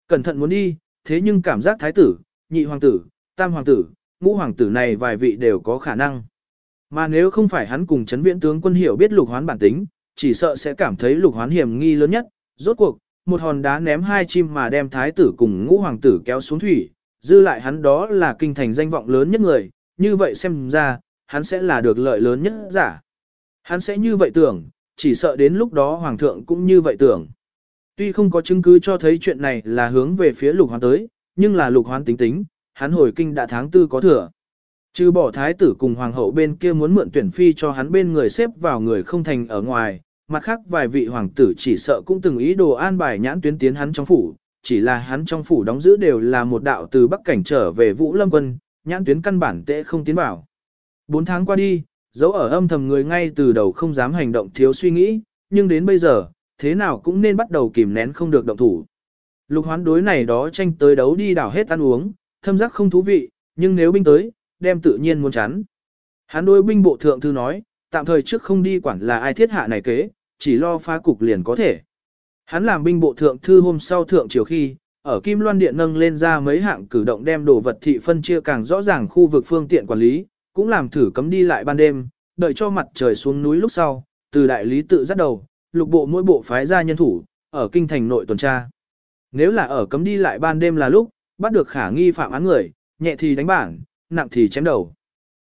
Cẩn thận muốn đi, thế nhưng cảm giác thái tử, nhị hoàng tử, tam hoàng tử, ngũ hoàng tử này vài vị đều có khả năng. Mà nếu không phải hắn cùng chấn viễn tướng quân hiểu biết lục hoán bản tính, chỉ sợ sẽ cảm thấy lục hoán hiểm nghi lớn nhất, rốt cuộc, một hòn đá ném hai chim mà đem thái tử cùng ngũ hoàng tử kéo xuống thủy, dư lại hắn đó là kinh thành danh vọng lớn nhất người, như vậy xem ra, hắn sẽ là được lợi lớn nhất giả. Hắn sẽ như vậy tưởng, chỉ sợ đến lúc đó hoàng thượng cũng như vậy tưởng. Tuy không có chứng cứ cho thấy chuyện này là hướng về phía lục hoán tới, nhưng là lục hoán tính tính, hắn hồi kinh đã tháng tư có thừa. Trừ bỏ thái tử cùng hoàng hậu bên kia muốn mượn tuyển phi cho hắn bên người xếp vào người không thành ở ngoài, mặt khác vài vị hoàng tử chỉ sợ cũng từng ý đồ an bài nhãn tuyến tiến hắn trong phủ, chỉ là hắn trong phủ đóng giữ đều là một đạo từ Bắc Cảnh trở về Vũ Lâm Quân, nhãn tuyến căn bản tệ không tiến vào. Bốn tháng qua đi, dấu ở âm thầm người ngay từ đầu không dám hành động thiếu suy nghĩ, nhưng đến bây giờ, thế nào cũng nên bắt đầu kìm nén không được động thủ. Lục hoán đối này đó tranh tới đấu đi đảo hết ăn uống, thâm giác không thú vị, nhưng nếu binh tới, đem tự nhiên muốn chắn. Hắn đối binh bộ thượng thư nói, tạm thời trước không đi quản là ai thiết hạ này kế, chỉ lo phá cục liền có thể. Hắn làm binh bộ thượng thư hôm sau thượng chiều khi, ở Kim Loan Điện nâng lên ra mấy hạng cử động đem đồ vật thị phân chia càng rõ ràng khu vực phương tiện quản lý, cũng làm thử cấm đi lại ban đêm, đợi cho mặt trời xuống núi lúc sau, từ đại lý tự dắt đầu, lục bộ mỗi bộ phái ra nhân thủ, ở kinh thành nội tuần tra. Nếu là ở cấm đi lại ban đêm là lúc, bắt được khả nghi phạm án người, nhẹ thì đánh bản, nặng thì chém đầu.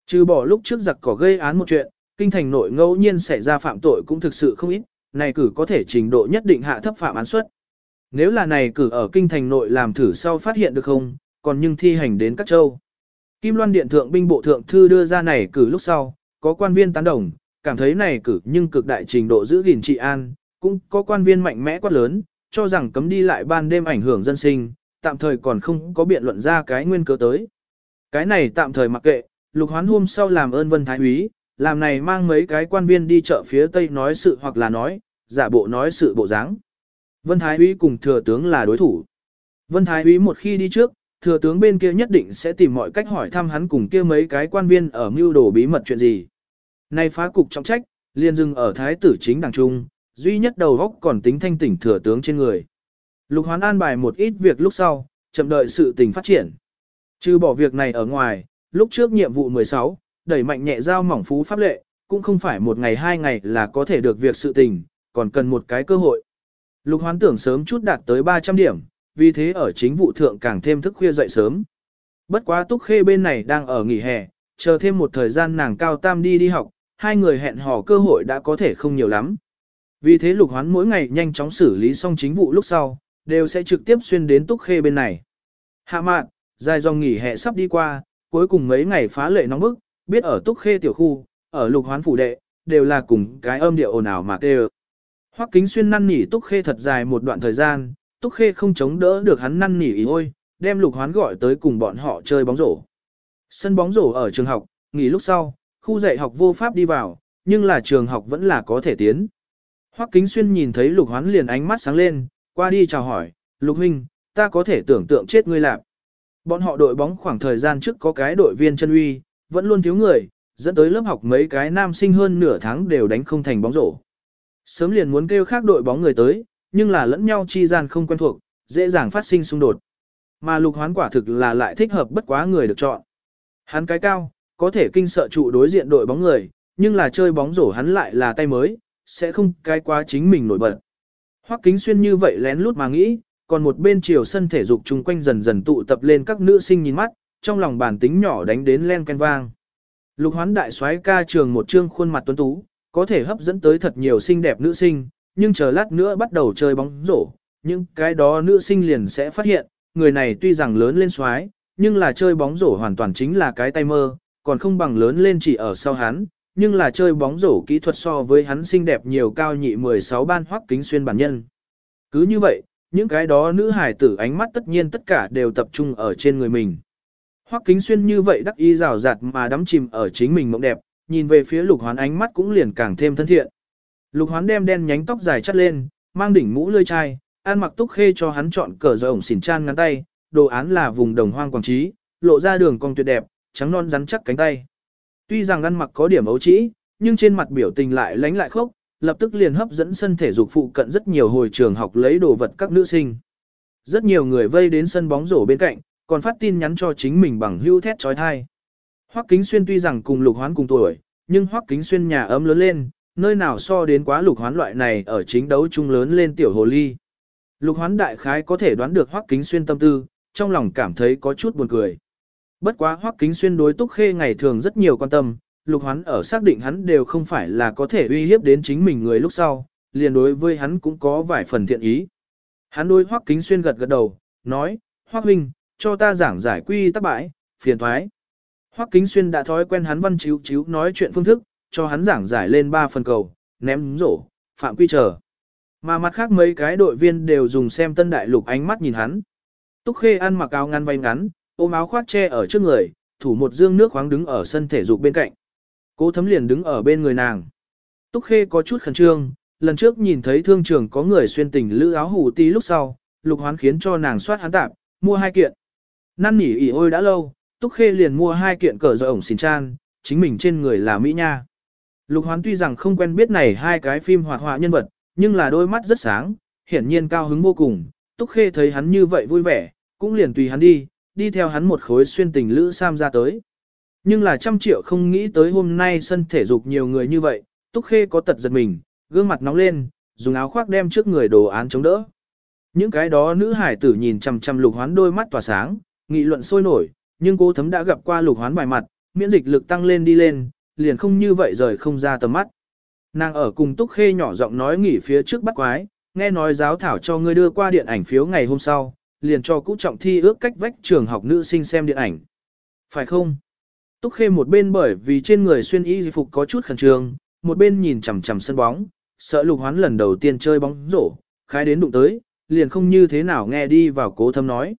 Trừ bỏ lúc trước giặc cỏ gây án một chuyện, kinh thành nội ngẫu nhiên xảy ra phạm tội cũng thực sự không ít, này cử có thể trình độ nhất định hạ thấp phạm án suất. Nếu là này cử ở kinh thành nội làm thử sau phát hiện được không, còn nhưng thi hành đến các châu. Kim Loan Điện Thượng binh bộ thượng thư đưa ra này cử lúc sau, có quan viên tán đồng, cảm thấy này cử nhưng cực đại trình độ giữ gìn trị an, cũng có quan viên mạnh mẽ quát lớn, cho rằng cấm đi lại ban đêm ảnh hưởng dân sinh, tạm thời còn không có biện luận ra cái nguyên cớ tới. Cái này tạm thời mặc kệ, lục hoán hôm sau làm ơn vân thái úy, làm này mang mấy cái quan viên đi chợ phía tây nói sự hoặc là nói, giả bộ nói sự bộ dáng. Vân thái úy cùng thừa tướng là đối thủ. Vân thái úy một khi đi trước, thừa tướng bên kia nhất định sẽ tìm mọi cách hỏi thăm hắn cùng kia mấy cái quan viên ở mưu đồ bí mật chuyện gì. Nay phá cục trọng trách, liền dừng ở thái tử chính đảng trung, duy nhất đầu góc còn tính thanh tỉnh thừa tướng trên người. Lục hoán an bài một ít việc lúc sau, chậm đợi sự tình phát triển. Trừ bỏ việc này ở ngoài, lúc trước nhiệm vụ 16, đẩy mạnh nhẹ giao mỏng phú pháp lệ, cũng không phải một ngày hai ngày là có thể được việc sự tình, còn cần một cái cơ hội. Lục hoán tưởng sớm chút đạt tới 300 điểm, vì thế ở chính vụ thượng càng thêm thức khuya dậy sớm. Bất quá túc khê bên này đang ở nghỉ hè, chờ thêm một thời gian nàng cao tam đi đi học, hai người hẹn hò cơ hội đã có thể không nhiều lắm. Vì thế lục hoán mỗi ngày nhanh chóng xử lý xong chính vụ lúc sau, đều sẽ trực tiếp xuyên đến túc khê bên này. Hạ mạn, dài dòng nghỉ hè sắp đi qua, cuối cùng mấy ngày phá lệ nóng bức, biết ở túc khê tiểu khu, ở lục hoán phủ đệ, đều là cùng cái âm điệu ồn ào mà kêu. Hoắc kính xuyên năn nỉ túc khê thật dài một đoạn thời gian, túc khê không chống đỡ được hắn năn nỉ ý ôi, đem lục hoán gọi tới cùng bọn họ chơi bóng rổ. Sân bóng rổ ở trường học, nghỉ lúc sau, khu dạy học vô pháp đi vào, nhưng là trường học vẫn là có thể tiến. Hoắc kính xuyên nhìn thấy lục hoán liền ánh mắt sáng lên, qua đi chào hỏi, lục huynh, ta có thể tưởng tượng chết ngươi lạc. Bọn họ đội bóng khoảng thời gian trước có cái đội viên chân uy, vẫn luôn thiếu người, dẫn tới lớp học mấy cái nam sinh hơn nửa tháng đều đánh không thành bóng rổ. Sớm liền muốn kêu khác đội bóng người tới, nhưng là lẫn nhau chi gian không quen thuộc, dễ dàng phát sinh xung đột. Mà lục hoán quả thực là lại thích hợp bất quá người được chọn. Hắn cái cao, có thể kinh sợ trụ đối diện đội bóng người, nhưng là chơi bóng rổ hắn lại là tay mới, sẽ không cái quá chính mình nổi bật. Hoắc Kính Xuyên như vậy lén lút mà nghĩ, còn một bên chiều sân thể dục chung quanh dần dần tụ tập lên các nữ sinh nhìn mắt, trong lòng bản tính nhỏ đánh đến len ken vang. Lục hoán đại soái ca trường một trương khuôn mặt tuấn tú, có thể hấp dẫn tới thật nhiều xinh đẹp nữ sinh, nhưng chờ lát nữa bắt đầu chơi bóng rổ, những cái đó nữ sinh liền sẽ phát hiện, người này tuy rằng lớn lên xoái nhưng là chơi bóng rổ hoàn toàn chính là cái tay mơ, còn không bằng lớn lên chỉ ở sau hắn, nhưng là chơi bóng rổ kỹ thuật so với hắn xinh đẹp nhiều cao nhị 16 ban hoắc kính xuyên bản nhân. Cứ như vậy, những cái đó nữ hải tử ánh mắt tất nhiên tất cả đều tập trung ở trên người mình. Hoắc kính xuyên như vậy đắc ý rào rạt mà đắm chìm ở chính mình mộng đẹp, nhìn về phía lục hoán ánh mắt cũng liền càng thêm thân thiện. Lục hoán đem đen nhánh tóc dài chắt lên, mang đỉnh mũ lươi chai, an mặc túc khê cho hắn chọn cờ rồi ổng xỉn chan ngắn tay, đồ án là vùng đồng hoang quảng trí, lộ ra đường cong tuyệt đẹp, trắng non rắn chắc cánh tay. Tuy rằng ăn mặc có điểm ấu trĩ, nhưng trên mặt biểu tình lại lánh lại khốc, lập tức liền hấp dẫn sân thể dục phụ cận rất nhiều hồi trường học lấy đồ vật các nữ sinh. Rất nhiều người vây đến sân bóng rổ bên cạnh, còn phát tin nhắn cho chính mình bằng hưu thét trói thai. Hoắc Kính Xuyên tuy rằng cùng Lục Hoán cùng tuổi, nhưng Hoắc Kính Xuyên nhà ấm lớn lên, nơi nào so đến quá Lục Hoán loại này ở chính đấu chung lớn lên tiểu hồ ly. Lục Hoán đại khái có thể đoán được Hoắc Kính Xuyên tâm tư, trong lòng cảm thấy có chút buồn cười. Bất quá Hoắc Kính Xuyên đối Túc Khê ngày thường rất nhiều quan tâm, Lục Hoán ở xác định hắn đều không phải là có thể uy hiếp đến chính mình người lúc sau, liền đối với hắn cũng có vài phần thiện ý. Hắn đối Hoắc Kính Xuyên gật gật đầu, nói, Hoắc huynh, cho ta giảng giải quy tắc bãi, phiền thoái. Hoắc Kính Xuyên đã thói quen hắn văn chiếu chiếu nói chuyện phương thức, cho hắn giảng giải lên ba phần cầu, ném rổ, phạm quy trở. Mà mặt khác mấy cái đội viên đều dùng xem tân đại lục ánh mắt nhìn hắn. Túc Khê ăn mặc áo ngăn vay ngắn, ôm áo khoác che ở trước người, thủ một dương nước khoáng đứng ở sân thể dục bên cạnh. Cố thấm liền đứng ở bên người nàng. Túc Khê có chút khẩn trương, lần trước nhìn thấy thương trường có người xuyên tình lữ áo hủ tí lúc sau, lục hoán khiến cho nàng soát hắn tạp, mua hai kiện. Năn nỉ ỉ ôi đã lâu, Túc Khê liền mua hai kiện cờ rồi ổng xin chan, chính mình trên người là Mỹ Nha. Lục hoán tuy rằng không quen biết này hai cái phim hoạt họa nhân vật, nhưng là đôi mắt rất sáng, hiển nhiên cao hứng vô cùng. Túc Khê thấy hắn như vậy vui vẻ, cũng liền tùy hắn đi, đi theo hắn một khối xuyên tình lữ sam ra tới. Nhưng là trăm triệu không nghĩ tới hôm nay sân thể dục nhiều người như vậy, Túc Khê có tật giật mình, gương mặt nóng lên, dùng áo khoác đem trước người đồ án chống đỡ. Những cái đó nữ hải tử nhìn chằm chằm lục hoán đôi mắt tỏa sáng, nghị luận sôi nổi, nhưng cô thấm đã gặp qua lục hoán vài mặt, miễn dịch lực tăng lên đi lên, liền không như vậy rời không ra tầm mắt. Nàng ở cùng Túc Khê nhỏ giọng nói nghỉ phía trước bắt quái, nghe nói giáo thảo cho ngươi đưa qua điện ảnh phiếu ngày hôm sau, liền cho cũ trọng thi ước cách vách trường học nữ sinh xem điện ảnh. Phải không? Túc Khê một bên bởi vì trên người xuyên y phục có chút khẩn trương, một bên nhìn chằm chằm sân bóng, sợ lục hoán lần đầu tiên chơi bóng rổ, khái đến đụng tới, liền không như thế nào nghe đi vào cố thâm nói.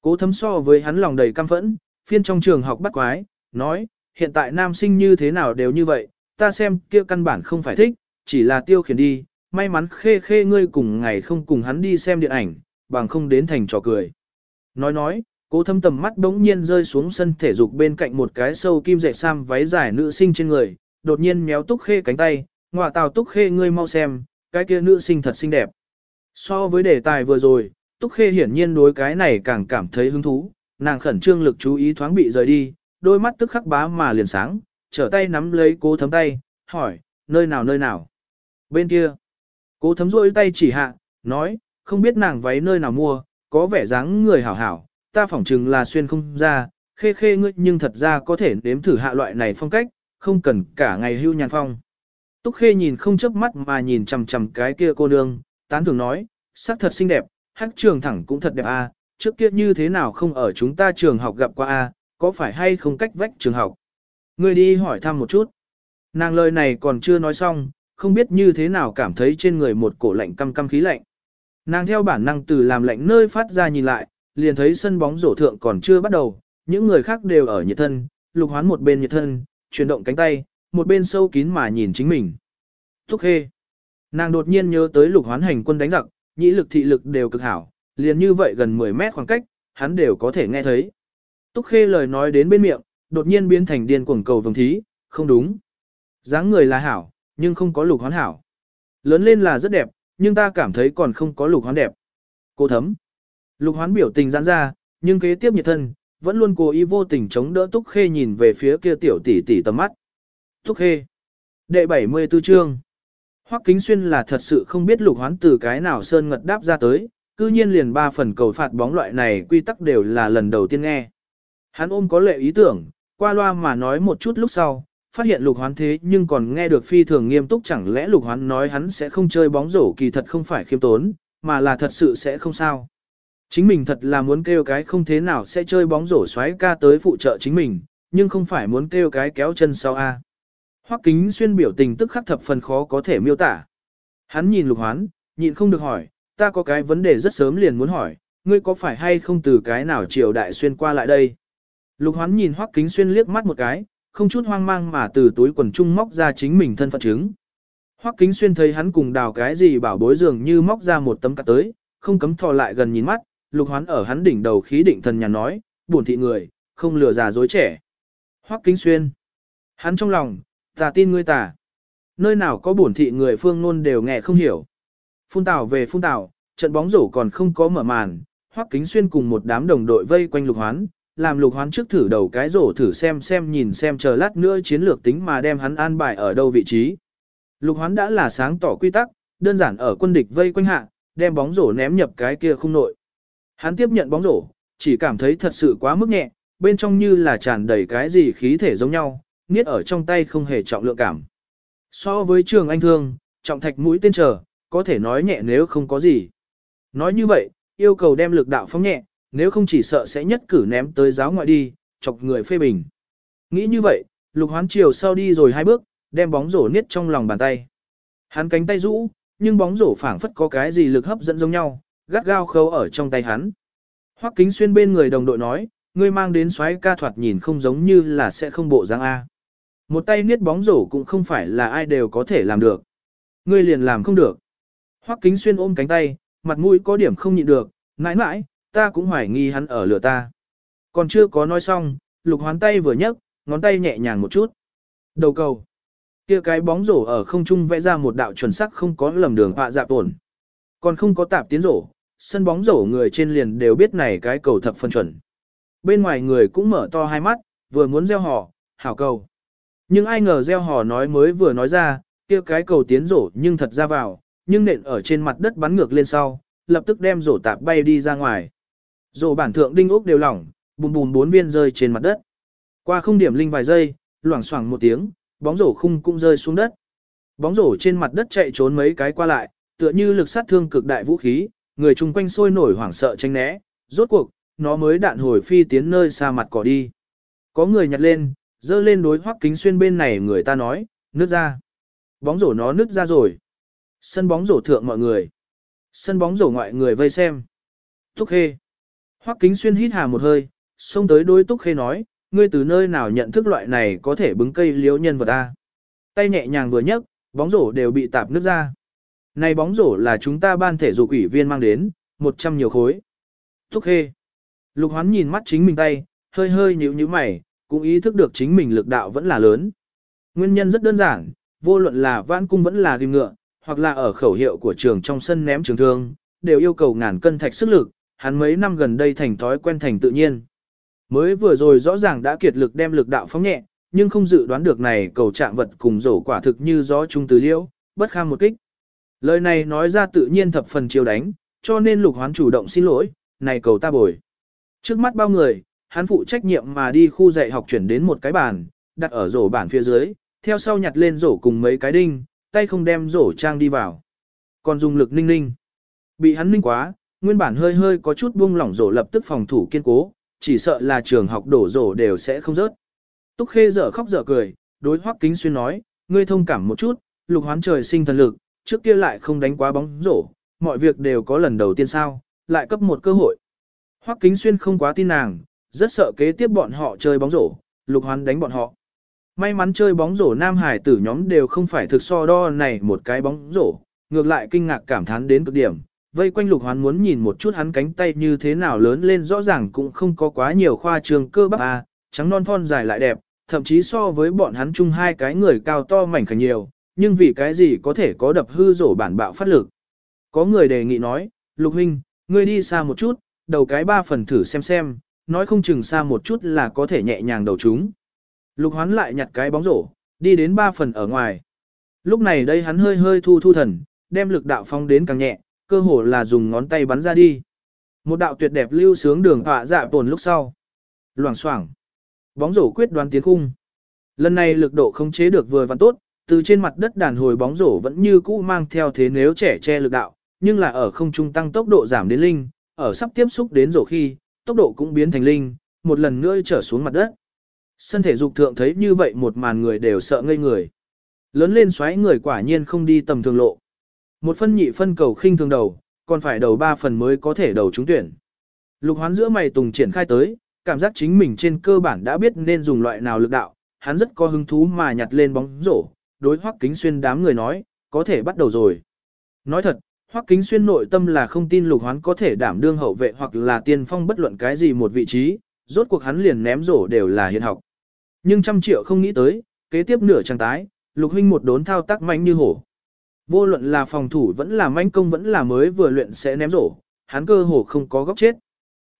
Cố thâm so với hắn lòng đầy căm phẫn, phiên trong trường học bắt quái, nói, hiện tại nam sinh như thế nào đều như vậy, ta xem kia căn bản không phải thích, chỉ là tiêu khiển đi, may mắn khê khê ngươi cùng ngày không cùng hắn đi xem điện ảnh, bằng không đến thành trò cười. Nói nói, cố thâm tầm mắt đống nhiên rơi xuống sân thể dục bên cạnh một cái sâu kim dệt sam váy dài nữ sinh trên người, đột nhiên méo túc khê cánh tay, ngọa tào túc khê ngươi mau xem, cái kia nữ sinh thật xinh đẹp. So với đề tài vừa rồi, túc khê hiển nhiên đối cái này càng cảm thấy hứng thú, nàng khẩn trương lực chú ý thoáng bị rời đi, đôi mắt tức khắc bá mà liền sáng, trở tay nắm lấy cố thấm tay, hỏi, nơi nào nơi nào? Bên kia. Cố thấm rôi tay chỉ hạ, nói, không biết nàng váy nơi nào mua, có vẻ dáng người hảo hảo, ta phỏng chừng là xuyên không ra, khê khê ngươi nhưng thật ra có thể nếm thử hạ loại này phong cách, không cần cả ngày hưu nhàn phong. Túc khê nhìn không chớp mắt mà nhìn chằm chằm cái kia cô nương, tán thường nói, sắc thật xinh đẹp, hát trường thẳng cũng thật đẹp a, à, trước kia như thế nào không ở chúng ta trường học gặp qua a, à, có phải hay không cách vách trường học. Ngươi đi hỏi thăm một chút. Nàng lời này còn chưa nói xong, không biết như thế nào cảm thấy trên người một cổ lạnh căm căm khí lạnh. Nàng theo bản năng từ làm lạnh nơi phát ra nhìn lại, liền thấy sân bóng rổ thượng còn chưa bắt đầu, những người khác đều ở nhiệt thân, lục hoán một bên nhiệt thân, chuyển động cánh tay, một bên sâu kín mà nhìn chính mình. Thúc khê. Nàng đột nhiên nhớ tới lục hoán hành quân đánh giặc, nhĩ lực thị lực đều cực hảo, liền như vậy gần 10 mét khoảng cách, hắn đều có thể nghe thấy. Túc khê lời nói đến bên miệng, đột nhiên biến thành điên cuồng cầu vồng thí, không đúng. dáng người là hảo, nhưng không có lục hoán hảo. Lớn lên là rất đẹp, nhưng ta cảm thấy còn không có lục hoán đẹp. Cô thấm. Lục hoán biểu tình giãn ra, nhưng kế tiếp nhiệt thân, vẫn luôn cố ý vô tình chống đỡ Túc Khê nhìn về phía kia tiểu tỷ tỷ tầm mắt. Túc Khê. Đệ 74 chương. Hoắc Kính Xuyên là thật sự không biết lục hoán từ cái nào sơn ngật đáp ra tới, cư nhiên liền ba phần cầu phạt bóng loại này quy tắc đều là lần đầu tiên nghe. Hắn ôm có lệ ý tưởng, qua loa mà nói một chút lúc sau, phát hiện lục hoán thế nhưng còn nghe được phi thường nghiêm túc chẳng lẽ lục hoán nói hắn sẽ không chơi bóng rổ kỳ thật không phải khiêm tốn, mà là thật sự sẽ không sao. Chính mình thật là muốn kêu cái không thế nào sẽ chơi bóng rổ xoáy ca tới phụ trợ chính mình, nhưng không phải muốn kêu cái kéo chân sau A. Hoắc kính xuyên biểu tình tức khắc thập phần khó có thể miêu tả. Hắn nhìn lục hoán, nhịn không được hỏi, ta có cái vấn đề rất sớm liền muốn hỏi, ngươi có phải hay không từ cái nào triều đại xuyên qua lại đây? Lục hoán nhìn Hoắc kính xuyên liếc mắt một cái, không chút hoang mang mà từ túi quần trung móc ra chính mình thân phận chứng. Hoắc kính xuyên thấy hắn cùng đào cái gì bảo bối dường như móc ra một tấm cát tới, không cấm thò lại gần nhìn mắt, lục hoán ở hắn đỉnh đầu khí định thần nhàn nói, buồn thị người, không lừa già dối trẻ. Hoắc kính xuyên. Hắn trong lòng, ta tin ngươi ta. Nơi nào có buồn thị người phương nôn đều nghe không hiểu. Phun tảo về phun tảo, trận bóng rổ còn không có mở màn, Hoắc kính xuyên cùng một đám đồng đội vây quanh lục hoán, làm lục hoán trước thử đầu cái rổ thử xem xem nhìn xem chờ lát nữa chiến lược tính mà đem hắn an bài ở đâu vị trí. Lục hoán đã là sáng tỏ quy tắc, đơn giản ở quân địch vây quanh hạ, đem bóng rổ ném nhập cái kia không nội. Hắn tiếp nhận bóng rổ, chỉ cảm thấy thật sự quá mức nhẹ, bên trong như là tràn đầy cái gì khí thể giống nhau, niết ở trong tay không hề trọng lượng cảm. So với trường anh thương, trọng thạch mũi tên trở, có thể nói nhẹ nếu không có gì. Nói như vậy, yêu cầu đem lực đạo phóng nhẹ, nếu không chỉ sợ sẽ nhất cử ném tới giáo ngoại đi, chọc người phê bình. Nghĩ như vậy, lục hoán chiều sau đi rồi hai bước, đem bóng rổ niết trong lòng bàn tay. Hắn cánh tay rũ, nhưng bóng rổ phảng phất có cái gì lực hấp dẫn giống nhau, gắt gao khâu ở trong tay hắn. Hoắc kính xuyên bên người đồng đội nói, ngươi mang đến xoáy ca thoạt nhìn không giống như là sẽ không bộ dáng A. Một tay niết bóng rổ cũng không phải là ai đều có thể làm được. Ngươi liền làm không được. Hoắc kính xuyên ôm cánh tay, mặt mũi có điểm không nhịn được, mãi mãi, ta cũng hoài nghi hắn ở lửa ta. Còn chưa có nói xong, lục hoán tay vừa nhấc, ngón tay nhẹ nhàng một chút. Đầu cầu. kia cái bóng rổ ở không trung vẽ ra một đạo chuẩn sắc không có lầm đường họa dạ ổn, Còn không có tạp tiến rổ, sân bóng rổ người trên liền đều biết này cái cầu thập phân chuẩn. Bên ngoài người cũng mở to hai mắt, vừa muốn gieo hò, hảo cầu. Nhưng ai ngờ gieo hò nói mới vừa nói ra, kia cái cầu tiến rổ nhưng thật ra vào, nhưng nện ở trên mặt đất bắn ngược lên sau, lập tức đem rổ tạp bay đi ra ngoài. Rổ bản thượng đinh ốc đều lỏng, bùm bùm bốn viên rơi trên mặt đất. Qua không điểm linh vài giây, loảng xoảng một tiếng, bóng rổ khung cũng rơi xuống đất. Bóng rổ trên mặt đất chạy trốn mấy cái qua lại, tựa như lực sát thương cực đại vũ khí, người chung quanh sôi nổi hoảng sợ tranh né, rốt cuộc, nó mới đạn hồi phi tiến nơi xa mặt cỏ đi. Có người nhặt lên, dơ lên đối hoắc kính xuyên bên này người ta nói, nước ra. Bóng rổ nó nứt ra rồi. Sân bóng rổ thượng mọi người. Sân bóng rổ ngoại người vây xem. Thúc hê. Hoắc kính xuyên hít hà một hơi, xông tới đối Túc Khê nói, ngươi từ nơi nào nhận thức loại này có thể bứng cây liếu nhân vật ta. Tay nhẹ nhàng vừa nhấc, bóng rổ đều bị tạp nước ra. Này bóng rổ là chúng ta ban thể dục ủy viên mang đến, 100 nhiều khối. Túc Khê. Lục hoán nhìn mắt chính mình tay, hơi hơi nhíu nhíu mày, cũng ý thức được chính mình lực đạo vẫn là lớn. Nguyên nhân rất đơn giản, vô luận là vãn cung vẫn là ghim ngựa, hoặc là ở khẩu hiệu của trường trong sân ném trường thương, đều yêu cầu ngàn cân thạch sức lực, hắn mấy năm gần đây thành thói quen thành tự nhiên. Mới vừa rồi rõ ràng đã kiệt lực đem lực đạo phóng nhẹ, nhưng không dự đoán được này cầu trạng vật cùng rổ quả thực như gió trung tứ liễu, bất kham một kích. Lời này nói ra tự nhiên thập phần chiều đánh, cho nên lục hoán chủ động xin lỗi, này cầu ta bồi. Trước mắt bao người, hắn phụ trách nhiệm mà đi khu dạy học chuyển đến một cái bàn, đặt ở rổ bản phía dưới, theo sau nhặt lên rổ cùng mấy cái đinh, tay không đem rổ trang đi vào. Còn dùng lực ninh ninh. Bị hắn ninh quá, nguyên bản hơi hơi có chút buông lỏng rổ lập tức phòng thủ kiên cố, chỉ sợ là trường học đổ rổ đều sẽ không rớt. Túc Khê dở khóc dở cười, đối Hoắc Kính Xuyên nói, ngươi thông cảm một chút, lục hoán trời sinh thần lực, trước kia lại không đánh quá bóng rổ, mọi việc đều có lần đầu tiên sao, lại cấp một cơ hội. Hoắc Kính Xuyên không quá tin nàng, rất sợ kế tiếp bọn họ chơi bóng rổ, lục hoán đánh bọn họ. May mắn chơi bóng rổ nam hải tử nhóm đều không phải thực so đo này một cái bóng rổ, ngược lại kinh ngạc cảm thán đến cực điểm. Vây quanh lục hoán muốn nhìn một chút hắn cánh tay như thế nào lớn lên rõ ràng cũng không có quá nhiều khoa trường cơ bắp à, trắng non thon dài lại đẹp, thậm chí so với bọn hắn chung hai cái người cao to mảnh khảnh nhiều, nhưng vì cái gì có thể có đập hư rổ bản bạo phát lực. Có người đề nghị nói, lục huynh, ngươi đi xa một chút, đầu cái ba phần thử xem xem, nói không chừng xa một chút là có thể nhẹ nhàng đầu chúng. Lục hoán lại nhặt cái bóng rổ, đi đến ba phần ở ngoài. Lúc này đây hắn hơi hơi thu thu thần, đem lực đạo phong đến càng nhẹ, cơ hồ là dùng ngón tay bắn ra đi. Một đạo tuyệt đẹp lưu sướng đường họa dạ tồn lúc sau. Loảng xoảng. Bóng rổ quyết đoán tiến khung. Lần này lực độ không chế được vừa vặn tốt, từ trên mặt đất đàn hồi bóng rổ vẫn như cũ mang theo thế nếu trẻ che lực đạo, nhưng là ở không trung tăng tốc độ giảm đến linh, ở sắp tiếp xúc đến rổ khi, tốc độ cũng biến thành linh, một lần nữa trở xuống mặt đất. Sân thể dục thượng thấy như vậy một màn người đều sợ ngây người. Lớn lên xoáy người quả nhiên không đi tầm thường lộ. Một phân nhị phân cầu khinh thường đầu, còn phải đầu ba phần mới có thể đầu trúng tuyển. Lục hoán giữa mày tùng triển khai tới, cảm giác chính mình trên cơ bản đã biết nên dùng loại nào lực đạo, hắn rất có hứng thú mà nhặt lên bóng rổ, đối hoắc kính xuyên đám người nói, có thể bắt đầu rồi. Nói thật, hoắc kính xuyên nội tâm là không tin lục hoán có thể đảm đương hậu vệ hoặc là tiên phong bất luận cái gì một vị trí, rốt cuộc hắn liền ném rổ đều là hiện học. Nhưng trăm triệu không nghĩ tới, kế tiếp nửa trang tái, lục huynh một đốn thao tác mạnh như hổ. Vô luận là phòng thủ vẫn là manh công vẫn là mới vừa luyện sẽ ném rổ, hắn cơ hồ không có góc chết.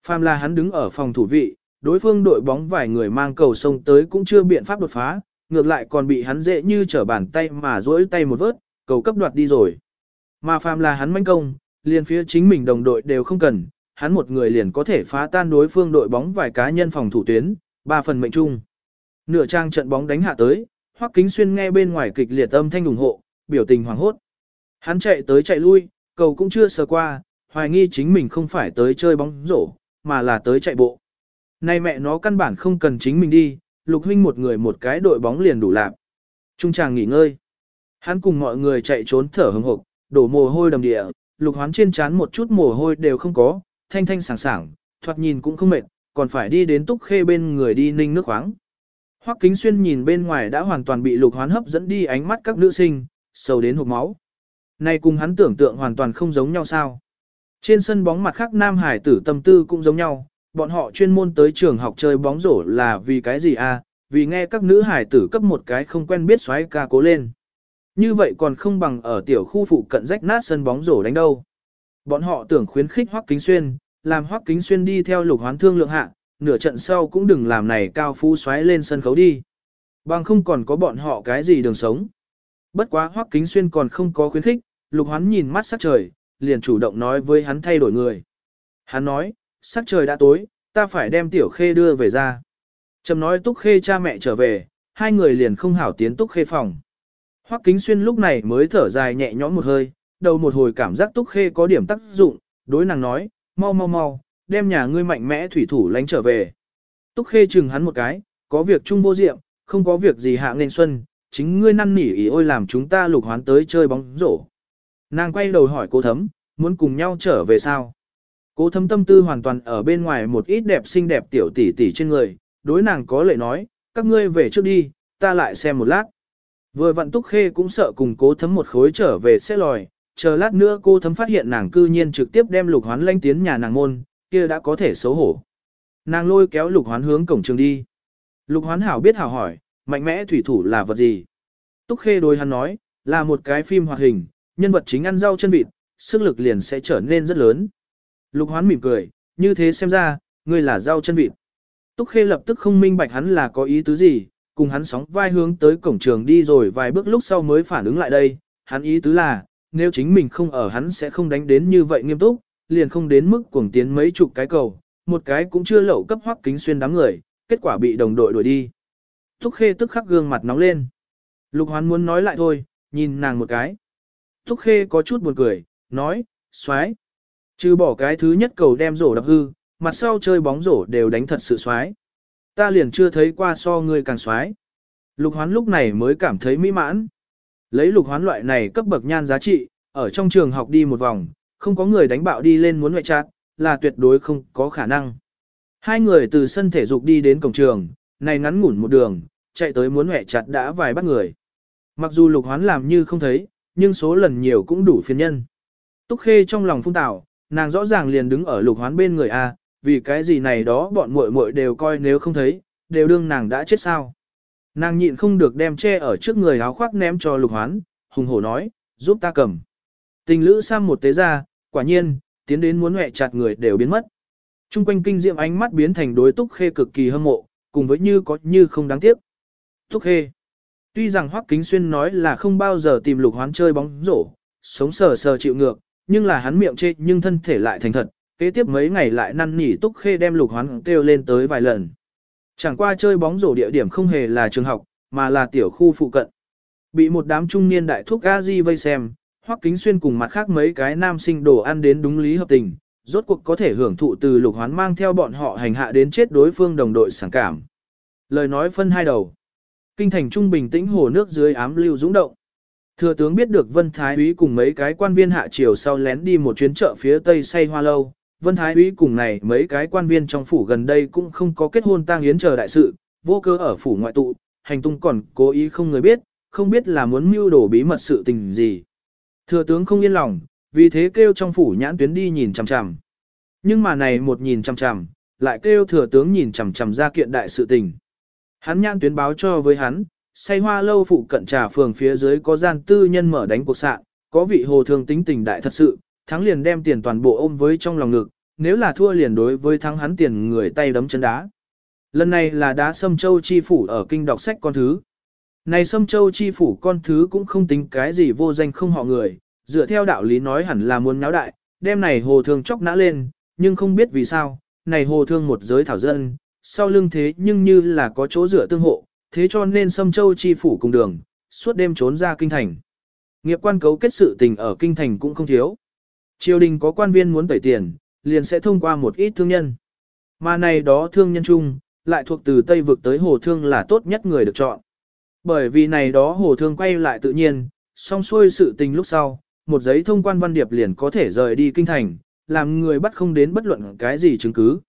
Phàm là hắn đứng ở phòng thủ vị, đối phương đội bóng vài người mang cầu sông tới cũng chưa biện pháp đột phá, ngược lại còn bị hắn dễ như trở bàn tay mà duỗi tay một vớt, cầu cấp đoạt đi rồi. Mà phàm là hắn manh công, liền phía chính mình đồng đội đều không cần, hắn một người liền có thể phá tan đối phương đội bóng vài cá nhân phòng thủ tuyến, ba phần mệnh chung. Nửa trang trận bóng đánh hạ tới, Hoắc Kính Xuyên nghe bên ngoài kịch liệt âm thanh ủng hộ, biểu tình hoảng hốt. Hắn chạy tới chạy lui, cầu cũng chưa sờ qua, hoài nghi chính mình không phải tới chơi bóng rổ, mà là tới chạy bộ. Nay mẹ nó căn bản không cần chính mình đi, lục huynh một người một cái đội bóng liền đủ lạc. Trung chàng nghỉ ngơi. Hắn cùng mọi người chạy trốn thở hừng hực, đổ mồ hôi đầm địa, lục hoán trên trán một chút mồ hôi đều không có, thanh thanh sảng sảng, thoạt nhìn cũng không mệt, còn phải đi đến túc khê bên người đi ninh nước khoáng. Hoắc Kính Xuyên nhìn bên ngoài đã hoàn toàn bị lục hoán hấp dẫn đi ánh mắt các nữ sinh, sâu đến hộp máu. Này cùng hắn tưởng tượng hoàn toàn không giống nhau sao. Trên sân bóng mặt khác nam hải tử tâm tư cũng giống nhau, bọn họ chuyên môn tới trường học chơi bóng rổ là vì cái gì à, vì nghe các nữ hải tử cấp một cái không quen biết xoáy ca cố lên. Như vậy còn không bằng ở tiểu khu phụ cận rách nát sân bóng rổ đánh đâu. Bọn họ tưởng khuyến khích Hoắc Kính Xuyên, làm Hoắc Kính Xuyên đi theo lục hoán thương lượng hạ, nửa trận sau cũng đừng làm này cao phú xoáy lên sân khấu đi. Bằng không còn có bọn họ cái gì đường sống. Bất quá Hoắc Kính Xuyên còn không có khuyến khích, lục hoán nhìn mắt sắc trời, liền chủ động nói với hắn thay đổi người. Hắn nói, sắc trời đã tối, ta phải đem tiểu khê đưa về ra. Trầm nói túc khê cha mẹ trở về, hai người liền không hảo tiến túc khê phòng. Hoắc Kính Xuyên lúc này mới thở dài nhẹ nhõm một hơi, đầu một hồi cảm giác túc khê có điểm tác dụng, đối nàng nói, mau mau mau, đem nhà ngươi mạnh mẽ thủy thủ lánh trở về. Túc khê chừng hắn một cái, có việc chung vô diệm, không có việc gì hạ nên xuân, chính ngươi năn nỉ ý ôi làm chúng ta lục hoán tới chơi bóng rổ. Nàng quay đầu hỏi cô thấm, muốn cùng nhau trở về sao? Cô thấm tâm tư hoàn toàn ở bên ngoài một ít đẹp xinh đẹp tiểu tỷ tỷ trên người, đối nàng có lệ nói, các ngươi về trước đi, ta lại xem một lát. Vừa vặn túc khê cũng sợ cùng cố thấm một khối trở về sẽ lòi, chờ lát nữa cô thấm phát hiện nàng cư nhiên trực tiếp đem lục hoán lanh tiến nhà nàng môn, kia đã có thể xấu hổ. Nàng lôi kéo lục hoán hướng cổng trường đi. Lục hoán hảo biết hảo hỏi, mạnh mẽ thủy thủ là vật gì? Túc khê đối hắn nói, là một cái phim hoạt hình, nhân vật chính ăn rau chân vịt, sức lực liền sẽ trở nên rất lớn. Lục hoán mỉm cười, như thế xem ra, ngươi là rau chân vịt. Túc khê lập tức không minh bạch hắn là có ý tứ gì, cùng hắn sóng vai hướng tới cổng trường đi rồi vài bước lúc sau mới phản ứng lại đây, hắn ý tứ là, nếu chính mình không ở hắn sẽ không đánh đến như vậy nghiêm túc, liền không đến mức cuồng tiến mấy chục cái cầu, một cái cũng chưa lậu cấp hoắc kính xuyên đám người, kết quả bị đồng đội đuổi đi. Túc khê tức khắc gương mặt nóng lên. Lục hoán muốn nói lại thôi, nhìn nàng một cái. Túc khê có chút buồn cười, nói, xoái. Trừ bỏ cái thứ nhất cầu đem rổ đập hư, mặt sau chơi bóng rổ đều đánh thật sự xoái. Ta liền chưa thấy qua so ngươi càng xoái. Lục hoán lúc này mới cảm thấy mỹ mãn. Lấy lục hoán loại này cấp bậc nhan giá trị, ở trong trường học đi một vòng, không có người đánh bạo đi lên muốn ngoại chặt, là tuyệt đối không có khả năng. Hai người từ sân thể dục đi đến cổng trường, này ngắn ngủn một đường, chạy tới muốn ngoại chặt đã vài bắt người. Mặc dù lục hoán làm như không thấy, nhưng số lần nhiều cũng đủ phiền nhân. Túc Khê trong lòng phung tạo, nàng rõ ràng liền đứng ở lục hoán bên người A, vì cái gì này đó bọn muội muội đều coi nếu không thấy, đều đương nàng đã chết sao. Nàng nhịn không được đem che ở trước người áo khoác ném cho lục hoán, hùng hổ nói, giúp ta cầm. Tình lữ sang một tế ra, quả nhiên, tiến đến muốn hẹ chặt người đều biến mất. Trung quanh kinh diệm ánh mắt biến thành đối túc khê cực kỳ hâm mộ, cùng với như có như không đáng tiếc. Túc khê. Tuy rằng Hoắc Kính Xuyên nói là không bao giờ tìm lục hoán chơi bóng rổ, sống sờ sờ chịu ngược, nhưng là hắn miệng chê nhưng thân thể lại thành thật, kế tiếp mấy ngày lại năn nỉ túc khê đem lục hoán kêu lên tới vài lần. Chẳng qua chơi bóng rổ địa điểm không hề là trường học, mà là tiểu khu phụ cận. Bị một đám trung niên đại thúc Gazi vây xem, Hoắc Kính Xuyên cùng mặt khác mấy cái nam sinh đồ ăn đến đúng lý hợp tình, rốt cuộc có thể hưởng thụ từ lục hoán mang theo bọn họ hành hạ đến chết đối phương đồng đội sảng cảm. Lời nói phân hai đầu. Kinh thành trung bình tĩnh hồ nước dưới ám lưu dũng động. Thừa tướng biết được Vân Thái úy cùng mấy cái quan viên hạ triều sau lén đi một chuyến chợ phía tây say hoa lâu. Vân Thái úy cùng này mấy cái quan viên trong phủ gần đây cũng không có kết hôn tang yến chờ đại sự, vô cơ ở phủ ngoại tụ, hành tung còn cố ý không người biết, không biết là muốn mưu đổ bí mật sự tình gì. Thừa tướng không yên lòng, vì thế kêu trong phủ nhãn tuyến đi nhìn chằm chằm. Nhưng mà này một nhìn chằm chằm, lại kêu thừa tướng nhìn chằm chằm ra kiện đại sự tình. Hắn nhãn tuyến báo cho với hắn, say hoa lâu phụ cận trà phường phía dưới có gian tư nhân mở đánh cuộc sạn, có vị hồ thường tính tình đại thật sự, thắng liền đem tiền toàn bộ ôm với trong lòng ngực, nếu là thua liền đối với thắng hắn tiền người tay đấm chân đá. Lần này là đá sâm châu chi phủ ở kinh đọc sách con thứ. Này sâm châu chi phủ con thứ cũng không tính cái gì vô danh không họ người, dựa theo đạo lý nói hẳn là muốn náo đại, đem này hồ thương chóc nã lên, nhưng không biết vì sao, này hồ thương một giới thảo dân, sau lưng thế nhưng như là có chỗ dựa tương hộ, thế cho nên Sâm Châu chi phủ cùng đường, suốt đêm trốn ra kinh thành. Nghiệp quan cấu kết sự tình ở kinh thành cũng không thiếu. Triều đình có quan viên muốn tẩy tiền, liền sẽ thông qua một ít thương nhân. Mà này đó thương nhân chung, lại thuộc từ Tây vực tới hồ thương là tốt nhất người được chọn. Bởi vì này đó hồ thương quay lại tự nhiên, xong xuôi sự tình lúc sau, một giấy thông quan văn điệp liền có thể rời đi kinh thành, làm người bắt không đến bất luận cái gì chứng cứ.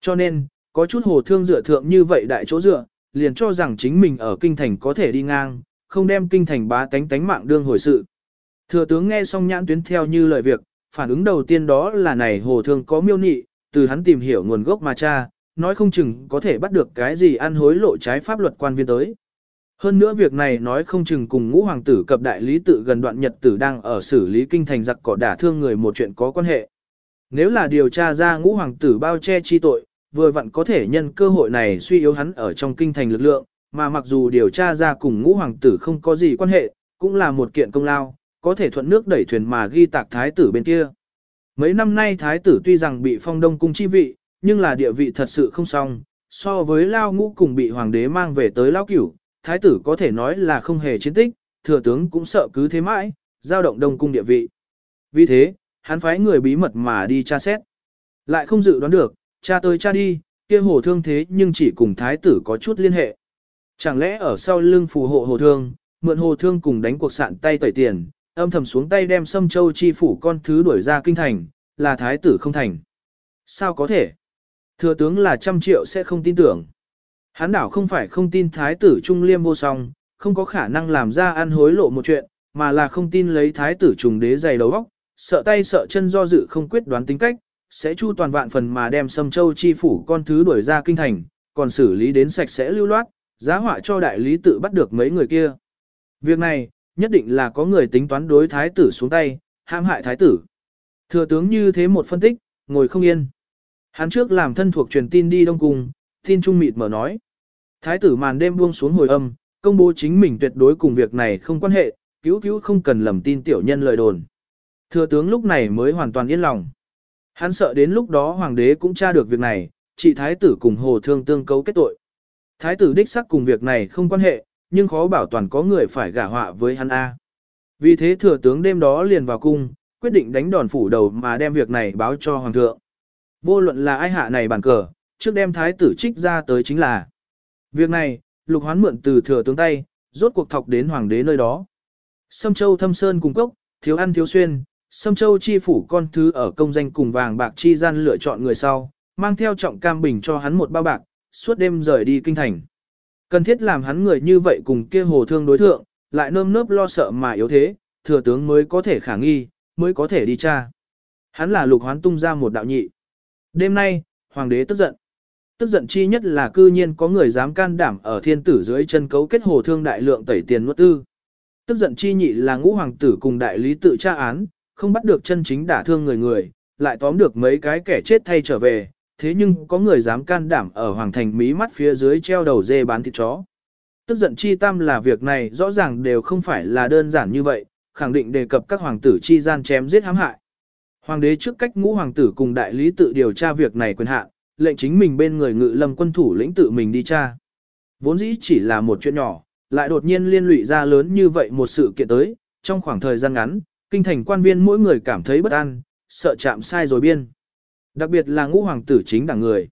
Cho nên, có chút hồ thương dựa thượng như vậy đại chỗ dựa, liền cho rằng chính mình ở kinh thành có thể đi ngang, không đem kinh thành bá tánh tánh mạng đương hồi sự. Thừa tướng nghe xong nhãn tuyến theo như lời việc, phản ứng đầu tiên đó là này hồ thương có miêu nị, từ hắn tìm hiểu nguồn gốc mà cha, nói không chừng có thể bắt được cái gì ăn hối lộ trái pháp luật quan viên tới. Hơn nữa việc này nói không chừng cùng ngũ hoàng tử cập đại lý tự gần đoạn nhật tử đang ở xử lý kinh thành giặc cỏ đả thương người một chuyện có quan hệ. Nếu là điều tra ra ngũ hoàng tử bao che chi tội, vừa vặn có thể nhân cơ hội này suy yếu hắn ở trong kinh thành lực lượng, mà mặc dù điều tra ra cùng ngũ hoàng tử không có gì quan hệ, cũng là một kiện công lao, có thể thuận nước đẩy thuyền mà ghi tạc thái tử bên kia. Mấy năm nay thái tử tuy rằng bị phong đông cung chi vị, nhưng là địa vị thật sự không xong, so với lao ngũ cùng bị hoàng đế mang về tới lao cửu, thái tử có thể nói là không hề chiến tích, thừa tướng cũng sợ cứ thế mãi, giao động đông cung địa vị. Vì thế, hắn phái người bí mật mà đi tra xét. Lại không dự đoán được, cha tới cha đi, kia hồ thương thế nhưng chỉ cùng thái tử có chút liên hệ. Chẳng lẽ ở sau lưng phù hộ hồ thương, mượn hồ thương cùng đánh cuộc sạn tay tẩy tiền, âm thầm xuống tay đem sâm châu chi phủ con thứ đuổi ra kinh thành, là thái tử không thành. Sao có thể? Thừa tướng là trăm triệu sẽ không tin tưởng. Hán đảo không phải không tin thái tử trung liêm vô song, không có khả năng làm ra ăn hối lộ một chuyện, mà là không tin lấy thái tử trùng đế dày đầu óc, sợ tay sợ chân do dự không quyết đoán tính cách, sẽ chu toàn vạn phần mà đem Sâm Châu chi phủ con thứ đuổi ra kinh thành, còn xử lý đến sạch sẽ lưu loát, giá họa cho đại lý tự bắt được mấy người kia. Việc này, nhất định là có người tính toán đối thái tử xuống tay, hãm hại thái tử. Thừa tướng như thế một phân tích, ngồi không yên. Hắn trước làm thân thuộc truyền tin đi Đông Cung, tin trung mịt mở nói. Thái tử màn đêm buông xuống hồi âm, công bố chính mình tuyệt đối cùng việc này không quan hệ, cứu cứu không cần lầm tin tiểu nhân lời đồn. Thừa tướng lúc này mới hoàn toàn yên lòng. Hắn sợ đến lúc đó hoàng đế cũng tra được việc này, chị thái tử cùng hồ thương tương cấu kết tội. Thái tử đích sắc cùng việc này không quan hệ, nhưng khó bảo toàn có người phải gả họa với hắn A. Vì thế thừa tướng đêm đó liền vào cung, quyết định đánh đòn phủ đầu mà đem việc này báo cho hoàng thượng. Vô luận là ai hạ này bàn cờ, trước đem thái tử trích ra tới chính là. Việc này, lục hoán mượn từ thừa tướng tay, rốt cuộc thọc đến hoàng đế nơi đó. Sâm châu thâm sơn cùng cốc, thiếu ăn thiếu xuyên, Sâm Châu chi phủ con thứ ở công danh cùng vàng bạc chi gian lựa chọn người sau, mang theo trọng cam bình cho hắn một bao bạc, suốt đêm rời đi kinh thành. Cần thiết làm hắn người như vậy cùng kia hồ thương đối thượng, lại nơm nớp lo sợ mà yếu thế, thừa tướng mới có thể khả nghi, mới có thể đi tra. Hắn là lục hoán tung ra một đạo nhị. Đêm nay, hoàng đế tức giận. Tức giận chi nhất là cư nhiên có người dám can đảm ở thiên tử dưới chân cấu kết hồ thương đại lượng tẩy tiền nuốt tư. Tức giận chi nhị là ngũ hoàng tử cùng đại lý tự tra án, không bắt được chân chính đả thương người người, lại tóm được mấy cái kẻ chết thay trở về, thế nhưng có người dám can đảm ở hoàng thành mí mắt phía dưới treo đầu dê bán thịt chó. Tức giận chi tam là việc này rõ ràng đều không phải là đơn giản như vậy, khẳng định đề cập các hoàng tử chi gian chém giết hãm hại. Hoàng đế trước cách ngũ hoàng tử cùng đại lý tự điều tra việc này quyền hạn, lệnh chính mình bên người ngự lâm quân thủ lĩnh tự mình đi tra. Vốn dĩ chỉ là một chuyện nhỏ, lại đột nhiên liên lụy ra lớn như vậy một sự kiện tới, trong khoảng thời gian ngắn, kinh thành quan viên mỗi người cảm thấy bất an, sợ chạm sai rồi biên. Đặc biệt là ngũ hoàng tử chính đảng người.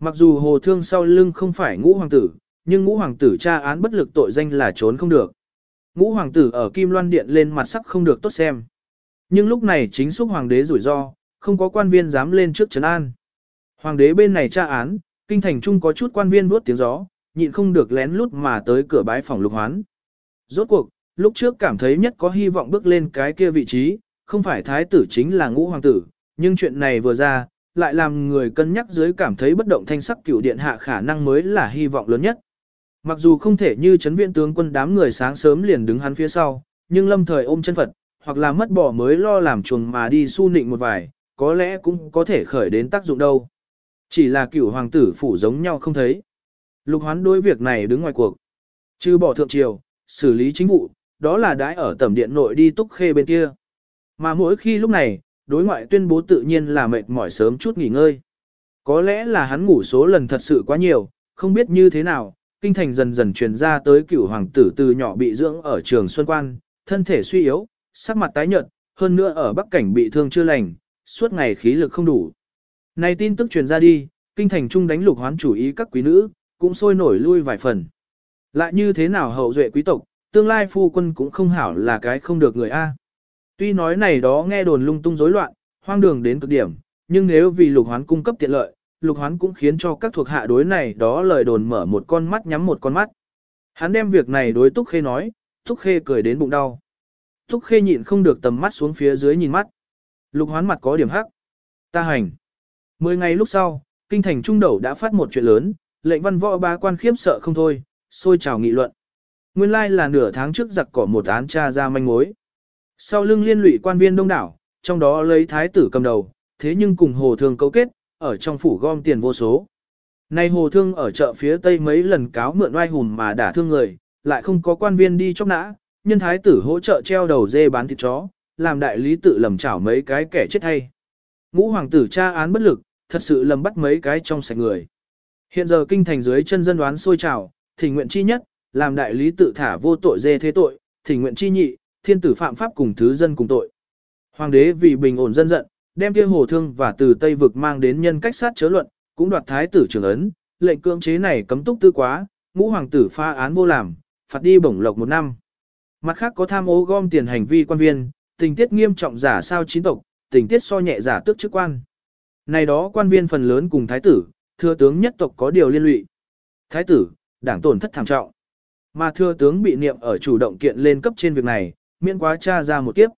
Mặc dù hồ thương sau lưng không phải ngũ hoàng tử, nhưng ngũ hoàng tử tra án bất lực tội danh là trốn không được. Ngũ hoàng tử ở Kim Loan Điện lên mặt sắc không được tốt xem. Nhưng lúc này chính xúc hoàng đế rủi ro, không có quan viên dám lên trước trấn an. Hoàng đế bên này tra án, kinh thành trung có chút quan viên vuốt tiếng gió, nhịn không được lén lút mà tới cửa bái phòng lục hoán. Rốt cuộc, lúc trước cảm thấy nhất có hy vọng bước lên cái kia vị trí, không phải thái tử chính là ngũ hoàng tử, nhưng chuyện này vừa ra, lại làm người cân nhắc dưới cảm thấy bất động thanh sắc cửu điện hạ khả năng mới là hy vọng lớn nhất. Mặc dù không thể như chấn viện tướng quân đám người sáng sớm liền đứng hắn phía sau, nhưng lâm thời ôm chân Phật, hoặc là mất bỏ mới lo làm chuồng mà đi su nịnh một vài, có lẽ cũng có thể khởi đến tác dụng đâu. Chỉ là cửu hoàng tử phủ giống nhau không thấy. Lục hoán đối việc này đứng ngoài cuộc. Trừ bỏ thượng triều, xử lý chính vụ, đó là đãi ở tầm điện nội đi túc khê bên kia. Mà mỗi khi lúc này, đối ngoại tuyên bố tự nhiên là mệt mỏi sớm chút nghỉ ngơi. Có lẽ là hắn ngủ số lần thật sự quá nhiều, không biết như thế nào, kinh thành dần dần truyền ra tới cửu hoàng tử từ nhỏ bị dưỡng ở trường Xuân Quan, thân thể suy yếu, sắc mặt tái nhợt, hơn nữa ở bắc cảnh bị thương chưa lành, suốt ngày khí lực không đủ. Này tin tức truyền ra đi, kinh thành trung đánh lục hoán chủ ý các quý nữ, cũng sôi nổi lui vài phần. Lại như thế nào hậu duệ quý tộc, tương lai phu quân cũng không hảo là cái không được người A. Tuy nói này đó nghe đồn lung tung rối loạn, hoang đường đến cực điểm, nhưng nếu vì lục hoán cung cấp tiện lợi, lục hoán cũng khiến cho các thuộc hạ đối này đó lời đồn mở một con mắt nhắm một con mắt. Hắn đem việc này đối Túc Khê nói, Túc Khê cười đến bụng đau. Túc Khê nhịn không được tầm mắt xuống phía dưới nhìn mắt. Lục hoán mặt có điểm hắc. Ta hành. Mười ngày lúc sau, kinh thành trung đầu đã phát một chuyện lớn, lệnh văn võ ba quan khiếp sợ không thôi, sôi trào nghị luận. Nguyên lai là nửa tháng trước giặc cỏ một án tra ra manh mối. Sau lưng liên lụy quan viên đông đảo, trong đó lấy thái tử cầm đầu, thế nhưng cùng hồ thương cấu kết, ở trong phủ gom tiền vô số. Nay hồ thương ở chợ phía tây mấy lần cáo mượn oai hùn mà đả thương người, lại không có quan viên đi chóc nã, nhân thái tử hỗ trợ treo đầu dê bán thịt chó, làm đại lý tự lầm chảo mấy cái kẻ chết hay. Ngũ hoàng tử tra án bất lực, thật sự lầm bắt mấy cái trong sạch người. Hiện giờ kinh thành dưới chân dân đoán sôi trào, thỉnh nguyện chi nhất, làm đại lý tự thả vô tội dê thế tội, thỉnh nguyện chi nhị, thiên tử phạm pháp cùng thứ dân cùng tội. Hoàng đế vì bình ổn dân giận, đem kia hồ thương và từ Tây vực mang đến nhân cách sát chớ luận, cũng đoạt thái tử trưởng ấn, lệnh cưỡng chế này cấm túc tư quá, ngũ hoàng tử pha án vô làm, phạt đi bổng lộc một năm. Mặt khác có tham ô gom tiền hành vi quan viên, tình tiết nghiêm trọng giả sao chín tộc, tình tiết so nhẹ giả tước chức quan. Này đó quan viên phần lớn cùng thái tử, thừa tướng nhất tộc có điều liên lụy. Thái tử, đảng tổn thất thảm trọng. Mà thừa tướng bị niệm ở chủ động kiện lên cấp trên việc này, miễn quá tra ra một kiếp.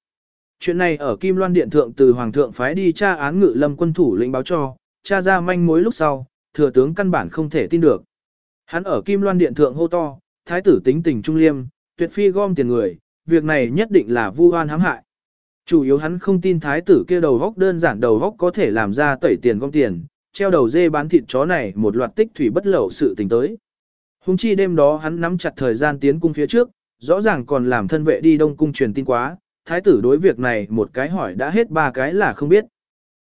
Chuyện này ở Kim Loan Điện Thượng từ Hoàng thượng phái đi tra án ngự lâm quân thủ lĩnh báo cho, tra ra manh mối lúc sau, thừa tướng căn bản không thể tin được. Hắn ở Kim Loan Điện Thượng hô to, thái tử tính tình trung liêm, tuyệt phi gom tiền người, việc này nhất định là vu oan hãm hại. Chủ yếu hắn không tin thái tử kia đầu góc đơn giản đầu góc có thể làm ra tẩy tiền gom tiền, treo đầu dê bán thịt chó này một loạt tích thủy bất lậu sự tình tới. Hùng chi đêm đó hắn nắm chặt thời gian tiến cung phía trước, rõ ràng còn làm thân vệ đi đông cung truyền tin quá, thái tử đối việc này một cái hỏi đã hết ba cái là không biết.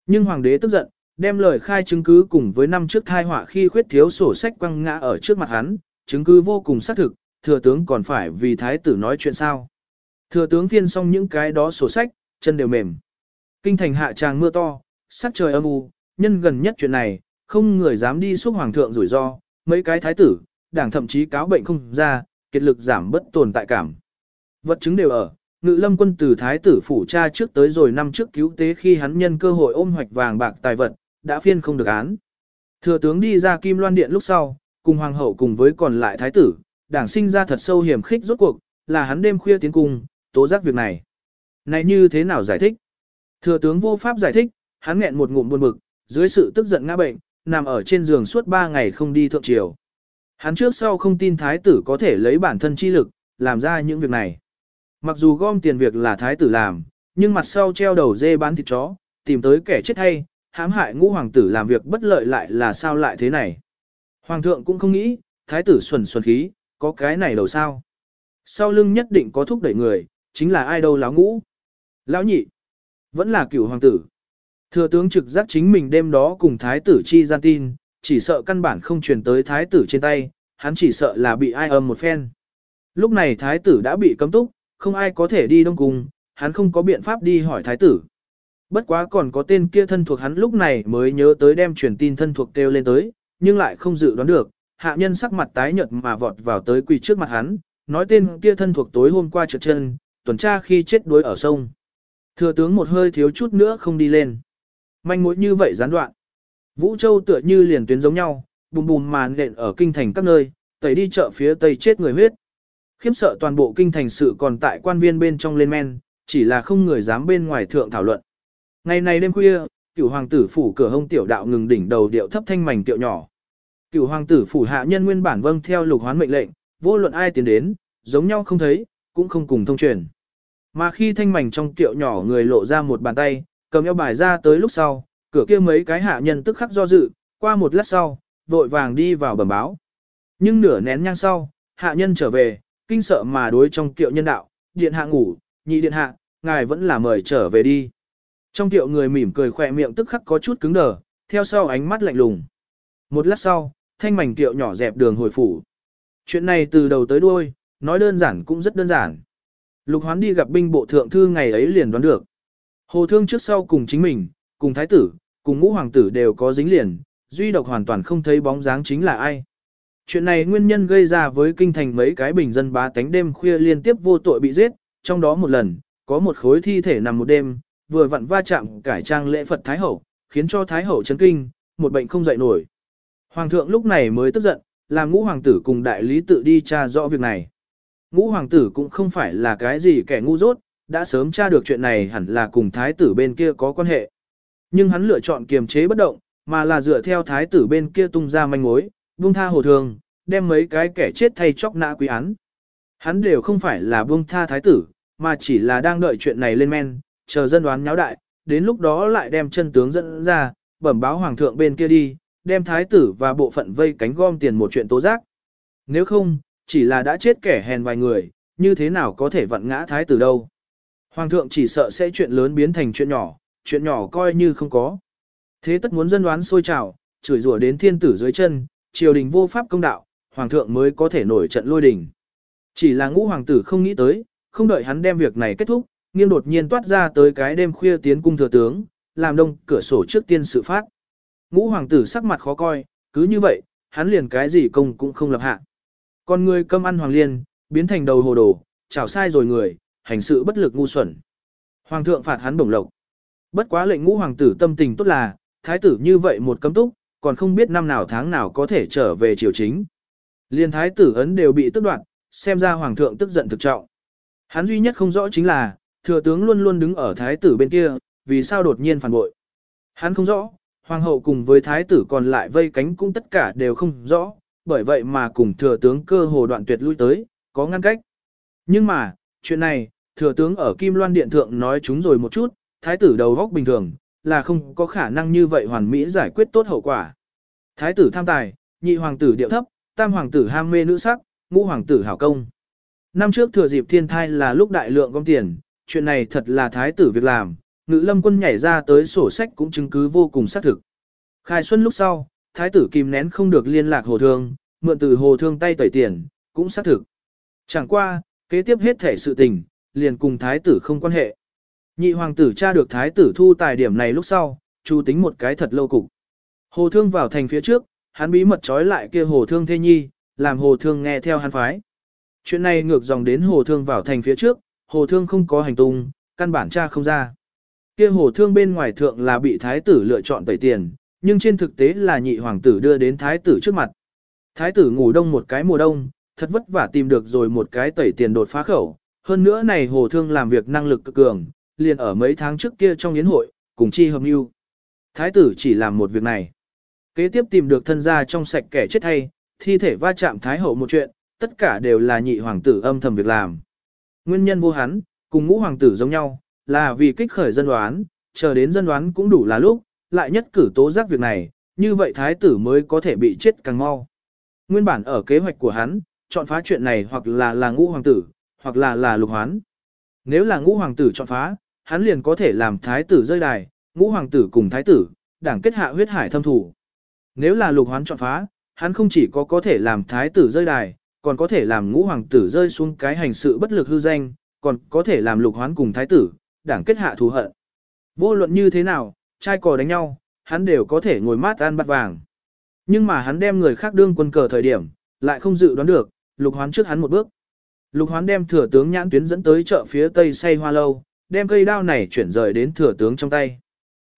Nhưng hoàng đế tức giận, đem lời khai chứng cứ cùng với năm trước thai họa khi khuyết thiếu sổ sách quăng ngã ở trước mặt hắn, chứng cứ vô cùng xác thực, thừa tướng còn phải vì thái tử nói chuyện sao. Thừa tướng phiên xong những cái đó sổ sách, chân đều mềm. Kinh thành hạ tràng mưa to, sắc trời âm u, nhân gần nhất chuyện này, không người dám đi xúc hoàng thượng rủi ro, mấy cái thái tử, đảng thậm chí cáo bệnh không ra, kiệt lực giảm bất tồn tại cảm. Vật chứng đều ở, ngự lâm quân từ thái tử phủ cha trước tới rồi năm trước cứu tế khi hắn nhân cơ hội ôm hoạch vàng bạc tài vật, đã phiên không được án. Thừa tướng đi ra kim loan điện lúc sau, cùng hoàng hậu cùng với còn lại thái tử, đảng sinh ra thật sâu hiểm khích rốt cuộc, là hắn đêm khuya tiến cung, tố giác việc này. Này như thế nào giải thích? Thừa tướng vô pháp giải thích, hắn nghẹn một ngụm buồn bực, dưới sự tức giận ngã bệnh, nằm ở trên giường suốt ba ngày không đi thượng triều. Hắn trước sau không tin thái tử có thể lấy bản thân chi lực, làm ra những việc này. Mặc dù gom tiền việc là thái tử làm, nhưng mặt sau treo đầu dê bán thịt chó, tìm tới kẻ chết hay, hãm hại ngũ hoàng tử làm việc bất lợi lại là sao lại thế này. Hoàng thượng cũng không nghĩ, thái tử xuẩn xuẩn khí, có cái này đầu sao. Sau lưng nhất định có thúc đẩy người, chính là ai đâu láo ngũ. Lão nhị, vẫn là cửu hoàng tử. Thừa tướng trực giác chính mình đêm đó cùng thái tử chi gian tin, chỉ sợ căn bản không truyền tới thái tử trên tay, hắn chỉ sợ là bị ai âm một phen. Lúc này thái tử đã bị cấm túc, không ai có thể đi đông cung, hắn không có biện pháp đi hỏi thái tử. Bất quá còn có tên kia thân thuộc hắn lúc này mới nhớ tới đem truyền tin thân thuộc kêu lên tới, nhưng lại không dự đoán được, hạ nhân sắc mặt tái nhợt mà vọt vào tới quỳ trước mặt hắn, nói tên kia thân thuộc tối hôm qua trượt chân, tuần tra khi chết đuối ở sông. Thừa tướng một hơi thiếu chút nữa không đi lên. Manh mối như vậy gián đoạn. Vũ Châu tựa như liền tuyến giống nhau, bùm bùm màn nện ở kinh thành các nơi, tẩy đi chợ phía tây chết người huyết. Khiếm sợ toàn bộ kinh thành sự còn tại quan viên bên trong lên men, chỉ là không người dám bên ngoài thượng thảo luận. Ngày này đêm khuya, cửu hoàng tử phủ cửa hông tiểu đạo ngừng đỉnh đầu điệu thấp thanh mảnh tiệu nhỏ. Cửu hoàng tử phủ hạ nhân nguyên bản vâng theo lục hoán mệnh lệnh, vô luận ai tiến đến, giống nhau không thấy, cũng không cùng thông truyền. Mà khi thanh mảnh trong tiệu nhỏ người lộ ra một bàn tay, cầm eo bài ra tới lúc sau, cửa kia mấy cái hạ nhân tức khắc do dự, qua một lát sau, vội vàng đi vào bẩm báo. Nhưng nửa nén nhang sau, hạ nhân trở về, kinh sợ mà đối trong tiệu nhân đạo, điện hạ ngủ, nhị điện hạ, ngài vẫn là mời trở về đi. Trong tiệu người mỉm cười khỏe miệng tức khắc có chút cứng đờ, theo sau ánh mắt lạnh lùng. Một lát sau, thanh mảnh tiệu nhỏ dẹp đường hồi phủ. Chuyện này từ đầu tới đuôi, nói đơn giản cũng rất đơn giản. Lục hoán đi gặp binh bộ thượng thư ngày ấy liền đoán được. Hồ thương trước sau cùng chính mình, cùng thái tử, cùng ngũ hoàng tử đều có dính liền, duy độc hoàn toàn không thấy bóng dáng chính là ai. Chuyện này nguyên nhân gây ra với kinh thành mấy cái bình dân bá tánh đêm khuya liên tiếp vô tội bị giết, trong đó một lần, có một khối thi thể nằm một đêm, vừa vặn va chạm cải trang lễ Phật Thái Hậu, khiến cho Thái Hậu chấn kinh, một bệnh không dậy nổi. Hoàng thượng lúc này mới tức giận, làm ngũ hoàng tử cùng đại lý tự đi tra rõ việc này. Ngũ hoàng tử cũng không phải là cái gì kẻ ngu dốt, đã sớm tra được chuyện này hẳn là cùng thái tử bên kia có quan hệ. Nhưng hắn lựa chọn kiềm chế bất động, mà là dựa theo thái tử bên kia tung ra manh mối, buông tha hồ thường, đem mấy cái kẻ chết thay chóc nã quý án. Hắn đều không phải là buông tha thái tử, mà chỉ là đang đợi chuyện này lên men, chờ dân đoán nháo đại, đến lúc đó lại đem chân tướng dẫn ra, bẩm báo hoàng thượng bên kia đi, đem thái tử và bộ phận vây cánh gom tiền một chuyện tố giác. Nếu không, chỉ là đã chết kẻ hèn vài người, như thế nào có thể vặn ngã thái tử đâu. Hoàng thượng chỉ sợ sẽ chuyện lớn biến thành chuyện nhỏ, chuyện nhỏ coi như không có. Thế tất muốn dân đoán sôi trào, chửi rủa đến thiên tử dưới chân, triều đình vô pháp công đạo, hoàng thượng mới có thể nổi trận lôi đình. Chỉ là ngũ hoàng tử không nghĩ tới, không đợi hắn đem việc này kết thúc, nghiêng đột nhiên toát ra tới cái đêm khuya tiến cung thừa tướng, làm đông cửa sổ trước tiên sự phát. Ngũ hoàng tử sắc mặt khó coi, cứ như vậy, hắn liền cái gì công cũng không lập hạ. Con người cơm ăn hoàng liên, biến thành đầu hồ đồ, chảo sai rồi người, hành sự bất lực ngu xuẩn. Hoàng thượng phạt hắn bổng lộc. Bất quá lệnh ngũ hoàng tử tâm tình tốt là, thái tử như vậy một cấm túc, còn không biết năm nào tháng nào có thể trở về triều chính. Liên thái tử ấn đều bị tức đoạn, xem ra hoàng thượng tức giận thực trọng. Hắn duy nhất không rõ chính là, thừa tướng luôn luôn đứng ở thái tử bên kia, vì sao đột nhiên phản bội. Hắn không rõ, hoàng hậu cùng với thái tử còn lại vây cánh cũng tất cả đều không rõ, bởi vậy mà cùng thừa tướng cơ hồ đoạn tuyệt lui tới, có ngăn cách. Nhưng mà, chuyện này, thừa tướng ở Kim Loan Điện Thượng nói chúng rồi một chút, thái tử đầu góc bình thường, là không có khả năng như vậy hoàn mỹ giải quyết tốt hậu quả. Thái tử tham tài, nhị hoàng tử điệu thấp, tam hoàng tử ham mê nữ sắc, ngũ hoàng tử hảo công. Năm trước thừa dịp thiên thai là lúc đại lượng gom tiền, chuyện này thật là thái tử việc làm, ngự lâm quân nhảy ra tới sổ sách cũng chứng cứ vô cùng xác thực. Khai xuân lúc sau, thái tử kìm nén không được liên lạc hồ thương, mượn từ hồ thương tay tẩy tiền, cũng xác thực. Chẳng qua, kế tiếp hết thể sự tình, liền cùng thái tử không quan hệ. Nhị hoàng tử tra được thái tử thu tài điểm này lúc sau, chú tính một cái thật lâu cục. Hồ thương vào thành phía trước, hắn bí mật trói lại kia hồ thương thê nhi, làm hồ thương nghe theo hắn phái. Chuyện này ngược dòng đến hồ thương vào thành phía trước, hồ thương không có hành tung, căn bản tra không ra. Kia hồ thương bên ngoài thượng là bị thái tử lựa chọn tẩy tiền, nhưng trên thực tế là nhị hoàng tử đưa đến thái tử trước mặt. Thái tử ngủ đông một cái mùa đông, thật vất vả tìm được rồi một cái tẩy tiền đột phá khẩu. Hơn nữa này hồ thương làm việc năng lực cực cường, liền ở mấy tháng trước kia trong yến hội, cùng chi hợp mưu. Thái tử chỉ làm một việc này. Kế tiếp tìm được thân gia trong sạch kẻ chết hay, thi thể va chạm thái hậu một chuyện, tất cả đều là nhị hoàng tử âm thầm việc làm. Nguyên nhân vô hắn, cùng ngũ hoàng tử giống nhau, là vì kích khởi dân đoán, chờ đến dân đoán cũng đủ là lúc, lại nhất cử tố giác việc này, như vậy thái tử mới có thể bị chết càng mau. Nguyên bản ở kế hoạch của hắn, chọn phá chuyện này hoặc là là ngũ hoàng tử, hoặc là là lục hoán. Nếu là ngũ hoàng tử chọn phá, hắn liền có thể làm thái tử rơi đài, ngũ hoàng tử cùng thái tử, đảng kết hạ huyết hải thâm thủ. Nếu là lục hoán chọn phá, hắn không chỉ có có thể làm thái tử rơi đài, còn có thể làm ngũ hoàng tử rơi xuống cái hành sự bất lực hư danh, còn có thể làm lục hoán cùng thái tử, đảng kết hạ thù hận. Vô luận như thế nào, trai cò đánh nhau, hắn đều có thể ngồi mát ăn bát vàng. Nhưng mà hắn đem người khác đương quân cờ thời điểm, lại không dự đoán được, lục hoán trước hắn một bước. Lục hoán đem thừa tướng nhãn tuyến dẫn tới chợ phía tây xây hoa lâu, đem cây đao này chuyển rời đến thừa tướng trong tay.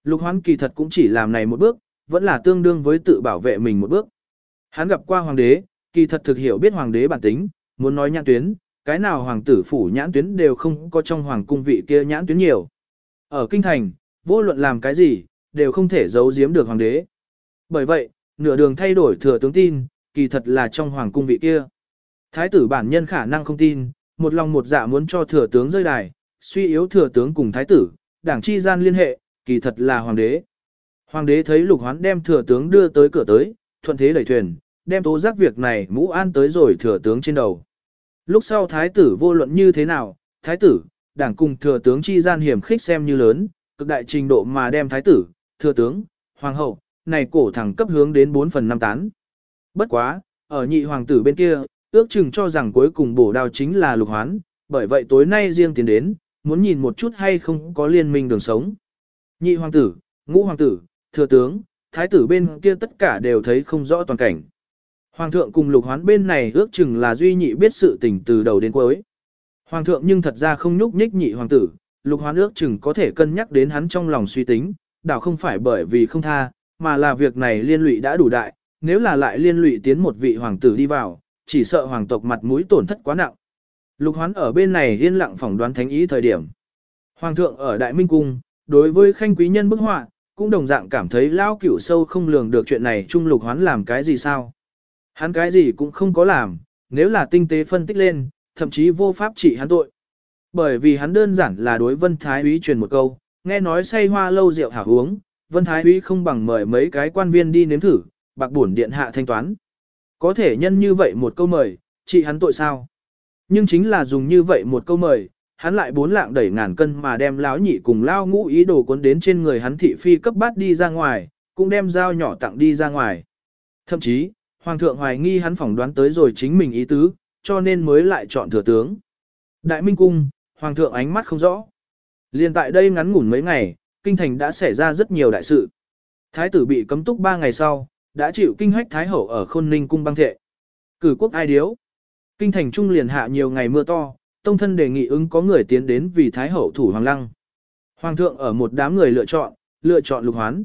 Lục hoán kỳ thật cũng chỉ làm này một bước, vẫn là tương đương với tự bảo vệ mình một bước. Hắn gặp qua hoàng đế, kỳ thật thực hiểu biết hoàng đế bản tính, muốn nói nhãn tuyến, cái nào hoàng tử phủ nhãn tuyến đều không có trong hoàng cung vị kia nhãn tuyến nhiều. Ở kinh thành, vô luận làm cái gì, đều không thể giấu giếm được hoàng đế. Bởi vậy, nửa đường thay đổi thừa tướng tin, kỳ thật là trong hoàng cung vị kia. Thái tử bản nhân khả năng không tin, một lòng một dạ muốn cho thừa tướng rơi đài, suy yếu thừa tướng cùng thái tử, đảng chi gian liên hệ, kỳ thật là hoàng đế. Hoàng đế thấy lục hoán đem thừa tướng đưa tới cửa tới, thuận thế đẩy thuyền, đem tố giác việc này mũ an tới rồi thừa tướng trên đầu. Lúc sau thái tử vô luận như thế nào, thái tử, đảng cùng thừa tướng chi gian hiểm khích xem như lớn, cực đại trình độ mà đem thái tử, thừa tướng, hoàng hậu, này cổ thẳng cấp hướng đến 4 phần 5 tán. Bất quá, ở nhị hoàng tử bên kia, ước chừng cho rằng cuối cùng bổ đao chính là lục hoán, bởi vậy tối nay riêng tiến đến, muốn nhìn một chút hay không có liên minh đường sống. Nhị hoàng tử, ngũ hoàng tử, thừa tướng, thái tử bên kia tất cả đều thấy không rõ toàn cảnh. Hoàng thượng cùng lục hoán bên này ước chừng là duy nhị biết sự tình từ đầu đến cuối. Hoàng thượng nhưng thật ra không nhúc nhích nhị hoàng tử, lục hoán ước chừng có thể cân nhắc đến hắn trong lòng suy tính, đảo không phải bởi vì không tha, mà là việc này liên lụy đã đủ đại, nếu là lại liên lụy tiến một vị hoàng tử đi vào, chỉ sợ hoàng tộc mặt mũi tổn thất quá nặng. Lục hoán ở bên này yên lặng phỏng đoán thánh ý thời điểm. Hoàng thượng ở Đại Minh Cung, đối với khanh quý nhân bức họa, cũng đồng dạng cảm thấy lao cửu sâu không lường được chuyện này trung lục hoán làm cái gì sao. Hắn cái gì cũng không có làm, nếu là tinh tế phân tích lên, thậm chí vô pháp trị hắn tội. Bởi vì hắn đơn giản là đối Vân Thái Úy truyền một câu, nghe nói say hoa lâu rượu hảo uống, Vân Thái Úy không bằng mời mấy cái quan viên đi nếm thử, bạc bổn điện hạ thanh toán. Có thể nhân như vậy một câu mời, chị hắn tội sao? Nhưng chính là dùng như vậy một câu mời, hắn lại bốn lạng đẩy ngàn cân mà đem lão nhị cùng lao ngũ ý đồ cuốn đến trên người hắn thị phi cấp bát đi ra ngoài, cũng đem dao nhỏ tặng đi ra ngoài. Thậm chí, Hoàng thượng hoài nghi hắn phỏng đoán tới rồi chính mình ý tứ, cho nên mới lại chọn thừa tướng. Đại Minh Cung, Hoàng thượng ánh mắt không rõ. Liên tại đây ngắn ngủn mấy ngày, kinh thành đã xảy ra rất nhiều đại sự. Thái tử bị cấm túc 3 ngày sau, đã chịu kinh hách Thái hậu ở khôn ninh cung băng thệ. Cử quốc ai điếu. Kinh thành trung liền hạ nhiều ngày mưa to, tông thân đề nghị ứng có người tiến đến vì Thái hậu thủ hoàng lăng. Hoàng thượng ở một đám người lựa chọn, lựa chọn lục hoán.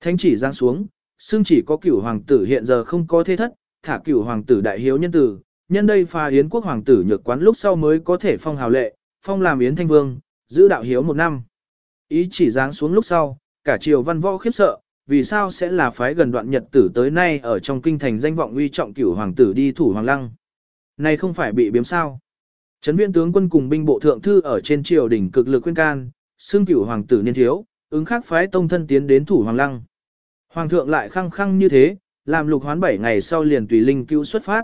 Thánh chỉ giáng xuống, xương chỉ có cửu hoàng tử hiện giờ không có thế thất, thả cửu hoàng tử đại hiếu nhân tử, nhân đây pha yến quốc hoàng tử nhược quán lúc sau mới có thể phong hào lệ, phong làm yến thanh vương, giữ đạo hiếu một năm. Ý chỉ giáng xuống lúc sau, cả triều văn võ khiếp sợ, vì sao sẽ là phái gần đoạn nhật tử tới nay ở trong kinh thành danh vọng uy trọng cửu hoàng tử đi thủ hoàng lăng. Này không phải bị biếm sao. Trấn viên tướng quân cùng binh bộ thượng thư ở trên triều đỉnh cực lực khuyên can, xưng cửu hoàng tử niên thiếu, ứng khắc phái tông thân tiến đến thủ hoàng lăng. Hoàng thượng lại khăng khăng như thế, làm lục hoán 7 ngày sau liền tùy linh cứu xuất phát.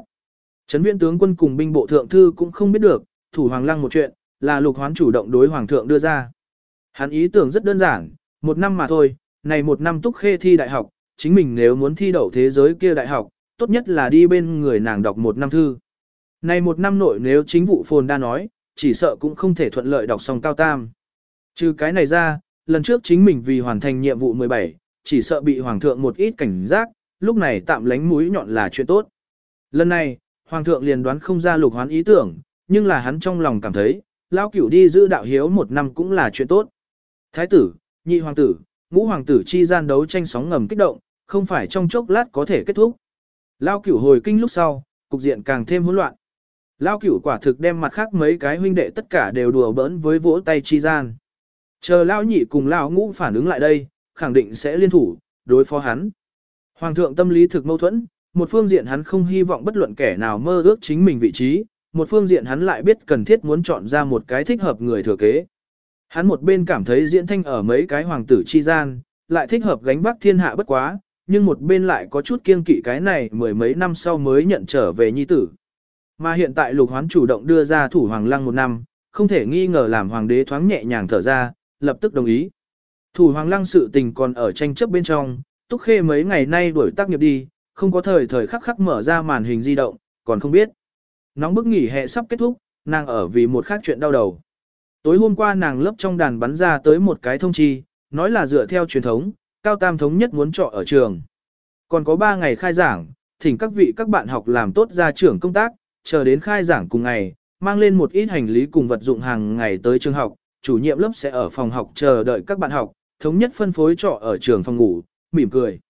Trấn viện tướng quân cùng binh bộ thượng thư cũng không biết được, thủ hoàng lăng một chuyện, là lục hoán chủ động đối hoàng thượng đưa ra. Hắn ý tưởng rất đơn giản, một năm mà thôi, này một năm túc khê thi đại học, chính mình nếu muốn thi đậu thế giới kia đại học, tốt nhất là đi bên người nàng đọc một năm thư. Này một năm nội nếu chính vụ phồn đa nói, chỉ sợ cũng không thể thuận lợi đọc xong cao tam. Trừ cái này ra, lần trước chính mình vì hoàn thành nhiệm vụ 17, chỉ sợ bị hoàng thượng một ít cảnh giác, lúc này tạm lánh mũi nhọn là chuyện tốt. Lần này, hoàng thượng liền đoán không ra lục hoán ý tưởng, nhưng là hắn trong lòng cảm thấy, lao cửu đi giữ đạo hiếu một năm cũng là chuyện tốt. Thái tử, nhị hoàng tử, ngũ hoàng tử chi gian đấu tranh sóng ngầm kích động, không phải trong chốc lát có thể kết thúc. Lao cửu hồi kinh lúc sau, cục diện càng thêm hỗn loạn. Lao cửu quả thực đem mặt khác mấy cái huynh đệ tất cả đều đùa bỡn với vỗ tay chi gian. Chờ Lao nhị cùng Lao ngũ phản ứng lại đây, khẳng định sẽ liên thủ, đối phó hắn. Hoàng thượng tâm lý thực mâu thuẫn, một phương diện hắn không hy vọng bất luận kẻ nào mơ ước chính mình vị trí, một phương diện hắn lại biết cần thiết muốn chọn ra một cái thích hợp người thừa kế. Hắn một bên cảm thấy diễn thanh ở mấy cái hoàng tử chi gian, lại thích hợp gánh vác thiên hạ bất quá, nhưng một bên lại có chút kiêng kỵ cái này mười mấy năm sau mới nhận trở về nhi tử. Mà hiện tại lục hoán chủ động đưa ra thủ hoàng lăng một năm, không thể nghi ngờ làm hoàng đế thoáng nhẹ nhàng thở ra, lập tức đồng ý. Thủ hoàng lăng sự tình còn ở tranh chấp bên trong, túc khê mấy ngày nay đuổi tác nghiệp đi, không có thời thời khắc khắc mở ra màn hình di động, còn không biết. Nóng bức nghỉ hè sắp kết thúc, nàng ở vì một khác chuyện đau đầu. Tối hôm qua nàng lớp trong đàn bắn ra tới một cái thông chi, nói là dựa theo truyền thống, cao tam thống nhất muốn trọ ở trường. Còn có 3 ngày khai giảng, thỉnh các vị các bạn học làm tốt ra trưởng công tác, chờ đến khai giảng cùng ngày, mang lên một ít hành lý cùng vật dụng hàng ngày tới trường học, chủ nhiệm lớp sẽ ở phòng học chờ đợi các bạn học, thống nhất phân phối trọ ở trường phòng ngủ, mỉm cười.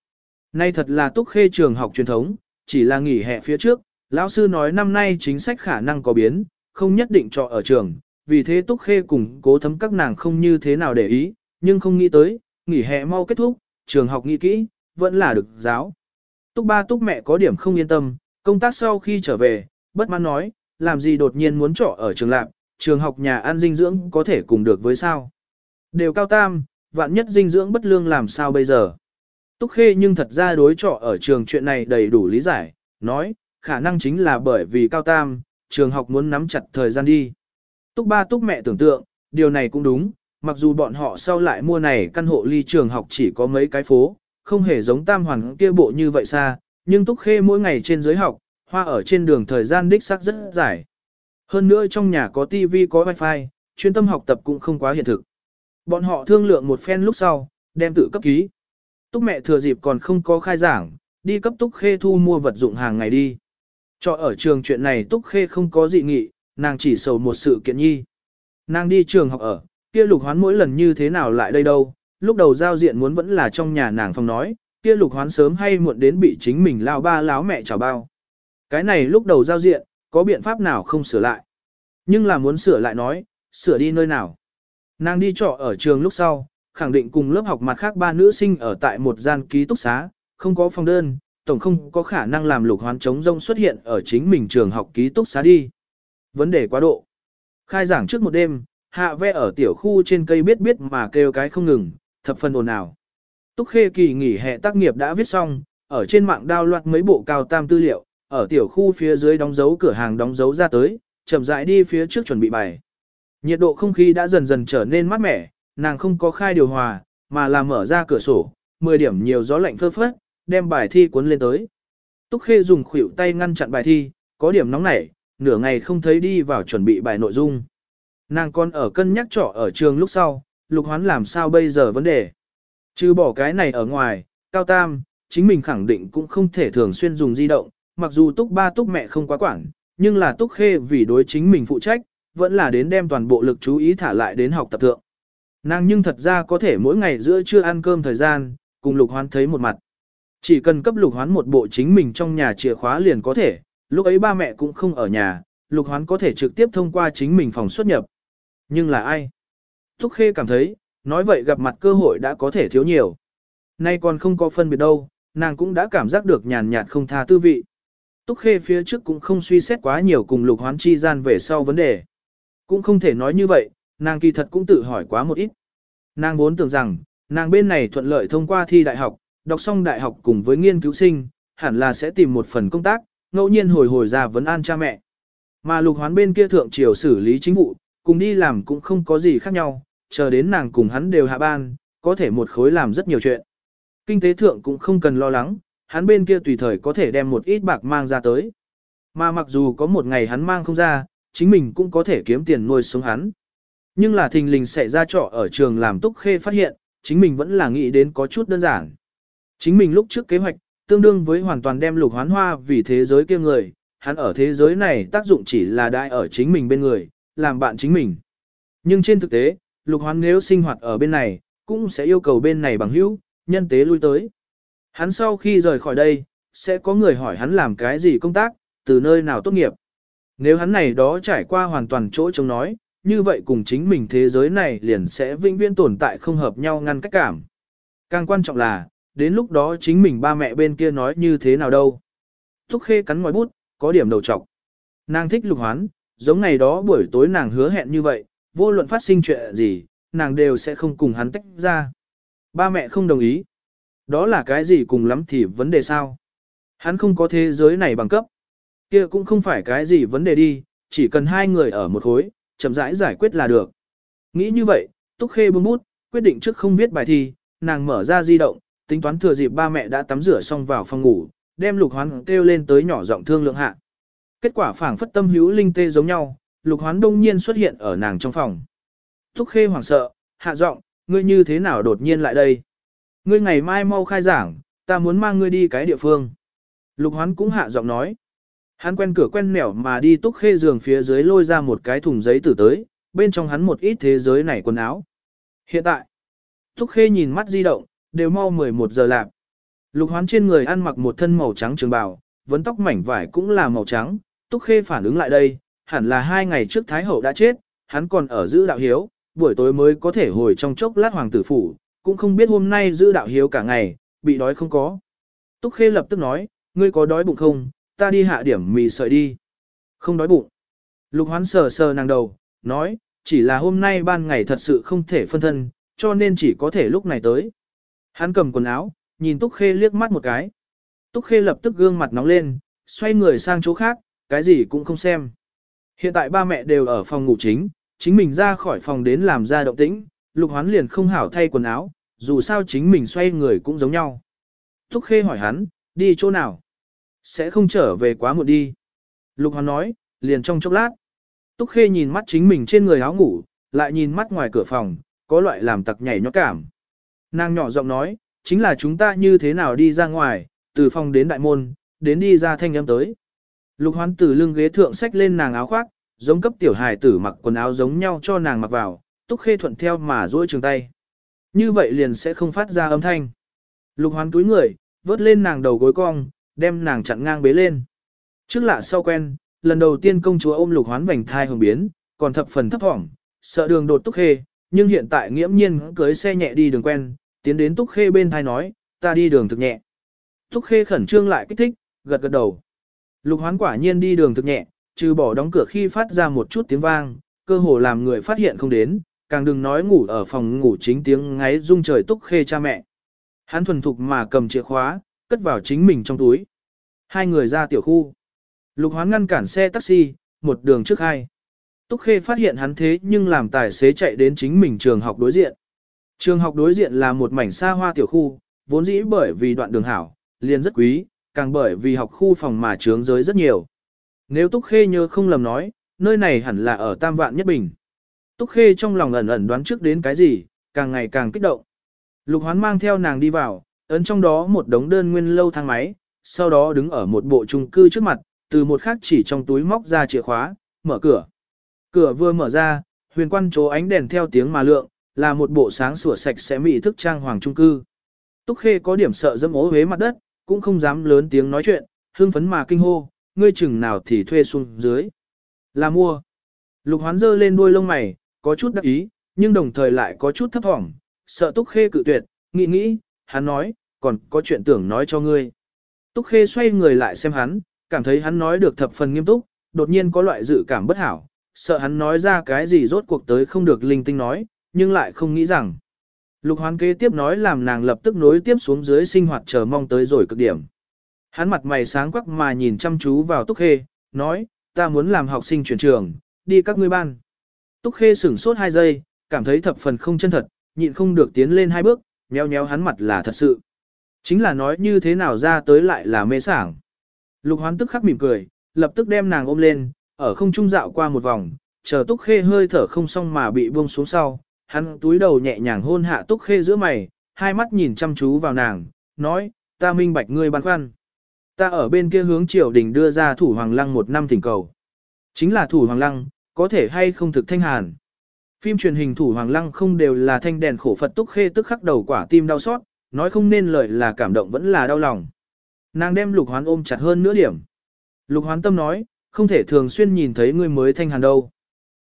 Nay thật là túc khê trường học truyền thống, chỉ là nghỉ hè phía trước, lão sư nói năm nay chính sách khả năng có biến, không nhất định trọ ở trường, vì thế túc khê cùng cố thấm các nàng không như thế nào để ý, nhưng không nghĩ tới, nghỉ hè mau kết thúc, trường học nghĩ kỹ, vẫn là được giáo. Túc ba túc mẹ có điểm không yên tâm, công tác sau khi trở về, bất mãn nói, làm gì đột nhiên muốn trọ ở trường lạc, trường học nhà ăn dinh dưỡng có thể cùng được với sao. Đều cao tam, vạn nhất dinh dưỡng bất lương làm sao bây giờ. Túc khê nhưng thật ra đối trọ ở trường chuyện này đầy đủ lý giải, nói, khả năng chính là bởi vì cao tam, trường học muốn nắm chặt thời gian đi. Túc ba túc mẹ tưởng tượng, điều này cũng đúng, mặc dù bọn họ sau lại mua này căn hộ ly trường học chỉ có mấy cái phố, không hề giống tam hoàn kia bộ như vậy xa, nhưng túc khê mỗi ngày trên giới học, hoa ở trên đường thời gian đích xác rất dài. Hơn nữa trong nhà có tivi có wifi, chuyên tâm học tập cũng không quá hiện thực. Bọn họ thương lượng một phen lúc sau, đem tự cấp ký. Túc mẹ thừa dịp còn không có khai giảng, đi cấp túc khê thu mua vật dụng hàng ngày đi. Cho ở trường chuyện này túc khê không có dị nghị, nàng chỉ sầu một sự kiện nhi. Nàng đi trường học ở, kia lục hoán mỗi lần như thế nào lại đây đâu, lúc đầu giao diện muốn vẫn là trong nhà nàng phòng nói, kia lục hoán sớm hay muộn đến bị chính mình lao ba láo mẹ chào bao. Cái này lúc đầu giao diện, có biện pháp nào không sửa lại. Nhưng là muốn sửa lại nói, sửa đi nơi nào. Nàng đi trọ ở trường lúc sau, khẳng định cùng lớp học mặt khác ba nữ sinh ở tại một gian ký túc xá, không có phòng đơn, tổng không có khả năng làm lục hoán chống rông xuất hiện ở chính mình trường học ký túc xá đi. Vấn đề quá độ. Khai giảng trước một đêm, hạ ve ở tiểu khu trên cây biết biết mà kêu cái không ngừng, thập phần ồn ào. Túc Khê kỳ nghỉ hè tác nghiệp đã viết xong, ở trên mạng đao loạt mấy bộ cao tam tư liệu, ở tiểu khu phía dưới đóng dấu cửa hàng đóng dấu ra tới, chậm rãi đi phía trước chuẩn bị bài. Nhiệt độ không khí đã dần dần trở nên mát mẻ, nàng không có khai điều hòa, mà là mở ra cửa sổ, 10 điểm nhiều gió lạnh phơ phất, đem bài thi cuốn lên tới. Túc Khê dùng khuỷu tay ngăn chặn bài thi, có điểm nóng nảy, nửa ngày không thấy đi vào chuẩn bị bài nội dung. Nàng còn ở cân nhắc trọ ở trường lúc sau, lục hoán làm sao bây giờ vấn đề. Chứ bỏ cái này ở ngoài, cao tam, chính mình khẳng định cũng không thể thường xuyên dùng di động, mặc dù túc ba túc mẹ không quá quản, nhưng là túc khê vì đối chính mình phụ trách, vẫn là đến đem toàn bộ lực chú ý thả lại đến học tập thượng. Nàng nhưng thật ra có thể mỗi ngày giữa trưa ăn cơm thời gian, cùng lục hoán thấy một mặt. Chỉ cần cấp lục hoán một bộ chính mình trong nhà chìa khóa liền có thể, lúc ấy ba mẹ cũng không ở nhà, lục hoán có thể trực tiếp thông qua chính mình phòng xuất nhập. Nhưng là ai? Túc Khê cảm thấy, nói vậy gặp mặt cơ hội đã có thể thiếu nhiều. Nay còn không có phân biệt đâu, nàng cũng đã cảm giác được nhàn nhạt không tha tư vị. Túc Khê phía trước cũng không suy xét quá nhiều cùng lục hoán chi gian về sau vấn đề. Cũng không thể nói như vậy, nàng kỳ thật cũng tự hỏi quá một ít. Nàng vốn tưởng rằng, nàng bên này thuận lợi thông qua thi đại học, đọc xong đại học cùng với nghiên cứu sinh, hẳn là sẽ tìm một phần công tác, ngẫu nhiên hồi hồi ra vấn an cha mẹ. Mà lục hoán bên kia thượng triều xử lý chính vụ, cùng đi làm cũng không có gì khác nhau, chờ đến nàng cùng hắn đều hạ ban, có thể một khối làm rất nhiều chuyện. Kinh tế thượng cũng không cần lo lắng, hắn bên kia tùy thời có thể đem một ít bạc mang ra tới. Mà mặc dù có một ngày hắn mang không ra, chính mình cũng có thể kiếm tiền nuôi sống hắn. Nhưng là thình lình xảy ra trọ ở trường làm túc khê phát hiện, chính mình vẫn là nghĩ đến có chút đơn giản. Chính mình lúc trước kế hoạch, tương đương với hoàn toàn đem lục hoán hoa vì thế giới kia người, hắn ở thế giới này tác dụng chỉ là đại ở chính mình bên người, làm bạn chính mình. Nhưng trên thực tế, lục hoán nếu sinh hoạt ở bên này, cũng sẽ yêu cầu bên này bằng hữu, nhân tế lui tới. Hắn sau khi rời khỏi đây, sẽ có người hỏi hắn làm cái gì công tác, từ nơi nào tốt nghiệp. Nếu hắn này đó trải qua hoàn toàn chỗ chống nói, như vậy cùng chính mình thế giới này liền sẽ vĩnh viễn tồn tại không hợp nhau ngăn cách cảm. Càng quan trọng là, đến lúc đó chính mình ba mẹ bên kia nói như thế nào đâu. Thúc khê cắn ngòi bút, có điểm đầu trọc. Nàng thích lục hoán, giống ngày đó buổi tối nàng hứa hẹn như vậy, vô luận phát sinh chuyện gì, nàng đều sẽ không cùng hắn tách ra. Ba mẹ không đồng ý. Đó là cái gì cùng lắm thì vấn đề sao? Hắn không có thế giới này bằng cấp. kia cũng không phải cái gì vấn đề đi, chỉ cần hai người ở một khối, chậm rãi giải quyết là được. Nghĩ như vậy, Túc Khê buông bút, quyết định trước không viết bài thi, nàng mở ra di động, tính toán thừa dịp ba mẹ đã tắm rửa xong vào phòng ngủ, đem Lục Hoán kêu lên tới nhỏ giọng thương lượng hạ. Kết quả phảng phất tâm hữu linh tê giống nhau, Lục Hoán đông nhiên xuất hiện ở nàng trong phòng. Túc Khê hoảng sợ, hạ giọng, ngươi như thế nào đột nhiên lại đây? Ngươi ngày mai mau khai giảng, ta muốn mang ngươi đi cái địa phương. Lục Hoán cũng hạ giọng nói. Hắn quen cửa quen nẻo mà đi Túc Khê giường phía dưới lôi ra một cái thùng giấy tử tới, bên trong hắn một ít thế giới này quần áo. Hiện tại, Túc Khê nhìn mắt di động, đều mau 11 giờ lạc. Lục hoán trên người ăn mặc một thân màu trắng trường bào, vấn tóc mảnh vải cũng là màu trắng, Túc Khê phản ứng lại đây, hẳn là hai ngày trước Thái Hậu đã chết, hắn còn ở giữ đạo hiếu, buổi tối mới có thể hồi trong chốc lát hoàng tử phủ, cũng không biết hôm nay giữ đạo hiếu cả ngày, bị đói không có. Túc Khê lập tức nói, ngươi có đói bụng không, ta đi hạ điểm mì sợi đi. Không đói bụng. Lục hoán sờ sờ nàng đầu, nói, chỉ là hôm nay ban ngày thật sự không thể phân thân, cho nên chỉ có thể lúc này tới. Hắn cầm quần áo, nhìn Túc Khê liếc mắt một cái. Túc Khê lập tức gương mặt nóng lên, xoay người sang chỗ khác, cái gì cũng không xem. Hiện tại ba mẹ đều ở phòng ngủ chính, chính mình ra khỏi phòng đến làm ra động tĩnh, Lục Hoán liền không hảo thay quần áo, dù sao chính mình xoay người cũng giống nhau. Túc Khê hỏi hắn, đi chỗ nào? Sẽ không trở về quá muộn đi. Lục Hoán nói, liền trong chốc lát. Túc Khê nhìn mắt chính mình trên người áo ngủ, lại nhìn mắt ngoài cửa phòng, có loại làm tặc nhảy nhót cảm. Nàng nhỏ giọng nói, chính là chúng ta như thế nào đi ra ngoài, từ phòng đến đại môn, đến đi ra thanh âm tới. Lục hoán từ lưng ghế thượng xách lên nàng áo khoác, giống cấp tiểu hài tử mặc quần áo giống nhau cho nàng mặc vào, túc khê thuận theo mà duỗi trường tay. Như vậy liền sẽ không phát ra âm thanh. Lục hoán túi người, vớt lên nàng đầu gối cong, đem nàng chặn ngang bế lên. Trước lạ sau quen, lần đầu tiên công chúa ôm lục hoán vành thai hồng biến, còn thập phần thấp thỏm, sợ đường đột túc khê, nhưng hiện tại nghiễm nhiên cưới xe nhẹ đi đường quen, tiến đến túc khê bên thai nói, ta đi đường thực nhẹ. Túc khê khẩn trương lại kích thích, gật gật đầu. Lục hoán quả nhiên đi đường thực nhẹ, trừ bỏ đóng cửa khi phát ra một chút tiếng vang, cơ hồ làm người phát hiện không đến, càng đừng nói ngủ ở phòng ngủ chính tiếng ngáy rung trời túc khê cha mẹ. Hắn thuần thục mà cầm chìa khóa, cất vào chính mình trong túi. Hai người ra tiểu khu. Lục hoán ngăn cản xe taxi, một đường trước hai. Túc Khê phát hiện hắn thế nhưng làm tài xế chạy đến chính mình trường học đối diện. Trường học đối diện là một mảnh xa hoa tiểu khu, vốn dĩ bởi vì đoạn đường hảo, liền rất quý, càng bởi vì học khu phòng mà trướng giới rất nhiều. Nếu Túc Khê nhớ không lầm nói, nơi này hẳn là ở Tam Vạn Nhất Bình. Túc Khê trong lòng ẩn ẩn đoán trước đến cái gì, càng ngày càng kích động. Lục Hoán mang theo nàng đi vào, ấn trong đó một đống đơn nguyên lâu thang máy, sau đó đứng ở một bộ chung cư trước mặt, từ một khắc chỉ trong túi móc ra chìa khóa, mở cửa. Cửa vừa mở ra, huyền quan chỗ ánh đèn theo tiếng mà lượng, là một bộ sáng sủa sạch sẽ mỹ thức trang hoàng trung cư. Túc Khê có điểm sợ dẫm ố huế mặt đất, cũng không dám lớn tiếng nói chuyện, hưng phấn mà kinh hô, ngươi chừng nào thì thuê xuống dưới. Là mua. Lục hoán dơ lên đuôi lông mày, có chút đắc ý, nhưng đồng thời lại có chút thấp thỏm, sợ Túc Khê cự tuyệt, nghĩ nghĩ, hắn nói, còn có chuyện tưởng nói cho ngươi. Túc Khê xoay người lại xem hắn, cảm thấy hắn nói được thập phần nghiêm túc, đột nhiên có loại dự cảm bất hảo, sợ hắn nói ra cái gì rốt cuộc tới không được linh tinh nói, nhưng lại không nghĩ rằng. Lục hoán kế tiếp nói làm nàng lập tức nối tiếp xuống dưới sinh hoạt chờ mong tới rồi cực điểm. Hắn mặt mày sáng quắc mà nhìn chăm chú vào Túc Khê, nói, ta muốn làm học sinh chuyển trường, đi các ngươi ban. Túc Khê sửng sốt hai giây, cảm thấy thập phần không chân thật, nhịn không được tiến lên hai bước, nheo nheo hắn mặt là thật sự. Chính là nói như thế nào ra tới lại là mê sảng. Lục hoán tức khắc mỉm cười, lập tức đem nàng ôm lên, ở không trung dạo qua một vòng, chờ Túc Khê hơi thở không xong mà bị buông xuống sau, hắn túi đầu nhẹ nhàng hôn hạ Túc Khê giữa mày, hai mắt nhìn chăm chú vào nàng, nói, ta minh bạch ngươi băn khoăn. Ta ở bên kia hướng triều đình đưa ra thủ hoàng lăng một năm thỉnh cầu. Chính là thủ hoàng lăng, có thể hay không thực thanh hàn. Phim truyền hình thủ hoàng lăng không đều là thanh đèn khổ Phật Túc Khê tức khắc đầu quả tim đau xót, nói không nên lời là cảm động vẫn là đau lòng. Nàng đem lục hoán ôm chặt hơn nửa điểm. Lục hoán tâm nói, không thể thường xuyên nhìn thấy người mới thanh hàn đâu.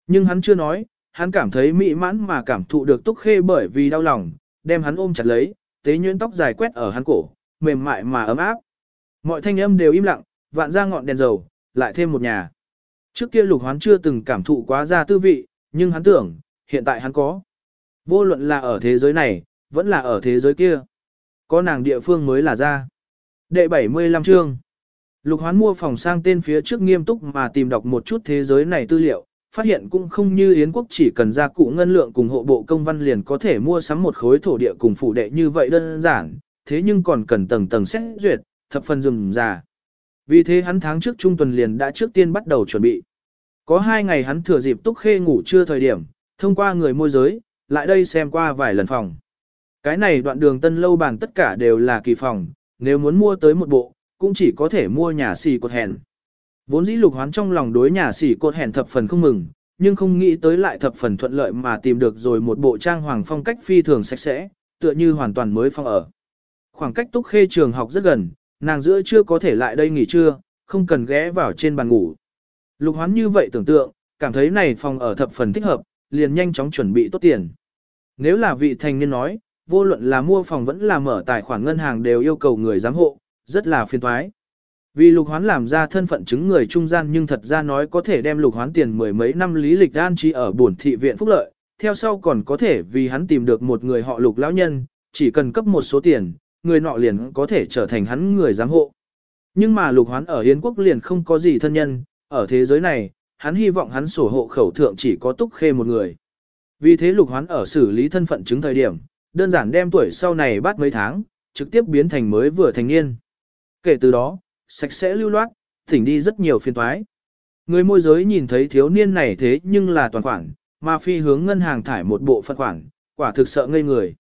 Nhưng hắn chưa nói, hắn cảm thấy mỹ mãn mà cảm thụ được túc khê bởi vì đau lòng, đem hắn ôm chặt lấy, tế nhuyễn tóc dài quét ở hắn cổ, mềm mại mà ấm áp. Mọi thanh âm đều im lặng, vạn ra ngọn đèn dầu, lại thêm một nhà. Trước kia lục hoán chưa từng cảm thụ quá ra tư vị, nhưng hắn tưởng, hiện tại hắn có. Vô luận là ở thế giới này, vẫn là ở thế giới kia. Có nàng địa phương mới là ra. Đệ 75 chương. Lục hoán mua phòng sang tên phía trước nghiêm túc mà tìm đọc một chút thế giới này tư liệu, phát hiện cũng không như Yến quốc chỉ cần ra cụ ngân lượng cùng hộ bộ công văn liền có thể mua sắm một khối thổ địa cùng phủ đệ như vậy đơn giản, thế nhưng còn cần tầng tầng xét duyệt, thập phần rườm rà. Vì thế hắn tháng trước trung tuần liền đã trước tiên bắt đầu chuẩn bị. Có hai ngày hắn thừa dịp túc khê ngủ trưa thời điểm, thông qua người môi giới, lại đây xem qua vài lần phòng. Cái này đoạn đường tân lâu bàn tất cả đều là kỳ phòng, nếu muốn mua tới một bộ, cũng chỉ có thể mua nhà xì cột hèn. Vốn dĩ lục hoán trong lòng đối nhà sĩ cột hèn thập phần không mừng, nhưng không nghĩ tới lại thập phần thuận lợi mà tìm được rồi một bộ trang hoàng phong cách phi thường sạch sẽ, tựa như hoàn toàn mới phong ở. Khoảng cách túc khê trường học rất gần, nàng giữa chưa có thể lại đây nghỉ trưa, không cần ghé vào trên bàn ngủ. Lục hoán như vậy tưởng tượng, cảm thấy này phòng ở thập phần thích hợp, liền nhanh chóng chuẩn bị tốt tiền. Nếu là vị thành niên nói, vô luận là mua phòng vẫn là mở tài khoản ngân hàng đều yêu cầu người giám hộ, rất là phiền toái. Vì lục hoán làm ra thân phận chứng người trung gian nhưng thật ra nói có thể đem lục hoán tiền mười mấy năm lý lịch an trí ở bổn thị viện phúc lợi, theo sau còn có thể vì hắn tìm được một người họ lục lão nhân, chỉ cần cấp một số tiền, người nọ liền có thể trở thành hắn người giám hộ. Nhưng mà lục hoán ở Hiến quốc liền không có gì thân nhân, ở thế giới này, hắn hy vọng hắn sổ hộ khẩu thượng chỉ có túc khê một người. Vì thế lục hoán ở xử lý thân phận chứng thời điểm, đơn giản đem tuổi sau này bắt mấy tháng, trực tiếp biến thành mới vừa thành niên. Kể từ đó, sạch sẽ lưu loát, thỉnh đi rất nhiều phiên toái. Người môi giới nhìn thấy thiếu niên này thế nhưng là toàn khoản, mà phi hướng ngân hàng thải một bộ phận khoản, quả thực sợ ngây người.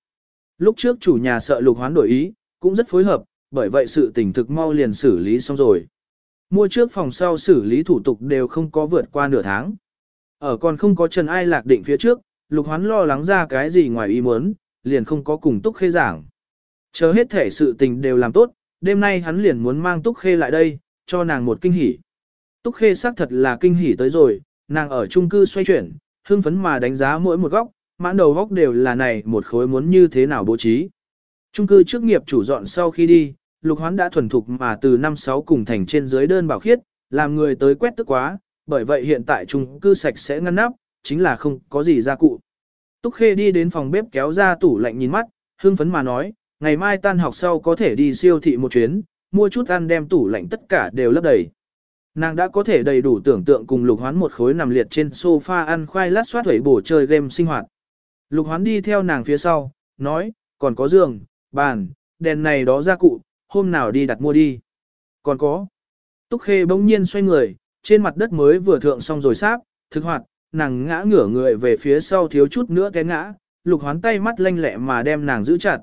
Lúc trước chủ nhà sợ lục hoán đổi ý, cũng rất phối hợp, bởi vậy sự tình thực mau liền xử lý xong rồi. Mua trước phòng sau xử lý thủ tục đều không có vượt qua nửa tháng. Ở còn không có Trần Ai lạc định phía trước, lục hoán lo lắng ra cái gì ngoài ý muốn, liền không có cùng túc khê giảng. Chờ hết thể sự tình đều làm tốt, đêm nay hắn liền muốn mang túc khê lại đây, cho nàng một kinh hỉ. Túc khê xác thật là kinh hỉ tới rồi, nàng ở chung cư xoay chuyển, hưng phấn mà đánh giá mỗi một góc, mãn đầu góc đều là này một khối muốn như thế nào bố trí. Trung cư trước nghiệp chủ dọn sau khi đi, lục hoán đã thuần thục mà từ năm sáu cùng thành trên dưới đơn bảo khiết, làm người tới quét tức quá, bởi vậy hiện tại trung cư sạch sẽ ngăn nắp, chính là không có gì gia cụ. Túc Khê đi đến phòng bếp kéo ra tủ lạnh nhìn mắt, hưng phấn mà nói, ngày mai tan học sau có thể đi siêu thị một chuyến, mua chút ăn đem tủ lạnh tất cả đều lấp đầy. Nàng đã có thể đầy đủ tưởng tượng cùng lục hoán một khối nằm liệt trên sofa ăn khoai lát xoát hủy bổ chơi game sinh hoạt. Lục hoán đi theo nàng phía sau, nói, còn có giường, bàn, đèn này đó gia cụ, hôm nào đi đặt mua đi. Còn có. Túc Khê bỗng nhiên xoay người, trên mặt đất mới vừa thượng xong rồi sáp, thực hoạt, nàng ngã ngửa người về phía sau thiếu chút nữa té ngã, lục hoán tay mắt lanh lẹ mà đem nàng giữ chặt.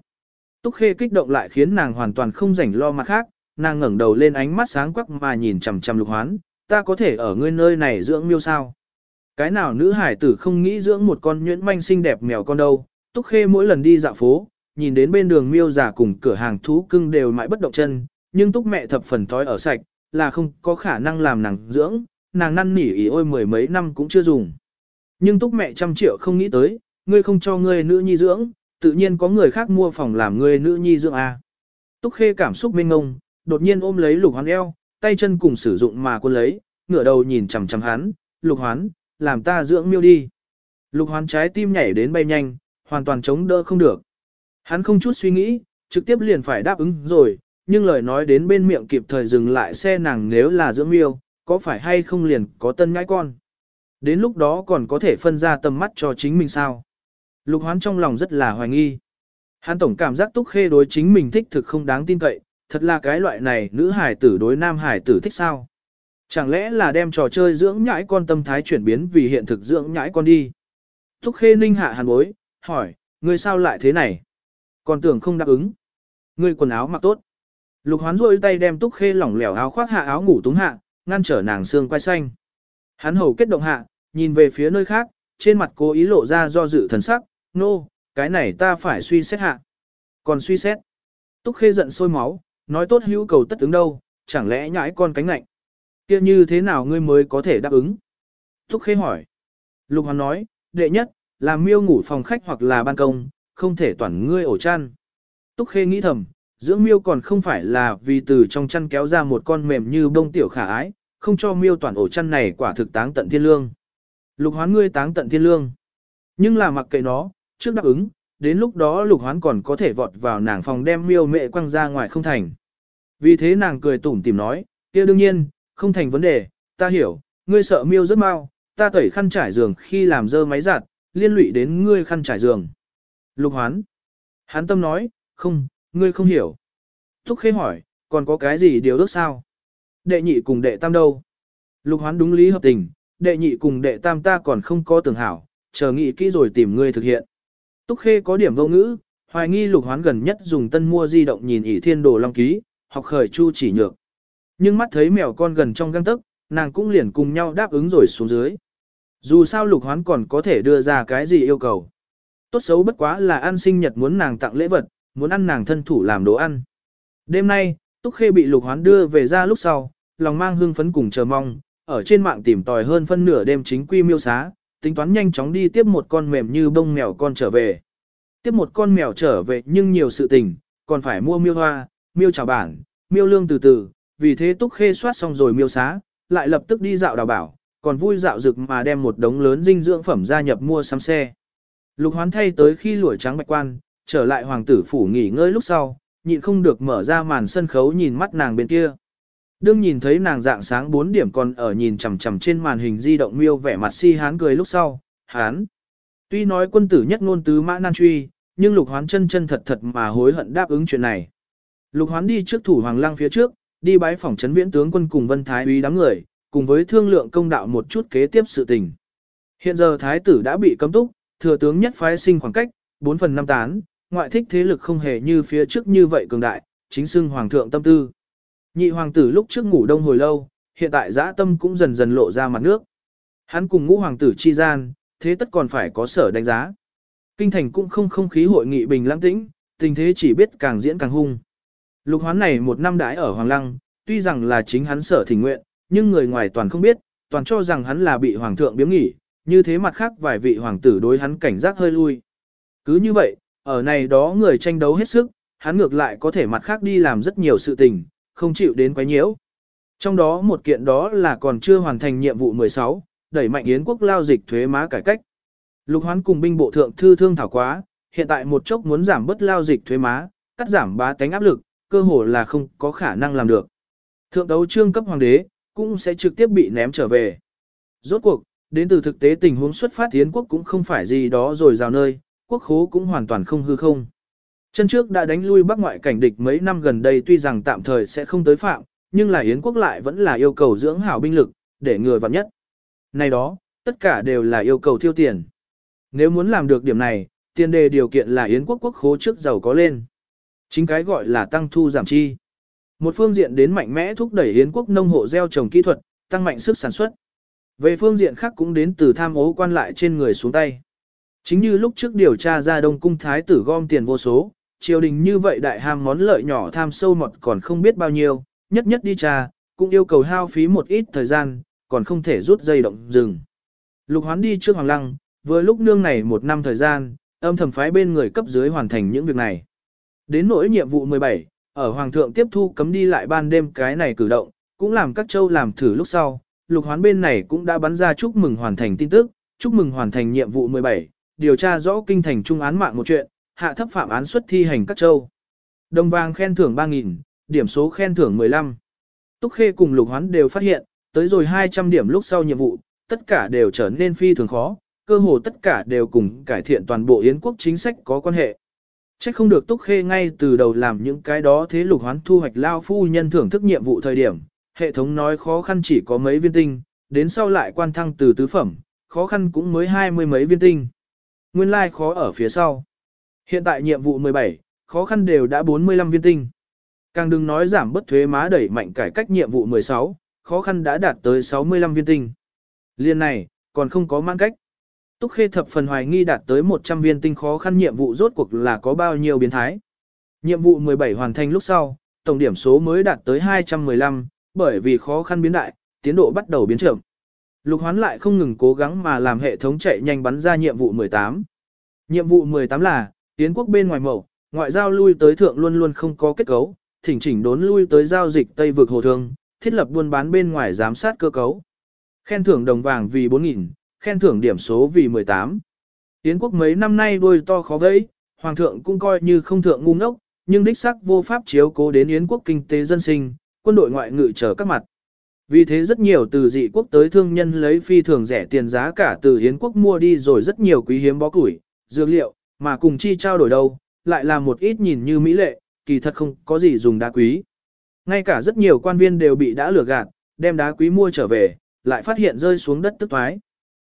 Túc Khê kích động lại khiến nàng hoàn toàn không rảnh lo mặt khác, nàng ngẩng đầu lên ánh mắt sáng quắc mà nhìn chằm chằm lục hoán, ta có thể ở ngươi nơi này dưỡng miêu sao. Cái nào nữ hải tử không nghĩ dưỡng một con nhuyễn manh xinh đẹp mèo con đâu, Túc Khê mỗi lần đi dạo phố, nhìn đến bên đường miêu giả cùng cửa hàng thú cưng đều mãi bất động chân, nhưng Túc mẹ thập phần thói ở sạch, là không có khả năng làm nàng dưỡng, nàng năn nỉ ý ôi mười mấy năm cũng chưa dùng. Nhưng Túc mẹ trăm triệu không nghĩ tới, ngươi không cho ngươi nữ nhi dưỡng, tự nhiên có người khác mua phòng làm người nữ nhi dưỡng à. Túc Khê cảm xúc mênh ngông, đột nhiên ôm lấy Lục Hoán eo, tay chân cùng sử dụng mà quân lấy, ngửa đầu nhìn chằm chằm hắn, "Lục Hoán, làm ta dưỡng miêu đi." Lục Hoán trái tim nhảy đến bay nhanh, hoàn toàn chống đỡ không được. Hắn không chút suy nghĩ, trực tiếp liền phải đáp ứng rồi, nhưng lời nói đến bên miệng kịp thời dừng lại xe nàng nếu là dưỡng miêu, có phải hay không liền có tân ngãi con. Đến lúc đó còn có thể phân ra tầm mắt cho chính mình sao. Lục hoán trong lòng rất là hoài nghi. Hắn tổng cảm giác túc khê đối chính mình thích thực không đáng tin cậy, thật là cái loại này nữ hải tử đối nam hải tử thích sao. Chẳng lẽ là đem trò chơi dưỡng nhãi con tâm thái chuyển biến vì hiện thực dưỡng nhãi con đi. Túc khê ninh hạ hàn bối, hỏi, ngươi sao lại thế này? Còn tưởng không đáp ứng. Ngươi quần áo mặc tốt. Lục hoán rôi tay đem túc khê lỏng lẻo áo khoác hạ áo ngủ túng hạ, ngăn trở nàng xương quai xanh. Hắn hầu kết động hạ, nhìn về phía nơi khác, trên mặt cố ý lộ ra do dự thần sắc, nô, no, cái này ta phải suy xét hạ. Còn suy xét. Túc khê giận sôi máu, nói tốt hữu cầu tất ứng đâu, chẳng lẽ nhãi con cánh lạnh. kia như thế nào ngươi mới có thể đáp ứng? Túc khê hỏi. Lục Hoàn nói, đệ nhất, là miêu ngủ phòng khách hoặc là ban công, không thể toàn ngươi ổ chăn. Túc khê nghĩ thầm, dưỡng miêu còn không phải là vì từ trong chăn kéo ra một con mềm như bông tiểu khả ái, không cho miêu toàn ổ chăn này quả thực táng tận thiên lương. Lục hoán ngươi táng tận thiên lương. Nhưng là mặc kệ nó, trước đáp ứng, đến lúc đó lục hoán còn có thể vọt vào nàng phòng đem miêu mẹ quăng ra ngoài không thành. Vì thế nàng cười tủm tìm nói, kia đương nhiên, không thành vấn đề, ta hiểu, ngươi sợ miêu rất mau, ta tẩy khăn trải giường khi làm dơ máy giặt, liên lụy đến ngươi khăn trải giường. Lục hoán. Hán tâm nói, không, ngươi không hiểu. Thúc khê hỏi, còn có cái gì điều ước sao? Đệ nhị cùng đệ tam đâu? Lục hoán đúng lý hợp tình, đệ nhị cùng đệ tam ta còn không có tưởng hảo, chờ nghĩ kỹ rồi tìm ngươi thực hiện. Túc khê có điểm vô ngữ, hoài nghi lục hoán gần nhất dùng tân mua di động nhìn ỷ thiên đồ long ký, học khởi chu chỉ nhược. Nhưng mắt thấy mèo con gần trong găng tức, nàng cũng liền cùng nhau đáp ứng rồi xuống dưới. Dù sao lục hoán còn có thể đưa ra cái gì yêu cầu. Tốt xấu bất quá là ăn sinh nhật muốn nàng tặng lễ vật, muốn ăn nàng thân thủ làm đồ ăn. Đêm nay, Túc Khê bị lục hoán đưa về ra lúc sau, lòng mang hương phấn cùng chờ mong, ở trên mạng tìm tòi hơn phân nửa đêm chính quy miêu xá, tính toán nhanh chóng đi tiếp một con mềm như bông mèo con trở về. Tiếp một con mèo trở về nhưng nhiều sự tình, còn phải mua miêu hoa, miêu trào bản, miêu lương từ từ, vì thế Túc Khê soát xong rồi miêu xá, lại lập tức đi dạo đào bảo, còn vui dạo rực mà đem một đống lớn dinh dưỡng phẩm gia nhập mua sắm xe. Lục hoán thay tới khi lũi trắng bạch quan, trở lại hoàng tử phủ nghỉ ngơi lúc sau, nhịn không được mở ra màn sân khấu nhìn mắt nàng bên kia. Đương nhìn thấy nàng dạng sáng 4 điểm còn ở nhìn chằm chằm trên màn hình di động miêu vẻ mặt si hán cười lúc sau, hán. Tuy nói quân tử nhất ngôn tứ mã nan truy, nhưng lục hoán chân chân thật thật mà hối hận đáp ứng chuyện này. Lục hoán đi trước thủ hoàng lang phía trước, đi bái phỏng trấn viễn tướng quân cùng vân thái úy đám người, cùng với thương lượng công đạo một chút kế tiếp sự tình. Hiện giờ thái tử đã bị cấm túc, thừa tướng nhất phái sinh khoảng cách, 4 phần 5 tán, ngoại thích thế lực không hề như phía trước như vậy cường đại, chính xưng hoàng thượng tâm tư. Nhị hoàng tử lúc trước ngủ đông hồi lâu, hiện tại dã tâm cũng dần dần lộ ra mặt nước. Hắn cùng ngũ hoàng tử chi gian, thế tất còn phải có sở đánh giá. Kinh thành cũng không không khí hội nghị bình lãng tĩnh, tình thế chỉ biết càng diễn càng hung. Lục hoán này một năm đãi ở Hoàng Lăng, tuy rằng là chính hắn sở thỉnh nguyện, nhưng người ngoài toàn không biết, toàn cho rằng hắn là bị hoàng thượng biếm nghỉ, như thế mặt khác vài vị hoàng tử đối hắn cảnh giác hơi lui. Cứ như vậy, ở này đó người tranh đấu hết sức, hắn ngược lại có thể mặt khác đi làm rất nhiều sự tình, không chịu đến quấy nhiễu. Trong đó một kiện đó là còn chưa hoàn thành nhiệm vụ 16, đẩy mạnh Yến quốc lao dịch thuế má cải cách. Lục hoán cùng binh bộ thượng thư thương thảo quá, hiện tại một chốc muốn giảm bớt lao dịch thuế má, cắt giảm bá tánh áp lực, cơ hồ là không có khả năng làm được. Thượng đấu trương cấp hoàng đế, cũng sẽ trực tiếp bị ném trở về. Rốt cuộc, đến từ thực tế tình huống xuất phát Yến quốc cũng không phải gì đó rồi rào nơi, quốc khố cũng hoàn toàn không hư không. Chân trước đã đánh lui bắc ngoại cảnh địch mấy năm gần đây tuy rằng tạm thời sẽ không tới phạm, nhưng là Yến quốc lại vẫn là yêu cầu dưỡng hảo binh lực, để người vặn nhất. Này đó, tất cả đều là yêu cầu thiêu tiền. Nếu muốn làm được điểm này, tiền đề điều kiện là Yến quốc quốc khố trước giàu có lên. Chính cái gọi là tăng thu giảm chi. Một phương diện đến mạnh mẽ thúc đẩy Yến quốc nông hộ gieo trồng kỹ thuật, tăng mạnh sức sản xuất. Về phương diện khác cũng đến từ tham ố quan lại trên người xuống tay. Chính như lúc trước điều tra ra Đông Cung Thái tử gom tiền vô số, triều đình như vậy đại ham món lợi nhỏ tham sâu mọt còn không biết bao nhiêu, nhất nhất đi trà cũng yêu cầu hao phí một ít thời gian, còn không thể rút dây động dừng. Lục hoán đi trước Hoàng Lăng, vừa lúc nương này một năm thời gian, âm thầm phái bên người cấp dưới hoàn thành những việc này. Đến nỗi nhiệm vụ 17, ở Hoàng thượng tiếp thu cấm đi lại ban đêm cái này cử động, cũng làm các châu làm thử lúc sau, lục hoán bên này cũng đã bắn ra chúc mừng hoàn thành tin tức, chúc mừng hoàn thành nhiệm vụ 17, điều tra rõ kinh thành trung án mạng một chuyện, hạ thấp phạm án xuất thi hành các châu. Đồng vàng khen thưởng 3.000, điểm số khen thưởng 15. Túc Khê cùng Lục Hoán đều phát hiện, tới rồi 200 điểm lúc sau nhiệm vụ, tất cả đều trở nên phi thường khó, cơ hồ tất cả đều cùng cải thiện toàn bộ Yến quốc chính sách có quan hệ. Chắc không được Túc Khê ngay từ đầu làm những cái đó thế Lục Hoán thu hoạch lao phu nhân thưởng thức nhiệm vụ thời điểm, hệ thống nói khó khăn chỉ có mấy viên tinh, đến sau lại quan thăng từ tứ phẩm, khó khăn cũng mới hai mươi mấy viên tinh. Nguyên lai like khó ở phía sau. Hiện tại nhiệm vụ 17, khó khăn đều đã 45 viên tinh. Càng đừng nói giảm bất thuế má đẩy mạnh cải cách nhiệm vụ 16, khó khăn đã đạt tới 65 viên tinh. Liên này, còn không có mãn cách. Túc Khê thập phần hoài nghi đạt tới 100 viên tinh khó khăn nhiệm vụ rốt cuộc là có bao nhiêu biến thái. Nhiệm vụ 17 hoàn thành lúc sau, tổng điểm số mới đạt tới 215, bởi vì khó khăn biến đại, tiến độ bắt đầu biến chậm. Lục hoán lại không ngừng cố gắng mà làm hệ thống chạy nhanh bắn ra nhiệm vụ 18. Nhiệm vụ 18 là, tiến quốc bên ngoài mẫu, ngoại giao lui tới thượng luôn luôn không có kết cấu, thỉnh chỉnh đốn lui tới giao dịch Tây vực hồ thương, thiết lập buôn bán bên ngoài giám sát cơ cấu. Khen thưởng đồng vàng vì 4.000, khen thưởng điểm số vì 18. Tiến quốc mấy năm nay đôi to khó vẫy, hoàng thượng cũng coi như không thượng ngu ngốc, nhưng đích sắc vô pháp chiếu cố đến Yến quốc kinh tế dân sinh, quân đội ngoại ngự trở các mặt. Vì thế rất nhiều từ dị quốc tới thương nhân lấy phi thường rẻ tiền giá cả từ Yến quốc mua đi rồi rất nhiều quý hiếm bó củi, dược liệu, mà cùng chi trao đổi đâu, lại là một ít nhìn như mỹ lệ, kỳ thật không có gì dùng đá quý. Ngay cả rất nhiều quan viên đều bị đã lừa gạt, đem đá quý mua trở về, lại phát hiện rơi xuống đất tức thoái.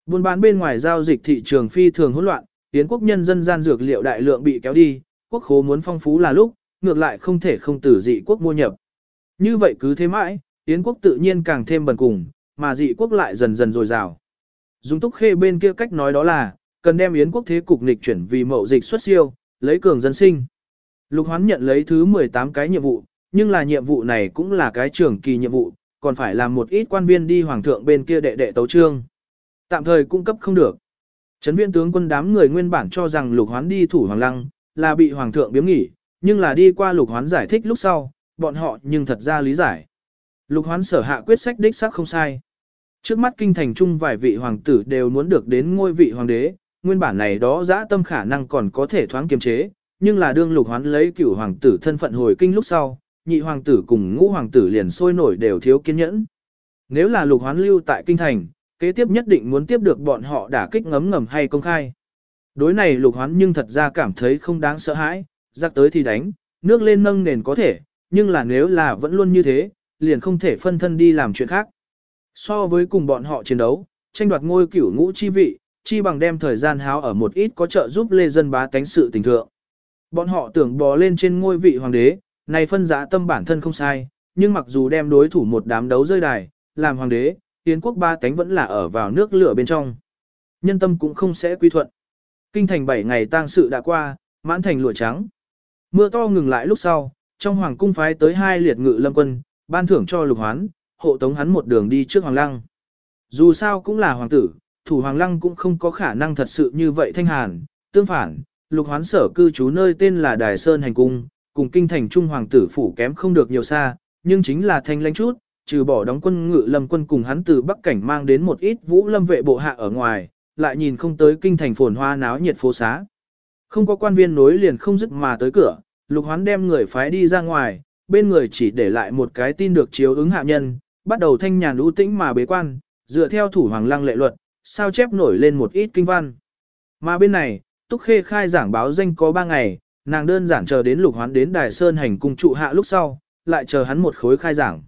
Buôn bán bên ngoài giao dịch thị trường phi thường hỗn loạn, tiến quốc nhân dân gian dược liệu đại lượng bị kéo đi, quốc khố muốn phong phú là lúc, ngược lại không thể không tử dị quốc mua nhập. Như vậy cứ thế mãi, tiến quốc tự nhiên càng thêm bần cùng, mà dị quốc lại dần dần dồi dào. Dung túc khê bên kia cách nói đó là, cần đem Yến quốc thế cục nghịch chuyển vì mậu dịch xuất siêu, lấy cường dân sinh. Lục hoán nhận lấy thứ 18 cái nhiệm vụ, nhưng là nhiệm vụ này cũng là cái trưởng kỳ nhiệm vụ, còn phải làm một ít quan viên đi hoàng thượng bên kia đệ đệ tấu trương. Tạm thời cung cấp không được. Trấn viên tướng quân đám người nguyên bản cho rằng lục hoán đi thủ hoàng lăng, là bị hoàng thượng biếm nghỉ, nhưng là đi qua lục hoán giải thích lúc sau, bọn họ nhưng thật ra lý giải. Lục hoán sở hạ quyết sách đích xác không sai. Trước mắt kinh thành chung vài vị hoàng tử đều muốn được đến ngôi vị hoàng đế, nguyên bản này đó dã tâm khả năng còn có thể thoáng kiềm chế, nhưng là đương lục hoán lấy cửu hoàng tử thân phận hồi kinh lúc sau, nhị hoàng tử cùng ngũ hoàng tử liền sôi nổi đều thiếu kiên nhẫn. Nếu là lục hoán lưu tại kinh thành, kế tiếp nhất định muốn tiếp được bọn họ đả kích ngấm ngầm hay công khai. Đối này lục hoán nhưng thật ra cảm thấy không đáng sợ hãi, giặc tới thì đánh, nước lên nâng nền có thể, nhưng là nếu là vẫn luôn như thế, liền không thể phân thân đi làm chuyện khác. So với cùng bọn họ chiến đấu, tranh đoạt ngôi cửu ngũ chi vị, chi bằng đem thời gian háo ở một ít có trợ giúp lê dân bá tánh sự tình thượng. Bọn họ tưởng bò lên trên ngôi vị hoàng đế, này phân giá tâm bản thân không sai, nhưng mặc dù đem đối thủ một đám đấu rơi đài, làm hoàng đế, tiến quốc ba tánh vẫn là ở vào nước lửa bên trong. Nhân tâm cũng không sẽ quy thuận. Kinh thành 7 ngày tang sự đã qua, mãn thành lụa trắng. Mưa to ngừng lại lúc sau, trong hoàng cung phái tới hai liệt ngự lâm quân, ban thưởng cho lục hoán, hộ tống hắn một đường đi trước hoàng lăng. Dù sao cũng là hoàng tử, thủ hoàng lăng cũng không có khả năng thật sự như vậy thanh hàn, tương phản, lục hoán sở cư trú nơi tên là Đài Sơn Hành Cung, cùng kinh thành trung hoàng tử phủ kém không được nhiều xa, nhưng chính là thanh lãnh chút, trừ bỏ đóng quân ngự lâm quân cùng hắn từ Bắc Cảnh mang đến một ít vũ lâm vệ bộ hạ ở ngoài, lại nhìn không tới kinh thành phồn hoa náo nhiệt phố xá. Không có quan viên nối liền không dứt mà tới cửa, lục hoán đem người phái đi ra ngoài, bên người chỉ để lại một cái tin được chiếu ứng hạ nhân, bắt đầu thanh nhàn ưu tĩnh mà bế quan, dựa theo thủ hoàng lăng lệ luật, sao chép nổi lên một ít kinh văn. Mà bên này, Túc Khê khai giảng báo danh có 3 ngày, nàng đơn giản chờ đến lục hoán đến Đài Sơn hành cung trụ hạ lúc sau, lại chờ hắn một khối khai giảng.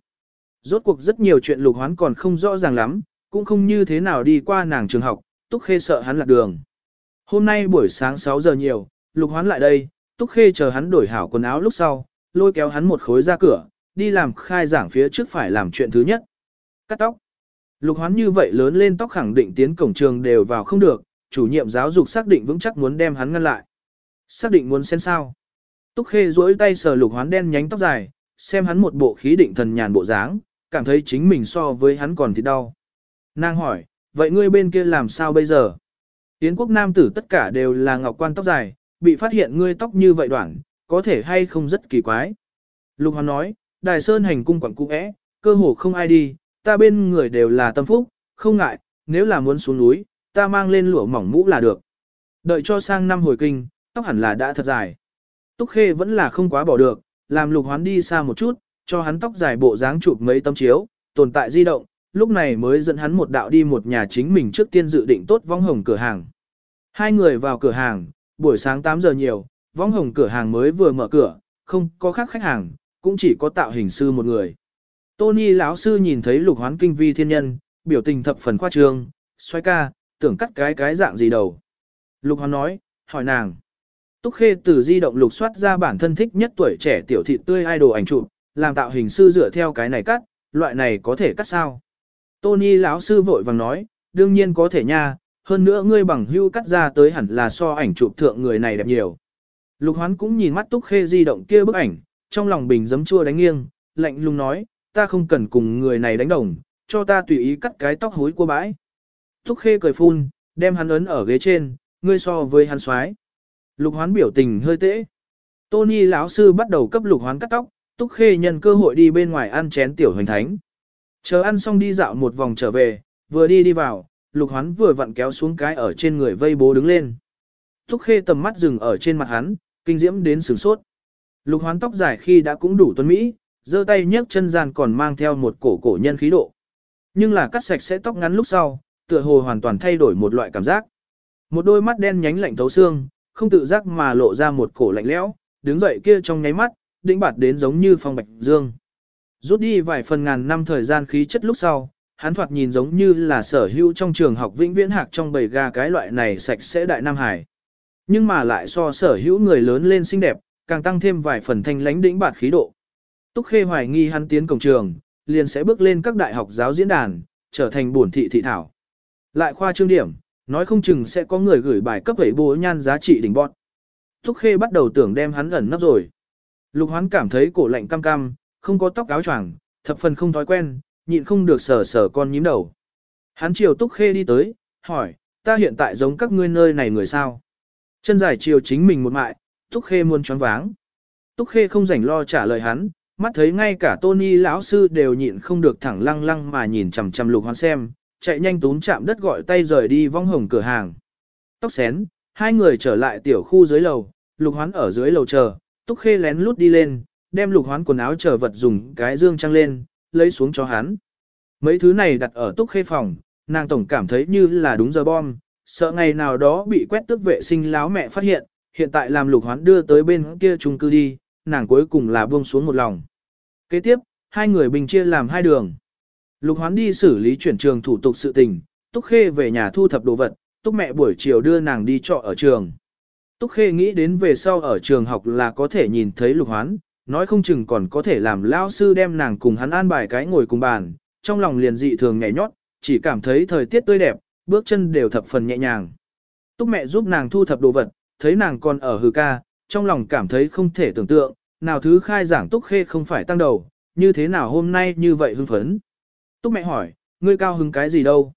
Rốt cuộc rất nhiều chuyện lục hoán còn không rõ ràng lắm, cũng không như thế nào đi qua nàng trường học, Túc Khê sợ hắn lạc đường. Hôm nay buổi sáng 6 giờ nhiều, lục hoán lại đây, Túc Khê chờ hắn đổi hảo quần áo lúc sau, lôi kéo hắn một khối ra cửa, đi làm khai giảng phía trước phải làm chuyện thứ nhất. Cắt tóc. Lục hoán như vậy lớn lên tóc khẳng định tiến cổng trường đều vào không được, chủ nhiệm giáo dục xác định vững chắc muốn đem hắn ngăn lại. Xác định muốn xen sao. Túc Khê duỗi tay sờ lục hoán đen nhánh tóc dài, xem hắn một bộ khí định thần nhàn bộ dáng, cảm thấy chính mình so với hắn còn thì đau. Nàng hỏi, vậy ngươi bên kia làm sao bây giờ? Tiến quốc nam tử tất cả đều là ngọc quan tóc dài, bị phát hiện ngươi tóc như vậy đoạn, có thể hay không rất kỳ quái. Lục Hoán nói, Đài Sơn hành cung quẳng cung ẽ, cơ hồ không ai đi, ta bên người đều là tâm phúc, không ngại, nếu là muốn xuống núi, ta mang lên lụa mỏng mũ là được. Đợi cho sang năm hồi kinh, tóc hẳn là đã thật dài. Túc Khê vẫn là không quá bỏ được, làm Lục Hoán đi xa một chút, cho hắn tóc dài bộ dáng chụp mấy tấm chiếu, tồn tại di động, lúc này mới dẫn hắn một đạo đi một nhà chính mình trước tiên dự định tốt vong hồng cửa hàng. Hai người vào cửa hàng, buổi sáng 8 giờ nhiều, vong hồng cửa hàng mới vừa mở cửa, không có khác khách hàng, cũng chỉ có tạo hình sư một người. Tony lão sư nhìn thấy lục hoán kinh vi thiên nhân, biểu tình thập phần khoa trương, xoay ca, tưởng cắt cái cái dạng gì đầu. Lục hoán nói, hỏi nàng. Túc Khê từ di động lục soát ra bản thân thích nhất tuổi trẻ tiểu thị tươi idol ảnh chụp, làm tạo hình sư dựa theo cái này cắt, loại này có thể cắt sao? Tony lão sư vội vàng nói, đương nhiên có thể nha, hơn nữa ngươi bằng hưu cắt ra tới hẳn là so ảnh chụp thượng người này đẹp nhiều. Lục hoán cũng nhìn mắt túc khê di động kia bức ảnh, trong lòng bình giấm chua đánh nghiêng, lạnh lùng nói, ta không cần cùng người này đánh đồng, cho ta tùy ý cắt cái tóc hối của bãi. Túc khê cười phun, đem hắn ấn ở ghế trên, ngươi so với hắn xoái. Lục hoán biểu tình hơi tễ. Tony lão sư bắt đầu cấp lục hoán cắt tóc, túc khê nhân cơ hội đi bên ngoài ăn chén tiểu hoành thánh. Chờ ăn xong đi dạo một vòng trở về, vừa đi đi vào, lục hoán vừa vặn kéo xuống cái ở trên người vây bố đứng lên. Túc khê tầm mắt dừng ở trên mặt hắn, kinh diễm đến sửng sốt. Lục hoán tóc dài khi đã cũng đủ tuấn Mỹ, giơ tay nhấc chân gian còn mang theo một cổ cổ nhân khí độ. Nhưng là cắt sạch sẽ tóc ngắn lúc sau, tựa hồ hoàn toàn thay đổi một loại cảm giác. Một đôi mắt đen nhánh lạnh thấu xương, không tự giác mà lộ ra một cổ lạnh lẽo, đứng dậy kia trong nháy mắt, đĩnh bạt đến giống như phong bạch dương. Rút đi vài phần ngàn năm thời gian khí chất lúc sau, hắn thoạt nhìn giống như là sở hữu trong trường học vĩnh viễn hạc trong bầy gà cái loại này sạch sẽ đại Nam Hải. Nhưng mà lại so sở hữu người lớn lên xinh đẹp, càng tăng thêm vài phần thanh lãnh đĩnh bạt khí độ. Túc Khê hoài nghi hắn tiến cổng trường, liền sẽ bước lên các đại học giáo diễn đàn, trở thành bổn thị thị thảo. Lại khoa trương điểm, nói không chừng sẽ có người gửi bài cấp ấy bố nhan giá trị đỉnh bọn. Túc Khê bắt đầu tưởng đem hắn ẩn nấp rồi. Lục Hoán cảm thấy cổ lạnh cam cam, không có tóc áo choàng, thập phần không thói quen, nhịn không được sờ sờ con nhím đầu. Hắn chiều Túc Khê đi tới, hỏi, ta hiện tại giống các ngươi nơi này người sao? Chân dài chiều chính mình một mại, Túc Khê muốn choáng váng. Túc Khê không rảnh lo trả lời hắn, mắt thấy ngay cả Tony lão sư đều nhịn không được thẳng lăng lăng mà nhìn chằm chằm Lục Hoán xem, chạy nhanh túm chạm đất gọi tay rời đi vong hồng cửa hàng. Tóc xén, hai người trở lại tiểu khu dưới lầu, Lục Hoán ở dưới lầu chờ, Túc Khê lén lút đi lên, đem Lục Hoán quần áo chờ vật dùng cái dương trăng lên, lấy xuống cho hắn. Mấy thứ này đặt ở Túc Khê phòng, nàng tổng cảm thấy như là đúng giờ bom, sợ ngày nào đó bị quét tước vệ sinh láo mẹ phát hiện, hiện tại làm Lục Hoán đưa tới bên kia chung cư đi, nàng cuối cùng là buông xuống một lòng. Kế tiếp, hai người bình chia làm hai đường. Lục Hoán đi xử lý chuyển trường thủ tục sự tình, Túc Khê về nhà thu thập đồ vật, Túc mẹ buổi chiều đưa nàng đi trọ ở trường. Túc Khê nghĩ đến về sau ở trường học là có thể nhìn thấy Lục Hoán, nói không chừng còn có thể làm lao sư đem nàng cùng hắn an bài cái ngồi cùng bàn, trong lòng liền dị thường nhảy nhót, chỉ cảm thấy thời tiết tươi đẹp, bước chân đều thập phần nhẹ nhàng. Túc mẹ giúp nàng thu thập đồ vật, thấy nàng còn ở hư ca, trong lòng cảm thấy không thể tưởng tượng, nào thứ khai giảng Túc Khê không phải tăng đầu, như thế nào hôm nay như vậy hưng phấn. Túc mẹ hỏi, ngươi cao hứng cái gì đâu?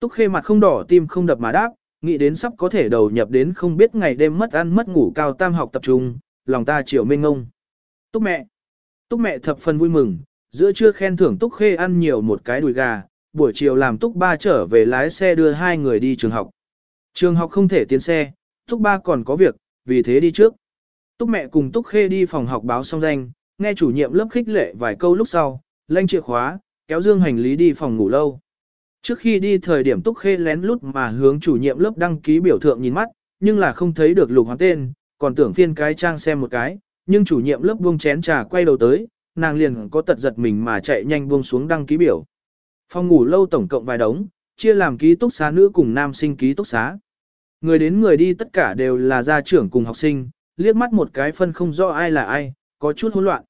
Túc Khê mặt không đỏ tim không đập mà đáp, nghĩ đến sắp có thể đầu nhập đến không biết ngày đêm mất ăn mất ngủ cao tam học tập trung, lòng ta chịu mênh ngông. Túc mẹ. Túc mẹ thập phần vui mừng, giữa trưa khen thưởng Túc Khê ăn nhiều một cái đùi gà, buổi chiều làm Túc ba trở về lái xe đưa hai người đi trường học. Trường học không thể tiến xe, Túc ba còn có việc, vì thế đi trước. Túc mẹ cùng Túc Khê đi phòng học báo xong danh, nghe chủ nhiệm lớp khích lệ vài câu lúc sau, lanh chìa khóa, kéo dương hành lý đi phòng ngủ lâu. Trước khi đi thời điểm Túc Khê lén lút mà hướng chủ nhiệm lớp đăng ký biểu thượng nhìn mắt, nhưng là không thấy được lục hoán tên, còn tưởng phiên cái trang xem một cái, nhưng chủ nhiệm lớp buông chén trà quay đầu tới, nàng liền có tật giật mình mà chạy nhanh buông xuống đăng ký biểu. Phòng ngủ lâu tổng cộng vài đống, chia làm ký túc xá nữ cùng nam sinh ký túc xá. Người đến người đi tất cả đều là gia trưởng cùng học sinh, liếc mắt một cái phân không rõ ai là ai, có chút hỗn loạn.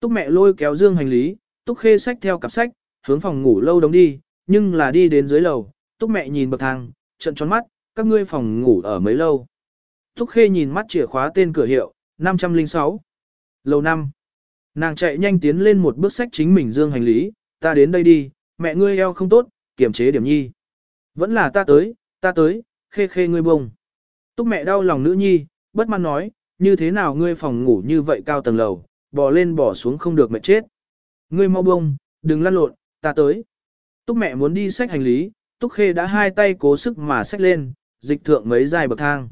Túc mẹ lôi kéo dương hành lý, Túc khê sách theo cặp sách, hướng phòng ngủ lâu đóng đi, nhưng là đi đến dưới lầu, Túc mẹ nhìn bậc thang, trận tròn mắt, các ngươi phòng ngủ ở mấy lâu. Túc khê nhìn mắt chìa khóa tên cửa hiệu, 506. Lầu 5. Nàng chạy nhanh tiến lên một bước sách chính mình dương hành lý, ta đến đây đi, mẹ ngươi eo không tốt, kiềm chế điểm nhi. Vẫn là ta tới, ta tới, khê khê ngươi bông. Túc mẹ đau lòng nữ nhi, bất mãn nói, như thế nào ngươi phòng ngủ như vậy cao tầng lầu, bò lên bò xuống không được mệt chết. Ngươi mau bông, đừng lăn lộn, ta tới. Túc mẹ muốn đi xách hành lý, Túc Khê đã hai tay cố sức mà xách lên, dịch thượng mấy dài bậc thang.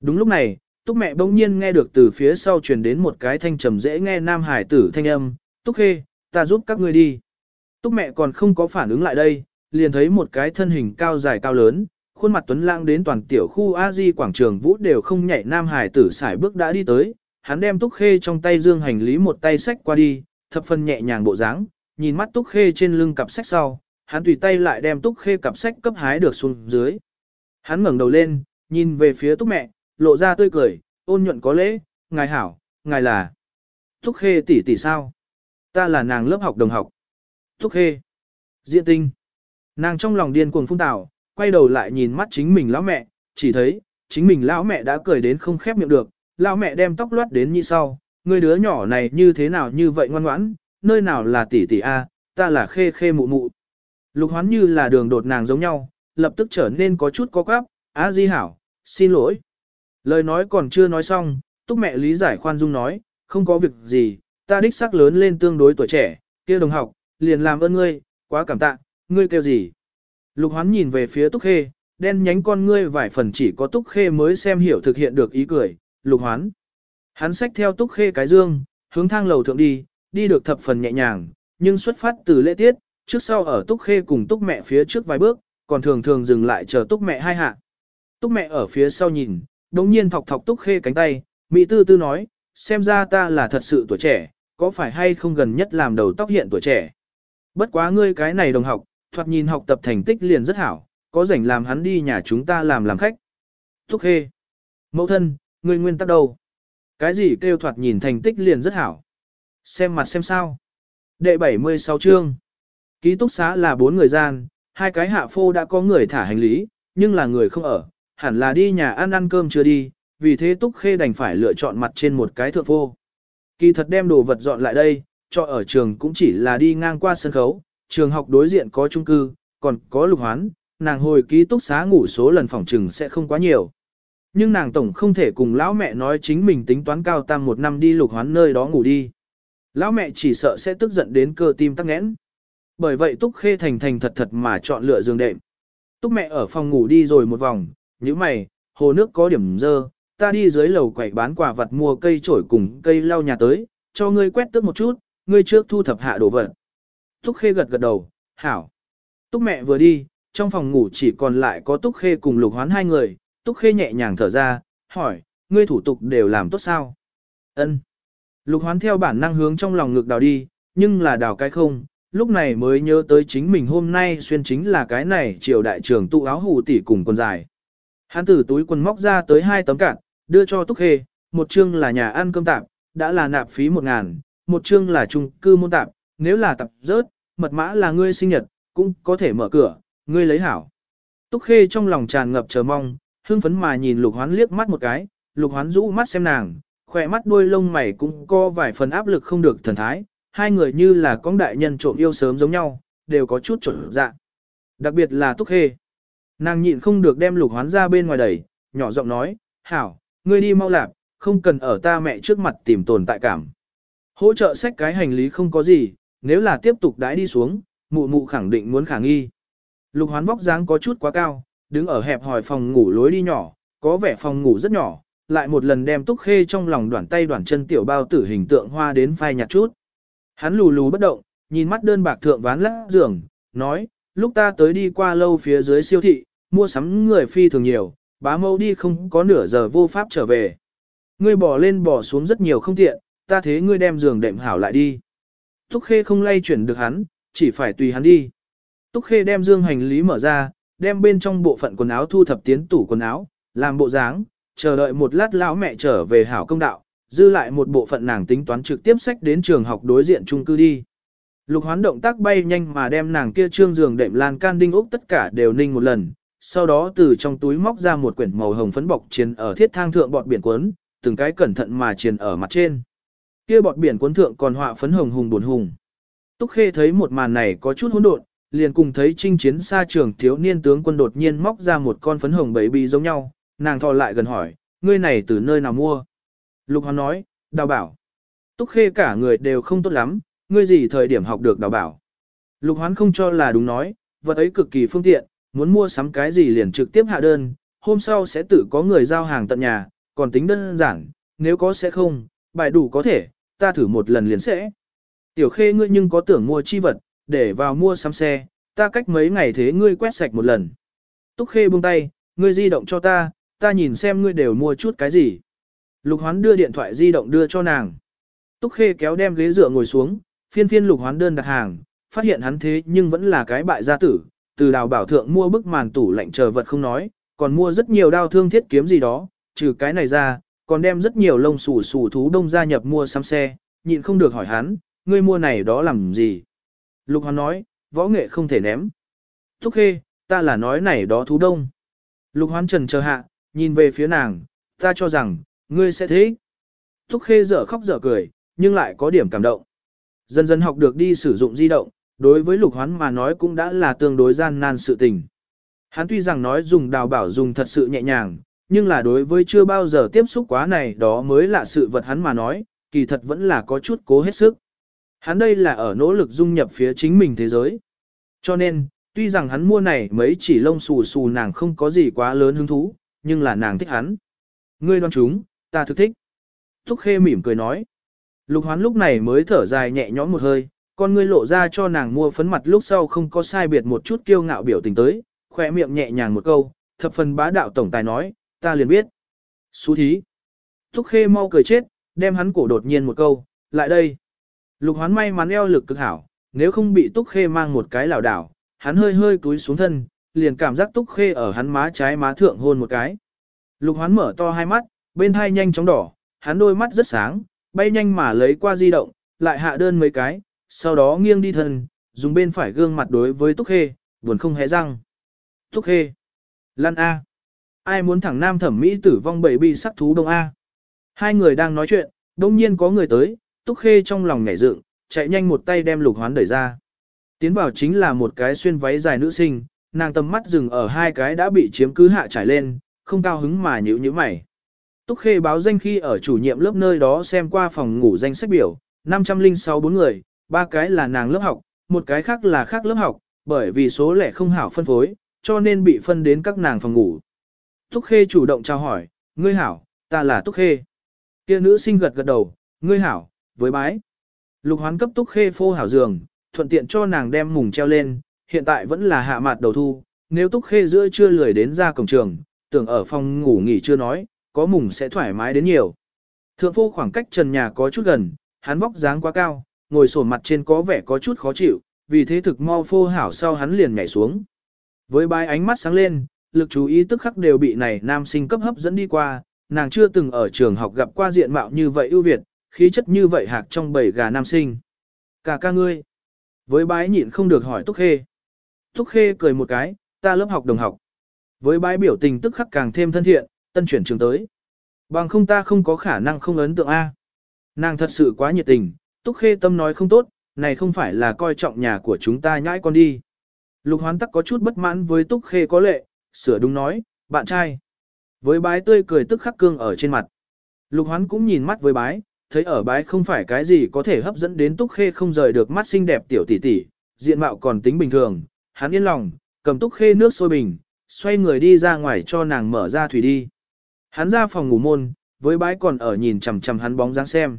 Đúng lúc này, Túc mẹ bỗng nhiên nghe được từ phía sau truyền đến một cái thanh trầm dễ nghe nam hải tử thanh âm, Túc Khê, ta giúp các ngươi đi. Túc mẹ còn không có phản ứng lại đây, liền thấy một cái thân hình cao dài cao lớn, khuôn mặt tuấn lãng đến toàn tiểu khu A Di quảng trường vũ đều không nhảy nam hải tử xài bước đã đi tới, hắn đem Túc Khê trong tay dương hành lý một tay xách qua đi, thập phần nhẹ nhàng bộ dáng, nhìn mắt Túc Khê trên lưng cặp sách sau, hắn tùy tay lại đem Túc Khê cặp sách cấp hái được xuống dưới. Hắn ngẩng đầu lên, nhìn về phía Túc mẹ, lộ ra tươi cười, ôn nhuận có lễ, ngài hảo, ngài là. Túc Khê tỷ tỷ sao? Ta là nàng lớp học đồng học. Túc Khê. Diện tinh. Nàng trong lòng điên cuồng phung tảo quay đầu lại nhìn mắt chính mình lão mẹ, chỉ thấy, chính mình lão mẹ đã cười đến không khép miệng được, lão mẹ đem tóc loát đến như sau, người đứa nhỏ này như thế nào như vậy ngoan ngoãn, nơi nào là tỷ tỷ a, ta là khê khê mụ mụ. Lục hoán như là đường đột nàng giống nhau, lập tức trở nên có chút có quáp, a di hảo, xin lỗi. Lời nói còn chưa nói xong, túc mẹ lý giải khoan dung nói, không có việc gì, ta đích xác lớn lên tương đối tuổi trẻ, kia đồng học, liền làm ơn ngươi, quá cảm tạ, ngươi kêu gì. Lục hoán nhìn về phía túc khê, đen nhánh con ngươi vài phần chỉ có túc khê mới xem hiểu thực hiện được ý cười, lục hoán. Hắn xách theo túc khê cái dương, hướng thang lầu thượng đi, đi được thập phần nhẹ nhàng, nhưng xuất phát từ lễ tiết, trước sau ở túc khê cùng túc mẹ phía trước vài bước, còn thường thường dừng lại chờ túc mẹ hai hạ. Túc mẹ ở phía sau nhìn, đống nhiên thọc thọc túc khê cánh tay, Mỹ tư tư nói, xem ra ta là thật sự tuổi trẻ, có phải hay không gần nhất làm đầu tóc hiện tuổi trẻ. Bất quá ngươi cái này đồng học, thoạt nhìn học tập thành tích liền rất hảo, có rảnh làm hắn đi nhà chúng ta làm làm khách. Thúc khê. Mẫu thân, ngươi nguyên tắc đâu? Cái gì kêu thoạt nhìn thành tích liền rất hảo? Xem mặt xem sao. Đệ 76 chương. Ký túc xá là bốn người gian, hai cái hạ phô đã có người thả hành lý, nhưng là người không ở, hẳn là đi nhà ăn ăn cơm chưa đi, vì thế Túc Khê đành phải lựa chọn mặt trên một cái thượng phô. Kỳ thật đem đồ vật dọn lại đây, cho ở trường cũng chỉ là đi ngang qua sân khấu, trường học đối diện có trung cư, còn có lục hoán, nàng hồi ký túc xá ngủ số lần phòng trừng sẽ không quá nhiều. Nhưng nàng tổng không thể cùng lão mẹ nói chính mình tính toán cao tam một năm đi lục hoán nơi đó ngủ đi. Lão mẹ chỉ sợ sẽ tức giận đến cơ tim tắc nghẽn. Bởi vậy Túc Khê thành thành thật thật mà chọn lựa giường đệm. Túc mẹ ở phòng ngủ đi rồi một vòng, như mày, hồ nước có điểm dơ, ta đi dưới lầu quẩy bán quả vật mua cây trổi cùng cây lau nhà tới, cho ngươi quét tước một chút, ngươi trước thu thập hạ đồ vật. Túc Khê gật gật đầu, hảo. Túc mẹ vừa đi, trong phòng ngủ chỉ còn lại có Túc Khê cùng Lục Hoán hai người, Túc Khê nhẹ nhàng thở ra, hỏi, ngươi thủ tục đều làm tốt sao? Ân. Lục Hoán theo bản năng hướng trong lòng ngực đào đi, nhưng là đào cái không, lúc này mới nhớ tới chính mình hôm nay xuyên chính là cái này triều đại trưởng tụ áo hủ tỉ cùng quần dài. Hắn từ túi quần móc ra tới hai tấm cạn, đưa cho Túc Khê, một chương là nhà ăn cơm tạm, đã là nạp phí một ngàn, một chương là chung cư môn tạm, nếu là tập rớt, mật mã là ngươi sinh nhật, cũng có thể mở cửa, ngươi lấy hảo. Túc Khê trong lòng tràn ngập chờ mong, hưng phấn mà nhìn Lục Hoán liếc mắt một cái, Lục Hoán rũ mắt xem nàng, khỏe mắt đuôi lông mày cũng có vài phần áp lực không được thần thái, hai người như là con đại nhân trộm yêu sớm giống nhau, đều có chút chuẩn dạ. Đặc biệt là Túc Khê. Nàng nhịn không được đem Lục Hoán ra bên ngoài đẩy, nhỏ giọng nói, hảo, ngươi đi mau lạp, không cần ở ta mẹ trước mặt tìm tồn tại cảm. Hỗ trợ xách cái hành lý không có gì, nếu là tiếp tục đãi đi xuống, mụ mụ khẳng định muốn khả nghi. Lục hoán vóc dáng có chút quá cao, đứng ở hẹp hòi phòng ngủ lối đi nhỏ, có vẻ phòng ngủ rất nhỏ, lại một lần đem túc khê trong lòng đoạn tay đoạn chân tiểu bao tử hình tượng hoa đến phai nhạt chút. Hắn lù lù bất động, nhìn mắt đơn bạc thượng ván lắc giường, nói, lúc ta tới đi qua lâu phía dưới siêu thị, mua sắm người phi thường nhiều, bá mâu đi không có nửa giờ vô pháp trở về. Ngươi bỏ lên bỏ xuống rất nhiều không tiện, ta thế ngươi đem giường đệm hảo lại đi. Túc Khê không lay chuyển được hắn, chỉ phải tùy hắn đi. Túc Khê đem dương hành lý mở ra, đem bên trong bộ phận quần áo thu thập tiến tủ quần áo, làm bộ dáng, chờ đợi một lát lão mẹ trở về hảo công đạo, dư lại một bộ phận nàng tính toán trực tiếp sách đến trường học đối diện chung cư đi. Lục hoán động tác bay nhanh mà đem nàng kia trương giường đệm lan can đinh ốc tất cả đều ninh một lần, sau đó từ trong túi móc ra một quyển màu hồng phấn bọc chiến ở thiết thang thượng bọt biển cuốn, từng cái cẩn thận mà triền ở mặt trên. Kia bọt biển cuốn thượng còn họa phấn hồng hùng buồn hùng. Túc Khê thấy một màn này có chút hỗn độn, liền cùng thấy chinh chiến xa trường thiếu niên tướng quân đột nhiên móc ra một con phấn hồng bảy bi giống nhau, nàng thò lại gần hỏi, ngươi này từ nơi nào mua? Lục Hoán nói, đào bảo. Túc Khê cả người đều không tốt lắm, ngươi gì thời điểm học được đào bảo? Lục Hoán không cho là đúng nói, vật ấy cực kỳ phương tiện, muốn mua sắm cái gì liền trực tiếp hạ đơn, hôm sau sẽ tự có người giao hàng tận nhà, còn tính đơn giản, nếu có sẽ không, bài đủ có thể, ta thử một lần liền sẽ. Tiểu khê ngươi nhưng có tưởng mua chi vật, để vào mua sắm xe, ta cách mấy ngày thế ngươi quét sạch một lần. Túc khê buông tay, ngươi di động cho ta, ta nhìn xem ngươi đều mua chút cái gì. Lục hoán đưa điện thoại di động đưa cho nàng. Túc khê kéo đem ghế dựa ngồi xuống, phiên phiên lục hoán đơn đặt hàng, phát hiện hắn thế nhưng vẫn là cái bại gia tử, từ đào bảo thượng mua bức màn tủ lạnh chờ vật không nói, còn mua rất nhiều đao thương thiết kiếm gì đó, trừ cái này ra, còn đem rất nhiều lông xù xù thú đông gia nhập mua xăm xe, nhịn không được hỏi hắn, ngươi mua này đó làm gì? Lục Hoán nói, võ nghệ không thể ném. Thúc khê, ta là nói này đó thú đông. Lục Hoán trần chờ hạ, nhìn về phía nàng, ta cho rằng, ngươi sẽ thế. Thúc khê dở khóc dở cười, nhưng lại có điểm cảm động. Dần dần học được đi sử dụng di động, đối với lục hoán mà nói cũng đã là tương đối gian nan sự tình. Hắn tuy rằng nói dùng đào bảo dùng thật sự nhẹ nhàng, nhưng là đối với chưa bao giờ tiếp xúc quá này đó mới là sự vật hắn mà nói, kỳ thật vẫn là có chút cố hết sức. Hắn đây là ở nỗ lực dung nhập phía chính mình thế giới. Cho nên, tuy rằng hắn mua này mấy chỉ lông xù xù nàng không có gì quá lớn hứng thú, nhưng là nàng thích hắn. Ngươi đoan chúng, ta thực thích. Thúc Khê mỉm cười nói. Lục hoán lúc này mới thở dài nhẹ nhõm một hơi, con ngươi lộ ra cho nàng mua phấn mặt lúc sau không có sai biệt một chút kiêu ngạo biểu tình tới, khỏe miệng nhẹ nhàng một câu, thập phần bá đạo tổng tài nói, ta liền biết. Xú thí. Thúc khê mau cười chết, đem hắn cổ đột nhiên một câu, lại đây. Lục hoán may mắn eo lực cực hảo, nếu không bị túc khê mang một cái lảo đảo, hắn hơi hơi túi xuống thân, liền cảm giác túc khê ở hắn má trái má thượng hôn một cái. Lục hoán mở to hai mắt, bên hai nhanh chóng đỏ, hắn đôi mắt rất sáng, bay nhanh mà lấy qua di động, lại hạ đơn mấy cái, sau đó nghiêng đi thân, dùng bên phải gương mặt đối với túc khê, buồn không hé răng. Túc khê. Lan A. Ai muốn thẳng nam thẩm mỹ tử vong bảy bi sắc thú đông A. Hai người đang nói chuyện, đông nhiên có người tới, túc khê trong lòng nhảy dựng, chạy nhanh một tay đem lục hoán đẩy ra. Tiến vào chính là một cái xuyên váy dài nữ sinh, nàng tầm mắt dừng ở hai cái đã bị chiếm cứ hạ trải lên, không cao hứng mà nhíu nhíu mày. Túc Khê báo danh khi ở chủ nhiệm lớp nơi đó xem qua phòng ngủ danh sách biểu, 506 bốn người, ba cái là nàng lớp học, một cái khác là khác lớp học, bởi vì số lẻ không hảo phân phối, cho nên bị phân đến các nàng phòng ngủ. Túc Khê chủ động chào hỏi, ngươi hảo, ta là Túc Khê. Kia nữ sinh gật gật đầu, ngươi hảo, với bái. Lục hoán cấp Túc Khê phô hảo giường, thuận tiện cho nàng đem mùng treo lên, hiện tại vẫn là hạ mạt đầu thu, nếu Túc Khê giữa trưa lười đến ra cổng trường, tưởng ở phòng ngủ nghỉ chưa nói, có mùng sẽ thoải mái đến nhiều. Thượng phô khoảng cách trần nhà có chút gần, hắn vóc dáng quá cao, ngồi sổ mặt trên có vẻ có chút khó chịu, vì thế thực mau phô hảo sau hắn liền nhảy xuống. Với bái ánh mắt sáng lên, lực chú ý tức khắc đều bị này nam sinh cấp hấp dẫn đi qua, nàng chưa từng ở trường học gặp qua diện mạo như vậy ưu việt, khí chất như vậy hạc trong bầy gà nam sinh. Cả ca ngươi. Với bái nhịn không được hỏi Túc Khê. Túc Khê cười một cái, ta lớp học đồng học. Với bái biểu tình tức khắc càng thêm thân thiện, tân chuyển trường tới. Bằng không ta không có khả năng không ấn tượng A. Nàng thật sự quá nhiệt tình, Túc Khê tâm nói không tốt, này không phải là coi trọng nhà của chúng ta nhãi con đi. Lục hoán tắc có chút bất mãn với Túc Khê có lệ, sửa đúng nói, bạn trai. Với bái tươi cười tức khắc cương ở trên mặt. Lục hoán cũng nhìn mắt với bái, thấy ở bái không phải cái gì có thể hấp dẫn đến Túc Khê không rời được mắt xinh đẹp tiểu tỷ tỷ, diện mạo còn tính bình thường. Hắn yên lòng, cầm Túc Khê nước sôi bình, xoay người đi ra ngoài cho nàng mở ra thủy đi. Hắn ra phòng ngủ môn, với bái còn ở nhìn chằm chằm hắn bóng dáng xem.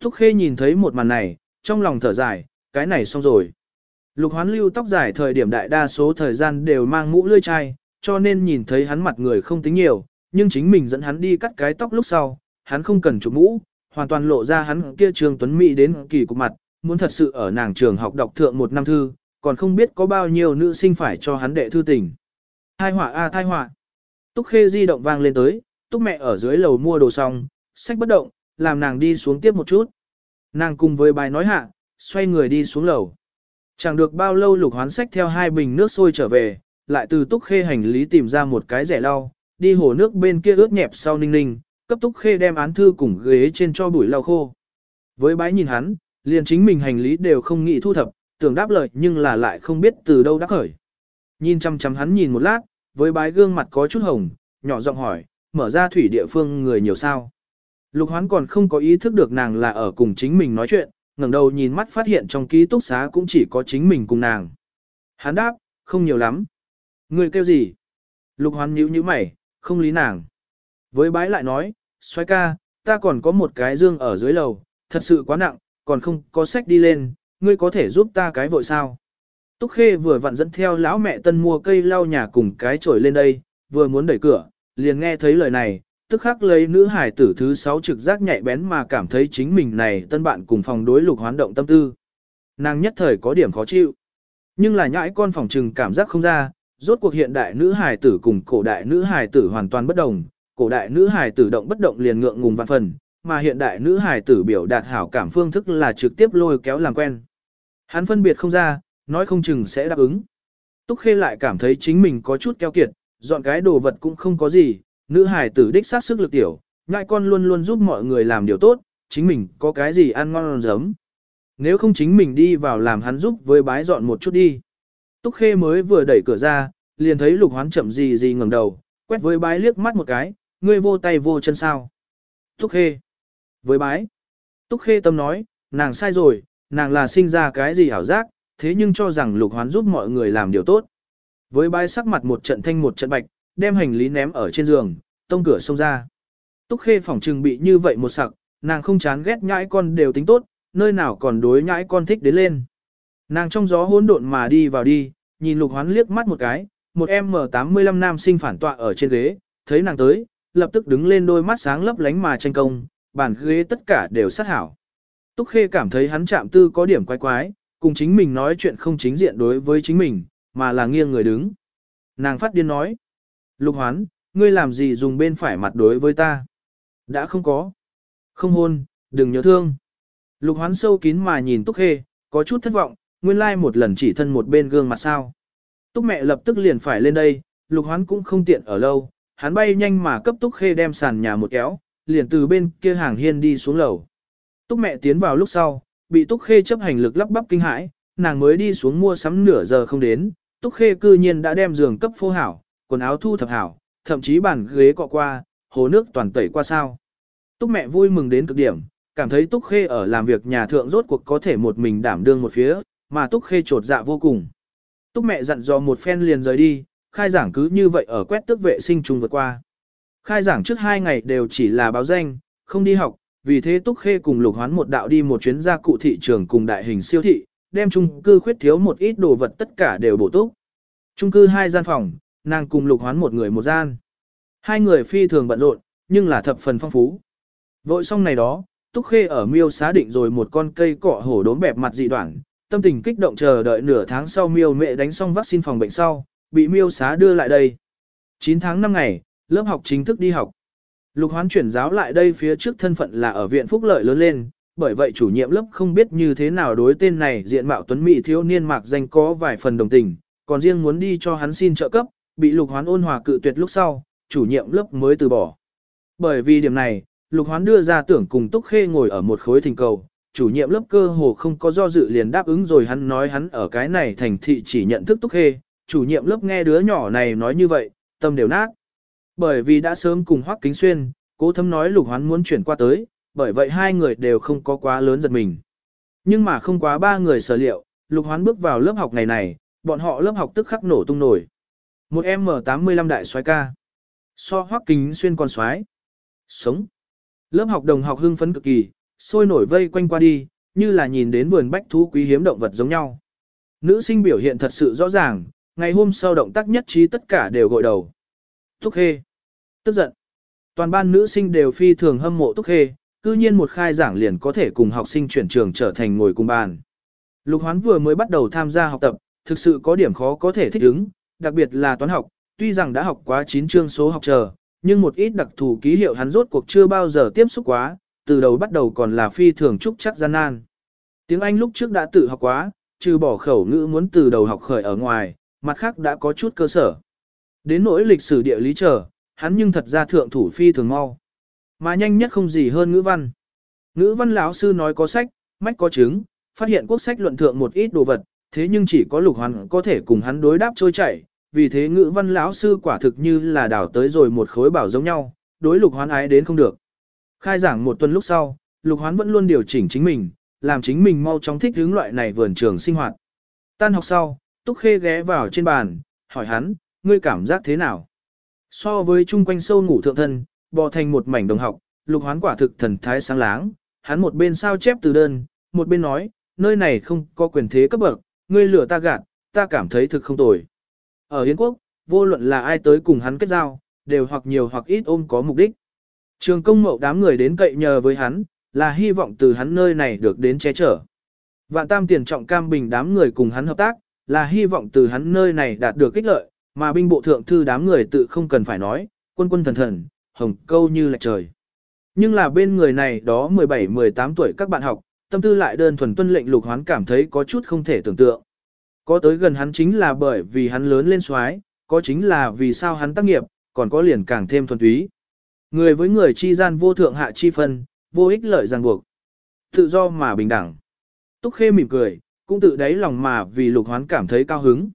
Túc Khê nhìn thấy một màn này, trong lòng thở dài, cái này xong rồi. Lục hoán lưu tóc dài thời điểm đại đa số thời gian đều mang mũ lươi chai, cho nên nhìn thấy hắn mặt người không tính nhiều, nhưng chính mình dẫn hắn đi cắt cái tóc lúc sau, hắn không cần chụp mũ, hoàn toàn lộ ra hắn kia trường tuấn mỹ đến kỳ cục mặt, muốn thật sự ở nàng trường học đọc thượng một năm thư, còn không biết có bao nhiêu nữ sinh phải cho hắn đệ thư tình. Thai họa a thai họa. Túc Khê di động vang lên tới, Túc mẹ ở dưới lầu mua đồ xong, sách bất động, làm nàng đi xuống tiếp một chút. Nàng cùng với bài nói hạ, xoay người đi xuống lầu. Chẳng được bao lâu lục hoán sách theo hai bình nước sôi trở về, lại từ túc khê hành lý tìm ra một cái rẻ lau, đi hồ nước bên kia ướt nhẹp sau ninh ninh, cấp túc khê đem án thư cùng ghế trên cho bụi lau khô. Với bái nhìn hắn, liền chính mình hành lý đều không nghĩ thu thập, tưởng đáp lời nhưng là lại không biết từ đâu đắc khởi. Nhìn chăm chăm hắn nhìn một lát, với bái gương mặt có chút hồng, nhỏ giọng hỏi, mở ra thủy địa phương người nhiều sao. Lục hoán còn không có ý thức được nàng là ở cùng chính mình nói chuyện, ngẩng đầu nhìn mắt phát hiện trong ký túc xá cũng chỉ có chính mình cùng nàng. Hắn đáp, không nhiều lắm. Người kêu gì? Lục hoán nhíu nhíu mày, không lý nàng. Với bái lại nói, xoay ca, ta còn có một cái dương ở dưới lầu, thật sự quá nặng, còn không có sách đi lên, ngươi có thể giúp ta cái vội sao? Túc Khê vừa vặn dẫn theo lão mẹ tân mua cây lau nhà cùng cái chổi lên đây, vừa muốn đẩy cửa, liền nghe thấy lời này, tức khắc lấy nữ hải tử thứ sáu trực giác nhạy bén mà cảm thấy chính mình này tân bạn cùng phòng đối lục hoán động tâm tư. Nàng nhất thời có điểm khó chịu. Nhưng là nhãi con phòng trừng cảm giác không ra, rốt cuộc hiện đại nữ hài tử cùng cổ đại nữ hài tử hoàn toàn bất đồng, cổ đại nữ hài tử động bất động liền ngượng ngùng vạn phần, mà hiện đại nữ hài tử biểu đạt hảo cảm phương thức là trực tiếp lôi kéo làm quen. Hắn phân biệt không ra, nói không chừng sẽ đáp ứng. Túc Khê lại cảm thấy chính mình có chút keo kiệt, dọn cái đồ vật cũng không có gì, nữ hài tử đích sát sức lực tiểu, ngại con luôn luôn giúp mọi người làm điều tốt, chính mình có cái gì ăn ngon giấm. Nếu không chính mình đi vào làm hắn giúp với bái dọn một chút đi. Túc Khê mới vừa đẩy cửa ra, liền thấy lục hoán chậm gì gì ngẩng đầu, quét với bái liếc mắt một cái, ngươi vô tay vô chân sao. Túc Khê. Với bái. Túc Khê tâm nói, nàng sai rồi, nàng là sinh ra cái gì ảo giác, thế nhưng cho rằng lục hoán giúp mọi người làm điều tốt. Với bái sắc mặt một trận thanh một trận bạch, đem hành lý ném ở trên giường, tông cửa xông ra. Túc Khê phòng trừng bị như vậy một sặc, nàng không chán ghét nhãi con đều tính tốt, nơi nào còn đối nhãi con thích đến lên. Nàng trong gió hỗn độn mà đi vào đi, nhìn lục hoán liếc mắt một cái, một em M85 nam sinh phản tọa ở trên ghế, thấy nàng tới, lập tức đứng lên đôi mắt sáng lấp lánh mà tranh công, bàn ghế tất cả đều sát hảo. Túc Khê cảm thấy hắn chạm tư có điểm quái quái, cùng chính mình nói chuyện không chính diện đối với chính mình, mà là nghiêng người đứng. Nàng phát điên nói. Lục hoán, ngươi làm gì dùng bên phải mặt đối với ta? Đã không có. Không hôn, đừng nhớ thương. Lục hoán sâu kín mà nhìn Túc Khê, có chút thất vọng, nguyên lai like một lần chỉ thân một bên gương mặt sao. Túc mẹ lập tức liền phải lên đây, lục hoán cũng không tiện ở lâu, hắn bay nhanh mà cấp Túc Khê đem sàn nhà một kéo, liền từ bên kia hàng hiên đi xuống lầu. Túc mẹ tiến vào lúc sau, bị Túc Khê chấp hành lực lắp bắp kinh hãi, nàng mới đi xuống mua sắm nửa giờ không đến, Túc Khê cư nhiên đã đem giường cấp phô hảo, quần áo thu thập hảo, thậm chí bàn ghế cọ qua, hồ nước toàn tẩy qua sao. Túc mẹ vui mừng đến cực điểm, cảm thấy Túc Khê ở làm việc nhà thượng rốt cuộc có thể một mình đảm đương một phía, mà Túc Khê trột dạ vô cùng. Túc mẹ dặn dò một phen liền rời đi, khai giảng cứ như vậy ở quét tước vệ sinh trùng vượt qua. Khai giảng trước hai ngày đều chỉ là báo danh, không đi học, vì thế Túc Khê cùng Lục Hoán một đạo đi một chuyến ra cụ thị trường cùng đại hình siêu thị, đem chung cư khuyết thiếu một ít đồ vật tất cả đều bổ túc. Chung cư hai gian phòng, nàng cùng Lục Hoán một người một gian. Hai người phi thường bận rộn, nhưng là thập phần phong phú. Vội xong này đó, Túc Khê ở miêu xá định rồi một con cây cọ hổ đốm bẹp mặt dị đoạn, tâm tình kích động chờ đợi nửa tháng sau miêu mẹ đánh xong vaccine phòng bệnh sau, bị miêu xá đưa lại đây. 9 tháng 5 ngày, lớp học chính thức đi học. Lục hoán chuyển giáo lại đây phía trước thân phận là ở viện phúc lợi lớn lên, bởi vậy chủ nhiệm lớp không biết như thế nào đối tên này diện mạo tuấn mỹ thiếu niên mạc danh có vài phần đồng tình, còn riêng muốn đi cho hắn xin trợ cấp, bị lục hoán ôn hòa cự tuyệt lúc sau, chủ nhiệm lớp mới từ bỏ. Bởi vì điểm này, lục hoán đưa ra tưởng cùng Túc Khê ngồi ở một khối thình cầu, chủ nhiệm lớp cơ hồ không có do dự liền đáp ứng rồi hắn nói hắn ở cái này thành thị chỉ nhận thức Túc Khê, chủ nhiệm lớp nghe đứa nhỏ này nói như vậy, tâm đều nát. Bởi vì đã sớm cùng Hoắc Kính Xuyên, cố thấm nói lục hoán muốn chuyển qua tới, bởi vậy hai người đều không có quá lớn giật mình. Nhưng mà không quá ba người sở liệu, lục hoán bước vào lớp học ngày này, bọn họ lớp học tức khắc nổ tung nổi. Một M85 đại xoái ca. So Hoắc Kính Xuyên còn xoái. Sống. Lớp học đồng học hưng phấn cực kỳ, sôi nổi vây quanh qua đi, như là nhìn đến vườn bách thú quý hiếm động vật giống nhau. Nữ sinh biểu hiện thật sự rõ ràng, ngày hôm sau động tác nhất trí tất cả đều gội đầu. Túc Khê. Tức giận. Toàn ban nữ sinh đều phi thường hâm mộ Túc Khê, cư nhiên một khai giảng liền có thể cùng học sinh chuyển trường trở thành ngồi cùng bàn. Lục Hoán vừa mới bắt đầu tham gia học tập, thực sự có điểm khó có thể thích ứng, đặc biệt là toán học, tuy rằng đã học quá 9 chương số học chờ, nhưng một ít đặc thù ký hiệu hắn rốt cuộc chưa bao giờ tiếp xúc quá, từ đầu bắt đầu còn là phi thường trúc chắc gian nan. Tiếng Anh lúc trước đã tự học quá, trừ bỏ khẩu ngữ muốn từ đầu học khởi ở ngoài, mặt khác đã có chút cơ sở. Đến nỗi lịch sử địa lý trở, hắn nhưng thật ra thượng thủ phi thường mau. Mà nhanh nhất không gì hơn ngữ văn. Ngữ văn lão sư nói có sách, mách có chứng, phát hiện quốc sách luận thượng một ít đồ vật, thế nhưng chỉ có lục hoàn có thể cùng hắn đối đáp trôi chảy, vì thế ngữ văn lão sư quả thực như là đảo tới rồi một khối bảo giống nhau, đối lục hoán ái đến không được. Khai giảng một tuần lúc sau, lục hoán vẫn luôn điều chỉnh chính mình, làm chính mình mau chóng thích hướng loại này vườn trường sinh hoạt. Tan học sau, Túc Khê ghé vào trên bàn, hỏi hắn, ngươi cảm giác thế nào? So với chung quanh sâu ngủ thượng thân, bò thành một mảnh đồng học, lục hoán quả thực thần thái sáng láng, hắn một bên sao chép từ đơn, một bên nói, nơi này không có quyền thế cấp bậc, ngươi lửa ta gạt, ta cảm thấy thực không tồi. Ở Hiến Quốc, vô luận là ai tới cùng hắn kết giao, đều hoặc nhiều hoặc ít ôm có mục đích. Trường công mậu đám người đến cậy nhờ với hắn, là hy vọng từ hắn nơi này được đến che chở. Vạn tam tiền trọng cam bình đám người cùng hắn hợp tác, là hy vọng từ hắn nơi này đạt được kích lợi, mà binh bộ thượng thư đám người tự không cần phải nói, quân quân thần thần, hồng câu như là trời. Nhưng là bên người này đó 17-18 tuổi các bạn học, tâm tư lại đơn thuần tuân lệnh lục hoán cảm thấy có chút không thể tưởng tượng. Có tới gần hắn chính là bởi vì hắn lớn lên xoái, có chính là vì sao hắn tác nghiệp, còn có liền càng thêm thuần túy. Người với người chi gian vô thượng hạ chi phân, vô ích lợi ràng buộc. Tự do mà bình đẳng. Túc Khê mỉm cười, cũng tự đáy lòng mà vì lục hoán cảm thấy cao hứng.